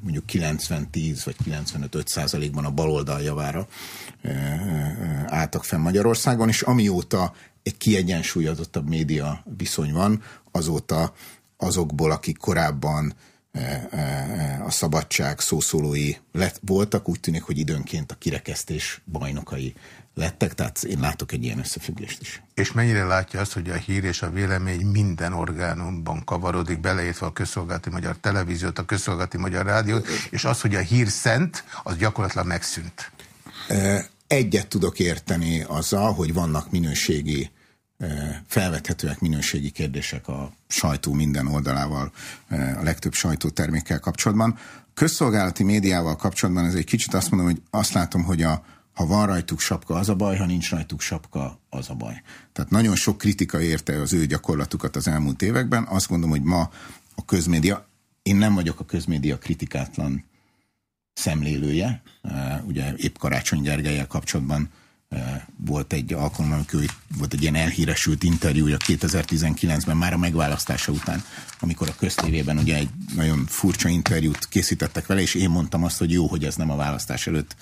[SPEAKER 4] mondjuk 90-10 vagy 95-5 százalékban a baloldal javára álltak fenn Magyarországon, és amióta egy kiegyensúlyozottabb média viszony van, azóta azokból, akik korábban a szabadság szószólói lett, voltak, úgy tűnik, hogy időnként a kirekesztés bajnokai lettek, tehát én látok egy ilyen összefüggést is.
[SPEAKER 1] És mennyire látja azt, hogy a hír és a vélemény minden orgánumban kavarodik, beleértve a közszolgálati magyar televíziót, a közszolgálati magyar rádiót, és az, hogy a hír szent, az gyakorlatilag megszűnt.
[SPEAKER 4] Egyet tudok érteni azzal, hogy vannak minőségi felvethetőek minőségi kérdések a sajtó minden oldalával, a legtöbb sajtótermékkel kapcsolatban. Közszolgálati médiával kapcsolatban ez egy kicsit azt mondom, hogy azt látom, hogy a, ha van rajtuk sapka, az a baj, ha nincs rajtuk sapka, az a baj. Tehát nagyon sok kritika érte az ő gyakorlatukat az elmúlt években. Azt gondolom, hogy ma a közmédia, én nem vagyok a közmédia kritikátlan szemlélője. Ugye épp Karácsony Gergelyel kapcsolatban volt egy alkalom, amikor volt egy ilyen elhíresült interjúja 2019-ben, már a megválasztása után, amikor a köztévében ugye egy nagyon furcsa interjút készítettek vele, és én mondtam azt, hogy jó, hogy ez nem a választás előtt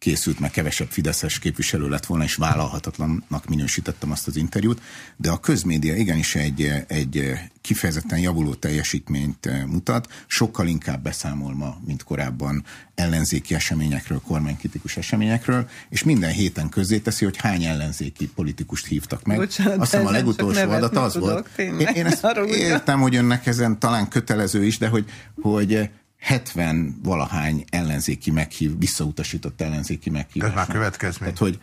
[SPEAKER 4] készült, meg kevesebb Fideszes képviselő lett volna, és vállalhatatlannak minősítettem azt az interjút, de a közmédia igenis egy, egy kifejezetten javuló teljesítményt mutat, sokkal inkább beszámol ma, mint korábban ellenzéki eseményekről, kormánykritikus eseményekről, és minden héten teszi, hogy hány ellenzéki politikust hívtak meg.
[SPEAKER 5] Bocsánat,
[SPEAKER 4] Azt hiszem a legutolsó adat az volt. Én, én ezt értem, hogy önnek ezen talán kötelező is, de hogy, hogy 70 valahány ellenzéki meghív, visszautasított ellenzéki meghívás.
[SPEAKER 1] Ez már következmény.
[SPEAKER 4] Tehát, hogy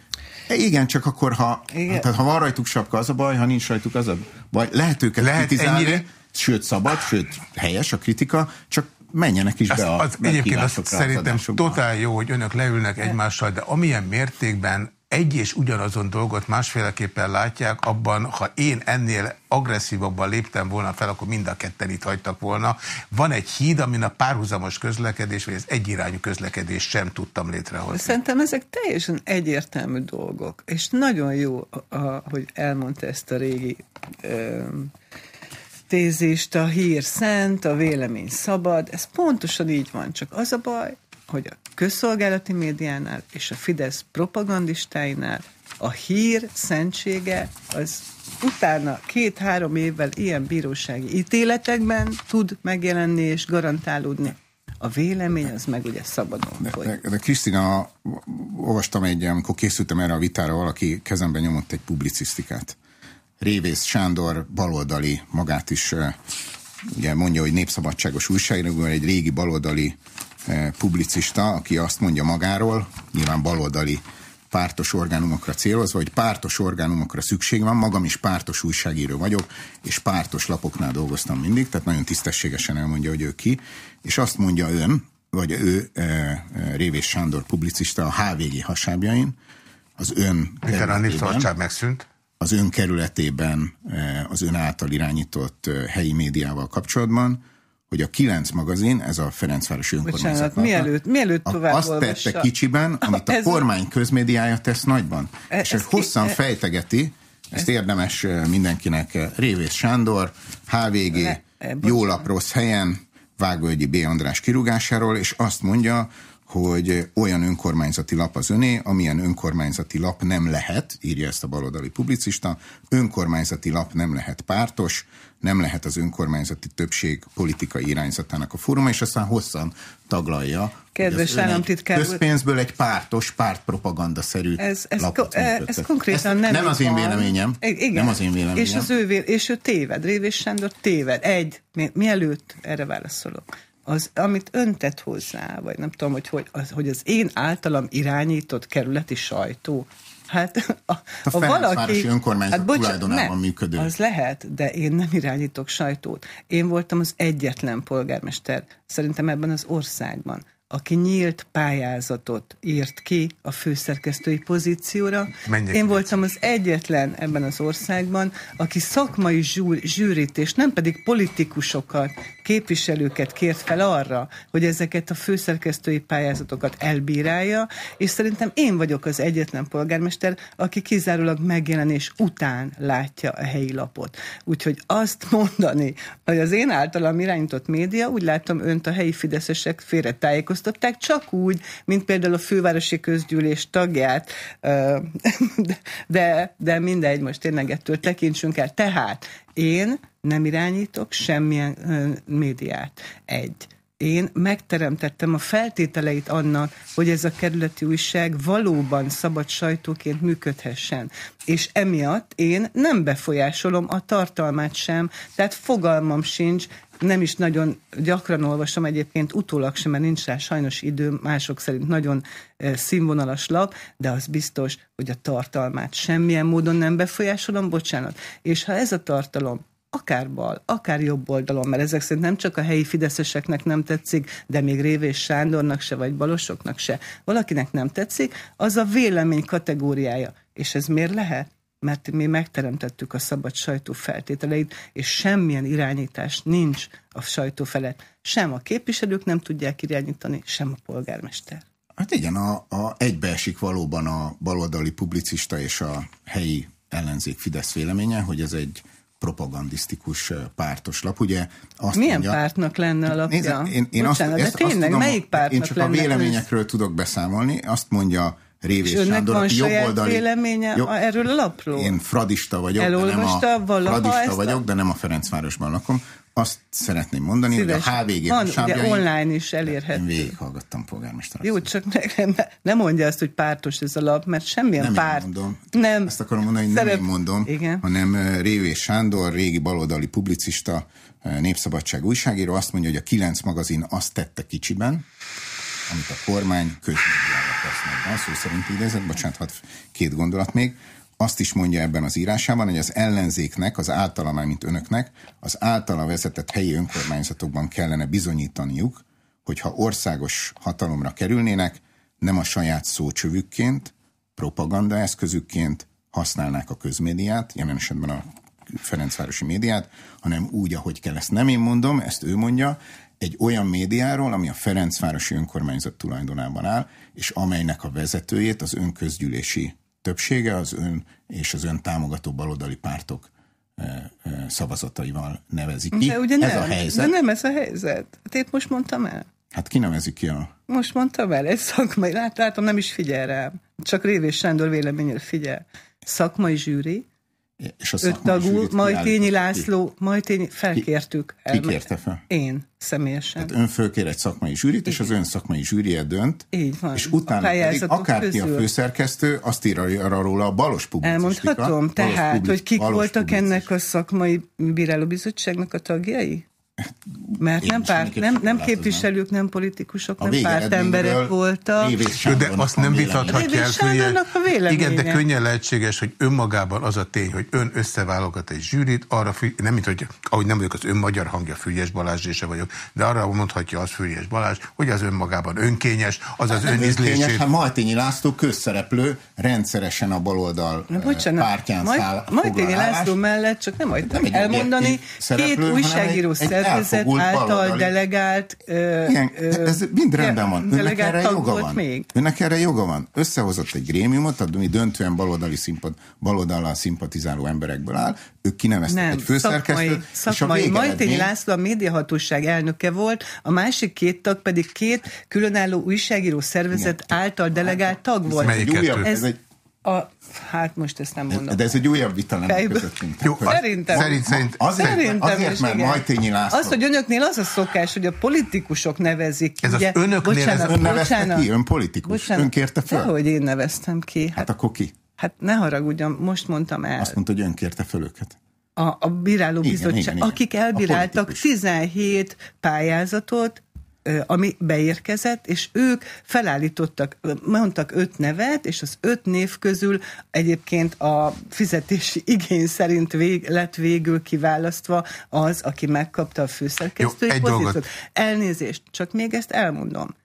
[SPEAKER 4] igen, csak akkor, ha, igen. Tehát, ha van rajtuk sapka, az a baj, ha nincs rajtuk, az a baj. Lehet őket Lehet kritizálni, ennyire... sőt szabad, sőt helyes a kritika, csak menjenek is
[SPEAKER 1] az,
[SPEAKER 4] be a
[SPEAKER 1] az, Egyébként azt szerintem totál jó, hogy önök leülnek egymással, de amilyen mértékben egy és ugyanazon dolgot másféleképpen látják, abban, ha én ennél agresszívabban léptem volna fel, akkor mind a ketten itt hagytak volna. Van egy híd, amin a párhuzamos közlekedés, vagy az egyirányú közlekedés sem tudtam létrehozni.
[SPEAKER 5] Szerintem ezek teljesen egyértelmű dolgok, és nagyon jó, hogy elmondta ezt a régi ö, tézést, a hír szent, a vélemény szabad, ez pontosan így van, csak az a baj, hogy a közszolgálati médiánál és a Fidesz propagandistáinál a hír szentsége az utána két-három évvel ilyen bírósági ítéletekben tud megjelenni és garantálódni. A vélemény az meg ugye szabadon.
[SPEAKER 4] De, de, de Krisztina, olvastam egy, amikor készültem erre a vitára, valaki kezemben nyomott egy publicisztikát. Révész Sándor baloldali magát is ugye mondja, hogy népszabadságos újságíró, egy régi baloldali Eh, publicista, aki azt mondja magáról, nyilván baloldali pártos orgánumokra célozva, hogy pártos orgánumokra szükség van, magam is pártos újságíró vagyok, és pártos lapoknál dolgoztam mindig, tehát nagyon tisztességesen elmondja, hogy ő ki, és azt mondja ön, vagy ő, e, e, Révés Sándor publicista a HVG hasábjain, az ön
[SPEAKER 1] a megszűnt?
[SPEAKER 4] Az ön kerületében, az ön által irányított helyi médiával kapcsolatban, hogy a Kilenc magazin, ez a Ferencvárosi önkormányzat.
[SPEAKER 5] mielőtt, mielőtt tovább
[SPEAKER 4] Azt olvassa. tette kicsiben, amit (laughs) a kormány közmédiája tesz nagyban. E, és ez hosszan ki, fejtegeti, ezt érdemes mindenkinek, Révész Sándor, HVG, le, jó lap rossz helyen, Vágvölgyi B. András kirúgásáról, és azt mondja, hogy olyan önkormányzati lap az öné, amilyen önkormányzati lap nem lehet, írja ezt a baloldali publicista, önkormányzati lap nem lehet pártos, nem lehet az önkormányzati többség politikai irányzatának a fóruma, és aztán hosszan taglalja.
[SPEAKER 5] Kedves államtitkár
[SPEAKER 4] Közpénzből egy pártos, pártpropaganda-szerű
[SPEAKER 5] ez, ez, ko- ez konkrétan nem
[SPEAKER 4] Nem az én véleményem.
[SPEAKER 5] Igen.
[SPEAKER 4] Nem az én véleményem.
[SPEAKER 5] És, az ő, és ő téved, Révés Sándor téved. Egy, mielőtt erre válaszolok az, amit öntett hozzá, vagy nem tudom, hogy, hogy, az, hogy az én általam irányított kerületi sajtó, Hát
[SPEAKER 4] a, a, a valaki... önkormányzat hát, bocsán, tulajdonában nem, működő.
[SPEAKER 5] Az lehet, de én nem irányítok sajtót. Én voltam az egyetlen polgármester szerintem ebben az országban, aki nyílt pályázatot írt ki a főszerkesztői pozícióra. Menjek Én voltam az egyetlen ebben az országban, aki szakmai zsűrit, és nem pedig politikusokat, képviselőket kért fel arra, hogy ezeket a főszerkesztői pályázatokat elbírálja, és szerintem én vagyok az egyetlen polgármester, aki kizárólag megjelenés után látja a helyi lapot. Úgyhogy azt mondani, hogy az én általam irányított média, úgy látom önt a helyi fideszesek félretájékoztatták, csak úgy, mint például a fővárosi közgyűlés tagját, de, (laughs) de, de mindegy, most tényleg ettől tekintsünk el. Tehát én nem irányítok semmilyen médiát. Egy. Én megteremtettem a feltételeit annak, hogy ez a kerületi újság valóban szabad sajtóként működhessen. És emiatt én nem befolyásolom a tartalmát sem, tehát fogalmam sincs, nem is nagyon gyakran olvasom egyébként, utólag sem, mert nincs rá sajnos idő, mások szerint nagyon színvonalas lap, de az biztos, hogy a tartalmát semmilyen módon nem befolyásolom, bocsánat. És ha ez a tartalom akár bal, akár jobb oldalon, mert ezek szerint nem csak a helyi fideszeseknek nem tetszik, de még Révés Sándornak se, vagy Balosoknak se. Valakinek nem tetszik, az a vélemény kategóriája. És ez miért lehet? Mert mi megteremtettük a szabad sajtó feltételeit, és semmilyen irányítás nincs a sajtó felett. Sem a képviselők nem tudják irányítani, sem a polgármester.
[SPEAKER 4] Hát igen, a, a egybeesik valóban a baloldali publicista és a helyi ellenzék Fidesz véleménye, hogy ez egy propagandisztikus pártos lap. Ugye azt
[SPEAKER 5] Milyen
[SPEAKER 4] mondja,
[SPEAKER 5] pártnak lenne a lapja?
[SPEAKER 4] Nézd, én, én
[SPEAKER 5] Bocsánat,
[SPEAKER 4] azt,
[SPEAKER 5] de
[SPEAKER 4] ezt,
[SPEAKER 5] tényleg,
[SPEAKER 4] azt tudom,
[SPEAKER 5] melyik pártnak
[SPEAKER 4] Én csak
[SPEAKER 5] lenne
[SPEAKER 4] a véleményekről tudok beszámolni. Azt mondja Révés
[SPEAKER 5] És önnek
[SPEAKER 4] Sándor,
[SPEAKER 5] van saját
[SPEAKER 4] jobboldali...
[SPEAKER 5] véleménye
[SPEAKER 4] jobb-
[SPEAKER 5] erről a lapról?
[SPEAKER 4] Én fradista vagyok, de nem
[SPEAKER 5] Elolvasta
[SPEAKER 4] a, fradista
[SPEAKER 5] ezt a-
[SPEAKER 4] vagyok, de nem a Ferencvárosban lakom. Azt szeretném mondani,
[SPEAKER 5] Szíves.
[SPEAKER 4] hogy a HVG
[SPEAKER 5] Van, ugye online is
[SPEAKER 4] Én
[SPEAKER 5] elérhető.
[SPEAKER 4] végighallgattam polgármester.
[SPEAKER 5] Jó, csak ne, ne, ne mondja azt, hogy pártos ez a lap, mert semmilyen
[SPEAKER 4] nem
[SPEAKER 5] párt.
[SPEAKER 4] én mondom.
[SPEAKER 5] Nem.
[SPEAKER 4] Ezt akarom mondani, hogy
[SPEAKER 5] Szerep-
[SPEAKER 4] nem én mondom,
[SPEAKER 5] Igen.
[SPEAKER 4] hanem Révés Sándor, régi baloldali publicista, népszabadság újságíró azt mondja, hogy a Kilenc magazin azt tette kicsiben, amit a kormány közmédiára tesz. Van szó szerint idézett, bocsánat, hadd két gondolat még. Azt is mondja ebben az írásában, hogy az ellenzéknek, az általa, mint önöknek, az általa vezetett helyi önkormányzatokban kellene bizonyítaniuk, hogy ha országos hatalomra kerülnének, nem a saját szócsövükként, propaganda eszközükként használnák a közmédiát, jelen esetben a Ferencvárosi médiát, hanem úgy, ahogy kell. Ezt nem én mondom, ezt ő mondja, egy olyan médiáról, ami a Ferencvárosi önkormányzat tulajdonában áll, és amelynek a vezetőjét az önközgyűlési többsége, az ön és az ön támogató baloldali pártok eh, eh, szavazataival nevezik ki.
[SPEAKER 5] De ugye
[SPEAKER 4] Ez
[SPEAKER 5] nem,
[SPEAKER 4] a helyzet.
[SPEAKER 5] De nem ez a helyzet. Hát épp most mondtam el.
[SPEAKER 4] Hát ki nevezi ki a...
[SPEAKER 5] Most mondtam el, egy szakmai, lát, látom, nem is figyel rám. Csak Révés Sándor véleményére figyel. Szakmai zsűri,
[SPEAKER 4] És a
[SPEAKER 5] öt tagú, Majtényi
[SPEAKER 4] ki.
[SPEAKER 5] László, Majtényi, felkértük.
[SPEAKER 4] Ki
[SPEAKER 5] elme-
[SPEAKER 4] kérte fel?
[SPEAKER 5] Én, személyesen.
[SPEAKER 4] Tehát ön fölkér egy szakmai zsűrit, és az ön szakmai zsűrie dönt,
[SPEAKER 5] Így van.
[SPEAKER 4] és
[SPEAKER 5] A
[SPEAKER 4] utána pedig
[SPEAKER 5] pályázatok
[SPEAKER 4] akárki a
[SPEAKER 5] közül.
[SPEAKER 4] főszerkesztő, azt írja róla a balos publicistika.
[SPEAKER 5] Elmondhatom tehát,
[SPEAKER 4] publi-
[SPEAKER 5] hogy kik voltak
[SPEAKER 4] publicistika.
[SPEAKER 5] ennek a szakmai bírálóbizottságnak a tagjai? Mert
[SPEAKER 4] Én
[SPEAKER 5] nem, párt, nem, nem képviselők, nem politikusok,
[SPEAKER 4] A
[SPEAKER 5] nem pártemberek voltak.
[SPEAKER 1] De azt nem vitathatja el
[SPEAKER 5] véleménye.
[SPEAKER 1] Igen, de könnyen lehetséges, hogy önmagában az a tény, hogy ön összeválogat egy zsűrit, arra, nem mint hogy, ahogy nem vagyok az ön magyar hangja, Fügyes Balázs se vagyok, de arra mondhatja az Fügyes Balázs, hogy az önmagában önkényes, az az ön
[SPEAKER 4] Önkényes,
[SPEAKER 1] ízlését.
[SPEAKER 4] hát Majtényi László közszereplő rendszeresen a baloldal
[SPEAKER 5] Na,
[SPEAKER 4] eh,
[SPEAKER 5] bocsánat,
[SPEAKER 4] pártján
[SPEAKER 5] majd,
[SPEAKER 4] száll
[SPEAKER 5] Majtényi
[SPEAKER 4] foglal
[SPEAKER 5] László mellett csak nem hagytam
[SPEAKER 4] Nem egy
[SPEAKER 5] elmondani, két újságíró
[SPEAKER 4] egy
[SPEAKER 5] szervezet által
[SPEAKER 4] baloldali.
[SPEAKER 5] delegált ö,
[SPEAKER 4] Igen, ez mind rendben van. Önnek
[SPEAKER 5] delegált
[SPEAKER 4] erre
[SPEAKER 5] tag
[SPEAKER 4] joga
[SPEAKER 5] volt
[SPEAKER 4] van.
[SPEAKER 5] még.
[SPEAKER 4] Önnek erre joga van. Összehozott egy grémiumot, ami döntően baloldali szimpat, baloldallal szimpatizáló emberekből áll. Ők kineveztek
[SPEAKER 5] Nem,
[SPEAKER 4] egy főszerkesztőt,
[SPEAKER 5] szakmai, szakmai.
[SPEAKER 4] Végeredmény...
[SPEAKER 5] László a médiahatóság elnöke volt, a másik két tag pedig két különálló újságíró szervezet
[SPEAKER 4] Igen.
[SPEAKER 5] által delegált tag volt.
[SPEAKER 4] Újabb,
[SPEAKER 1] kettő?
[SPEAKER 4] ez egy,
[SPEAKER 5] A, hát most ezt nem mondom.
[SPEAKER 4] de ez egy újabb vita lenne
[SPEAKER 5] Fejből.
[SPEAKER 4] közöttünk.
[SPEAKER 1] Jó,
[SPEAKER 4] hogy-
[SPEAKER 5] Szerintem.
[SPEAKER 1] Szerint, szerint,
[SPEAKER 4] Azért,
[SPEAKER 5] Szerintem
[SPEAKER 4] azért mert
[SPEAKER 5] igen.
[SPEAKER 4] Majtényi László...
[SPEAKER 5] Az, hogy önöknél az a szokás, hogy a politikusok nevezik ki.
[SPEAKER 1] Ez az
[SPEAKER 5] ugye,
[SPEAKER 1] önöknél,
[SPEAKER 5] bocsánat,
[SPEAKER 1] ez-
[SPEAKER 4] Ön nevezte
[SPEAKER 5] bocsánat,
[SPEAKER 4] ki? Ön politikus?
[SPEAKER 5] Bocsánat,
[SPEAKER 4] Ön kérte föl?
[SPEAKER 5] Dehogy én neveztem ki.
[SPEAKER 4] Hát
[SPEAKER 5] Hát,
[SPEAKER 4] akkor ki?
[SPEAKER 5] hát ne haragudjam, most mondtam el.
[SPEAKER 4] Azt mondta, hogy ön kérte föl őket.
[SPEAKER 5] a, a bíráló bizottság,
[SPEAKER 4] igen, igen.
[SPEAKER 5] akik elbíráltak
[SPEAKER 4] politikus.
[SPEAKER 5] 17 pályázatot, ami beérkezett, és ők felállítottak, mondtak öt nevet, és az öt név közül egyébként a fizetési igény szerint vég, lett végül kiválasztva az, aki megkapta a főszerkesztői
[SPEAKER 1] Jó, egy
[SPEAKER 5] pozíciót.
[SPEAKER 1] dolgot.
[SPEAKER 5] Elnézést, csak még ezt elmondom.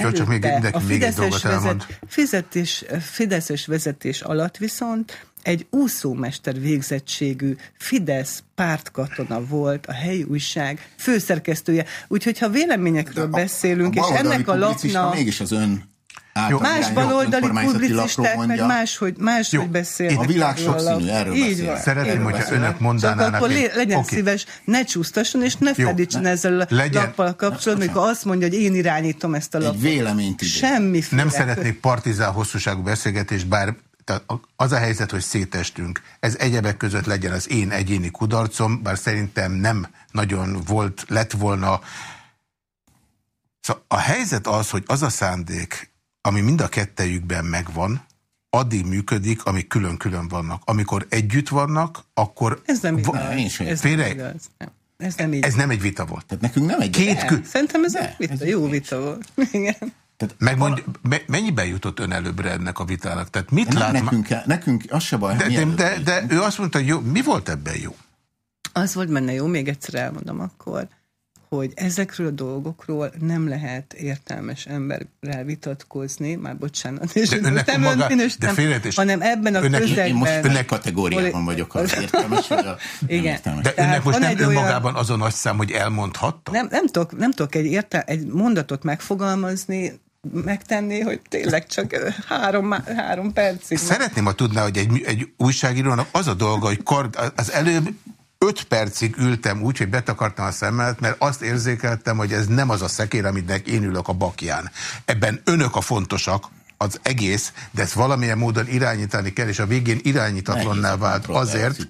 [SPEAKER 1] Jó, csak még-
[SPEAKER 5] Előtte
[SPEAKER 1] mindenki
[SPEAKER 5] a Fideszes
[SPEAKER 1] dolgot elmond.
[SPEAKER 5] fizetés, Fideszes vezetés alatt viszont egy úszómester végzettségű Fidesz pártkatona volt a helyi újság főszerkesztője. Úgyhogy ha véleményekről
[SPEAKER 4] A-
[SPEAKER 5] beszélünk, és
[SPEAKER 4] baloldali
[SPEAKER 5] ennek a lapnak
[SPEAKER 4] mégis az ön által
[SPEAKER 5] más baloldali publicisták meg máshogy, máshogy
[SPEAKER 1] Jó,
[SPEAKER 5] beszélnek.
[SPEAKER 4] a világ
[SPEAKER 5] a
[SPEAKER 4] sokszínű, erről
[SPEAKER 5] Így
[SPEAKER 4] beszélek.
[SPEAKER 5] van.
[SPEAKER 1] Szeretném,
[SPEAKER 4] Erről
[SPEAKER 1] hogyha
[SPEAKER 4] beszélek.
[SPEAKER 1] önök
[SPEAKER 5] Csak
[SPEAKER 1] mondanának...
[SPEAKER 5] akkor lé-
[SPEAKER 1] egy-
[SPEAKER 5] legyen
[SPEAKER 1] Oké.
[SPEAKER 5] szíves, ne csúsztasson, és ne
[SPEAKER 1] Jó,
[SPEAKER 5] fedítsen ezzel a
[SPEAKER 1] legyen-
[SPEAKER 5] lappal kapcsolatban, amikor azt mondja, hogy én irányítom ezt a lapot.
[SPEAKER 4] Egy véleményt idéz.
[SPEAKER 5] Semmiféle.
[SPEAKER 1] Nem szeretnék partizán hosszúságú beszélgetést, bár tehát az a helyzet, hogy szétestünk. Ez egyebek között legyen az én egyéni kudarcom, bár szerintem nem nagyon volt, lett volna. Szóval a helyzet az, hogy az a szándék, ami mind a kettejükben megvan, addig működik, amíg külön-külön vannak. Amikor együtt vannak, akkor...
[SPEAKER 5] Ez nem
[SPEAKER 1] Va-
[SPEAKER 5] igaz.
[SPEAKER 4] én sem.
[SPEAKER 5] Ez nem
[SPEAKER 1] Félre-
[SPEAKER 5] igaz. Nem. Ez nem így.
[SPEAKER 1] Ez nem egy vita volt.
[SPEAKER 4] Tehát nekünk nem egy...
[SPEAKER 1] Két
[SPEAKER 5] Nem,
[SPEAKER 1] kü-
[SPEAKER 5] Szerintem ez
[SPEAKER 4] Ne,
[SPEAKER 5] egy vita,
[SPEAKER 4] ez
[SPEAKER 5] jó
[SPEAKER 4] nincs.
[SPEAKER 5] vita volt. (laughs) Igen.
[SPEAKER 4] Tehát
[SPEAKER 1] Megmondj, me, mennyiben jutott ön előbbre ennek a vitának? Tehát mit
[SPEAKER 4] nem,
[SPEAKER 1] lát?
[SPEAKER 4] nekünk, kell, nekünk az se baj,
[SPEAKER 1] De, de, de, de ő azt mondta, hogy jó, mi volt ebben jó?
[SPEAKER 5] Az volt benne jó, még egyszer elmondom akkor, hogy ezekről a dolgokról nem lehet értelmes emberrel vitatkozni, már bocsánat, és
[SPEAKER 1] De önnek
[SPEAKER 5] nem
[SPEAKER 1] maga- de félreértés.
[SPEAKER 5] hanem ebben a
[SPEAKER 1] Önnek-
[SPEAKER 5] közegben.
[SPEAKER 4] Én most
[SPEAKER 1] Önnek-
[SPEAKER 4] kategóriában vagyok az értelmes, vagy a (laughs) nem
[SPEAKER 5] Igen.
[SPEAKER 4] értelmes.
[SPEAKER 1] De
[SPEAKER 5] Tehát
[SPEAKER 1] önnek most nem
[SPEAKER 5] olyan-
[SPEAKER 1] önmagában az a nagy szám, hogy elmondhatta?
[SPEAKER 5] Nem, nem, tudok, nem tudok egy, érte, egy mondatot megfogalmazni, megtenni, hogy tényleg csak három, három percig.
[SPEAKER 1] Szeretném, ha tudná, hogy egy, egy újságírónak az a dolga, hogy kard, az előbb öt percig ültem úgy, hogy betakartam a szemmet, mert azt érzékeltem, hogy ez nem az a szekér, amit én ülök a bakján. Ebben önök a fontosak, az egész, de ezt valamilyen módon irányítani kell, és a végén irányítatlanná vált azért,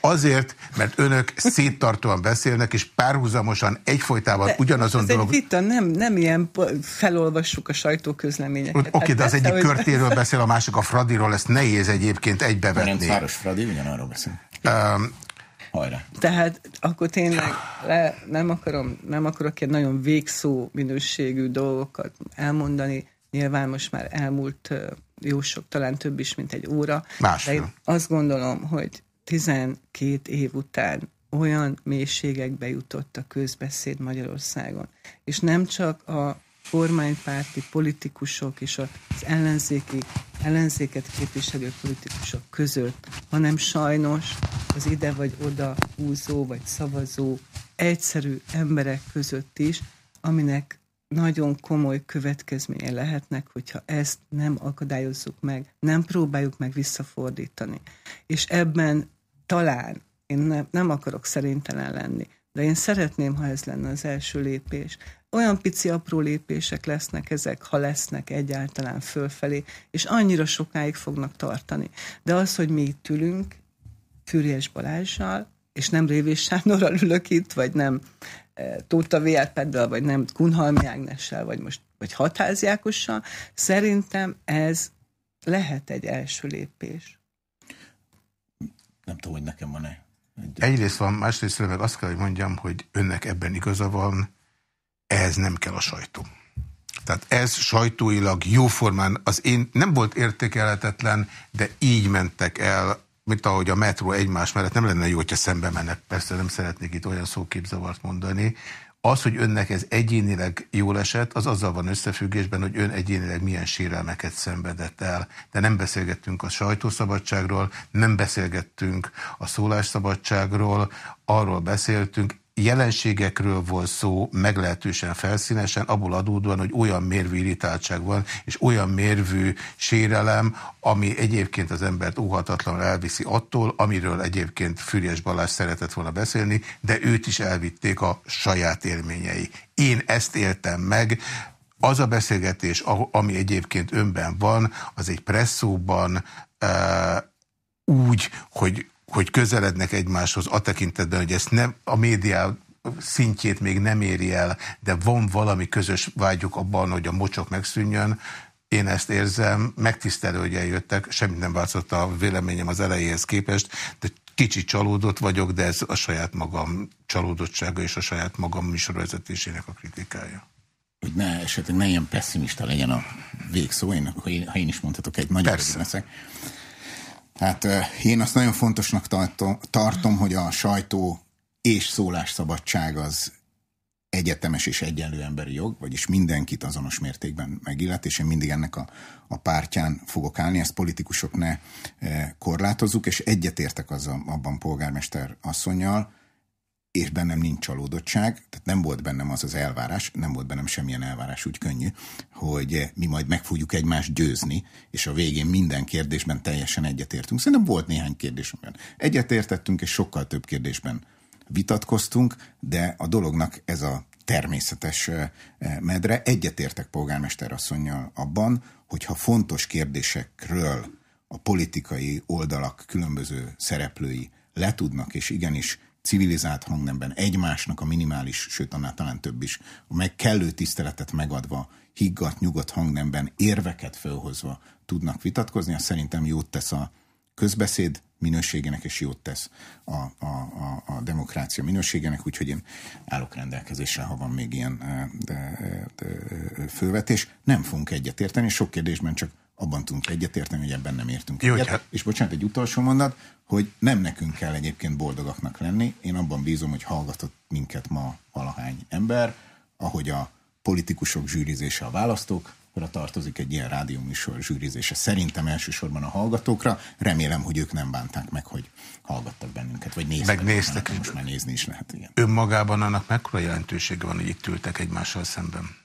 [SPEAKER 1] azért, mert önök széttartóan beszélnek, és párhuzamosan egyfolytában de ugyanazon
[SPEAKER 5] dolog... Ez egy vita, nem, nem ilyen felolvassuk a sajtóközleményeket.
[SPEAKER 1] Oké, okay, de az egyik hogy... körtéről beszél, a másik a Fradiról, ezt nehéz egyébként egybevetni.
[SPEAKER 4] Ferenc Fradi, ugyanarról beszél. Um, Hajrá.
[SPEAKER 5] Tehát akkor tényleg le, nem, akarom, nem akarok ilyen nagyon végszó minőségű dolgokat elmondani, Nyilván most már elmúlt jó sok, talán több is, mint egy óra.
[SPEAKER 1] Másfél.
[SPEAKER 5] De én azt gondolom, hogy 12 év után olyan mélységekbe jutott a közbeszéd Magyarországon. És nem csak a kormánypárti politikusok és az ellenzéki, ellenzéket képviselő politikusok között, hanem sajnos az ide vagy oda húzó vagy szavazó egyszerű emberek között is, aminek nagyon komoly következménye lehetnek, hogyha ezt nem akadályozzuk meg, nem próbáljuk meg visszafordítani. És ebben talán, én nem, nem akarok szerintelen lenni, de én szeretném, ha ez lenne az első lépés. Olyan pici apró lépések lesznek ezek, ha lesznek egyáltalán fölfelé, és annyira sokáig fognak tartani. De az, hogy mi itt ülünk, Füriyes Balázsjal, és nem Révés Sándorral ülök itt, vagy nem Tóta Vérpeddel, vagy nem Kunhalmi Ágnessel, vagy most vagy Hatháziákossal, szerintem ez lehet egy első lépés.
[SPEAKER 4] Nem tudom, hogy nekem van-e.
[SPEAKER 1] Egyrészt van, másrészt meg azt kell, hogy mondjam, hogy önnek ebben igaza van, ehhez nem kell a sajtó. Tehát ez sajtóilag jóformán, az én nem volt értékelhetetlen, de így mentek el mint ahogy a metró egymás mellett, nem lenne jó, hogyha szembe mennek, persze nem szeretnék itt olyan szóképzavart mondani, az, hogy önnek ez egyénileg jól esett, az azzal van összefüggésben, hogy ön egyénileg milyen sérelmeket szenvedett el. De nem beszélgettünk a sajtószabadságról, nem beszélgettünk a szólásszabadságról, arról beszéltünk, jelenségekről volt szó meglehetősen felszínesen, abból adódóan, hogy olyan mérvű irritáltság van, és olyan mérvű sérelem, ami egyébként az embert óhatatlanul elviszi attól, amiről egyébként Füriás Balázs szeretett volna beszélni, de őt is elvitték a saját élményei. Én ezt éltem meg, az a beszélgetés, ami egyébként önben van, az egy presszóban uh, úgy, hogy hogy közelednek egymáshoz a tekintetben, hogy ezt nem a média szintjét még nem éri el, de van valami közös vágyuk abban, hogy a mocsok megszűnjön. Én ezt érzem, megtisztelő, hogy eljöttek, semmit nem változott a véleményem az elejéhez képest, de kicsit csalódott vagyok, de ez a saját magam csalódottsága és a saját magam műsorvezetésének a kritikája.
[SPEAKER 4] Hogy ne, esetleg ne ilyen pessimista legyen a végszó, én, ha, én, ha én is mondhatok egy nagyon leszek. Hát én azt nagyon fontosnak tartom, hogy a sajtó és szólásszabadság az egyetemes és egyenlő emberi jog, vagyis mindenkit azonos mértékben megillet, és én mindig ennek a, a pártján fogok állni, ezt politikusok ne korlátozzuk, és egyetértek azzal abban polgármester asszonyjal, és bennem nincs csalódottság, tehát nem volt bennem az az elvárás, nem volt bennem semmilyen elvárás úgy könnyű, hogy mi majd meg fogjuk egymást győzni, és a végén minden kérdésben teljesen egyetértünk. Szerintem volt néhány kérdésben. Egyetértettünk, és sokkal több kérdésben vitatkoztunk, de a dolognak ez a természetes medre. Egyetértek polgármester asszonynal abban, hogyha fontos kérdésekről a politikai oldalak különböző szereplői letudnak, és igenis civilizált hangnemben egymásnak a minimális, sőt annál talán több is, a meg kellő tiszteletet megadva, higgadt, nyugodt hangnemben érveket felhozva tudnak vitatkozni, az szerintem jót tesz a közbeszéd minőségének, és jót tesz a, a, a, a demokrácia minőségének, úgyhogy én állok rendelkezésre, ha van még ilyen de, de, fölvetés. Nem fogunk egyetérteni, sok kérdésben csak abban tudunk egyetérteni, hogy ebben nem értünk Jó, egyet. Hát... És bocsánat, egy utolsó mondat, hogy nem nekünk kell egyébként boldogaknak lenni. Én abban bízom, hogy hallgatott minket ma valahány ember, ahogy a politikusok zsűrizése a választók, tartozik egy ilyen rádióműsor zsűrizése. Szerintem elsősorban a hallgatókra. Remélem, hogy ők nem bánták meg, hogy hallgattak bennünket, vagy néztek.
[SPEAKER 1] Megnéztek.
[SPEAKER 4] Most már nézni is lehet, igen.
[SPEAKER 1] Önmagában annak mekkora jelentősége van, hogy itt ültek egymással szemben?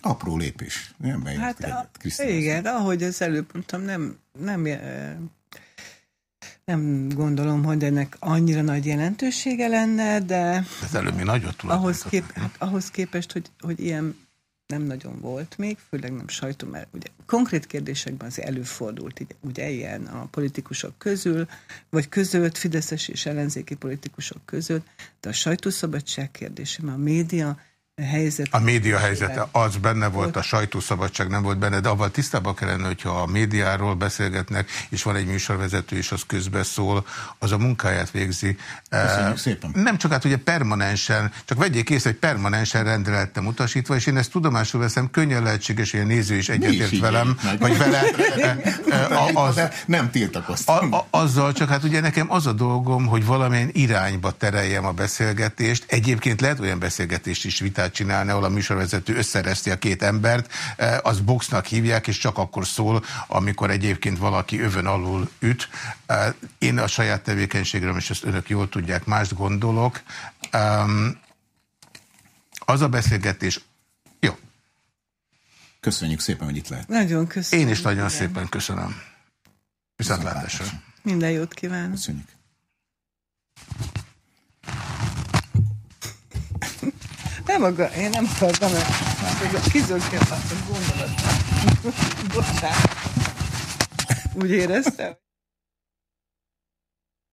[SPEAKER 4] Apró lépés. Nem
[SPEAKER 5] hát a, igen, ahogy az előbb mondtam, nem, nem, nem gondolom, hogy ennek annyira nagy jelentősége lenne, de...
[SPEAKER 1] Ez előbb mi nagyot
[SPEAKER 5] ahhoz, kép, hát ahhoz képest, hogy, hogy ilyen nem nagyon volt még, főleg nem sajtó, mert ugye konkrét kérdésekben az előfordult, ugye ilyen a politikusok közül, vagy között, fideszes és ellenzéki politikusok között, de a sajtószabadság kérdése, mert a média helyzet.
[SPEAKER 1] A média helyzete, az benne volt, a sajtószabadság nem volt benne, de avval tisztában kellene, hogyha a médiáról beszélgetnek, és van egy műsorvezető, és az közbeszól, az a munkáját végzi.
[SPEAKER 4] Köszönjük szépen.
[SPEAKER 1] Nem csak hát ugye permanensen, csak vegyék észre, hogy permanensen rendelettem utasítva, és én ezt tudomásul veszem, könnyen lehetséges, hogy a néző is egyetért velem, vagy vele. (laughs)
[SPEAKER 4] az, nem tiltakoztam.
[SPEAKER 1] A, a, azzal csak hát ugye nekem az a dolgom, hogy valamilyen irányba tereljem a beszélgetést. Egyébként lehet olyan beszélgetést is vitát munkát csinálni, ahol a műsorvezető összereszti a két embert, eh, az boxnak hívják, és csak akkor szól, amikor egyébként valaki övön alul üt. Eh, én a saját tevékenységről, és ezt önök jól tudják, mást gondolok. Az a beszélgetés, jó.
[SPEAKER 4] Köszönjük szépen, hogy itt lehet.
[SPEAKER 5] Nagyon köszönöm.
[SPEAKER 1] Én is nagyon igen. szépen köszönöm. Viszontlátásra.
[SPEAKER 5] Minden jót kívánok.
[SPEAKER 4] Köszönjük.
[SPEAKER 5] Nem akar, én nem akartam, mert kizökkel a gondolat. Bocsánat. Úgy éreztem.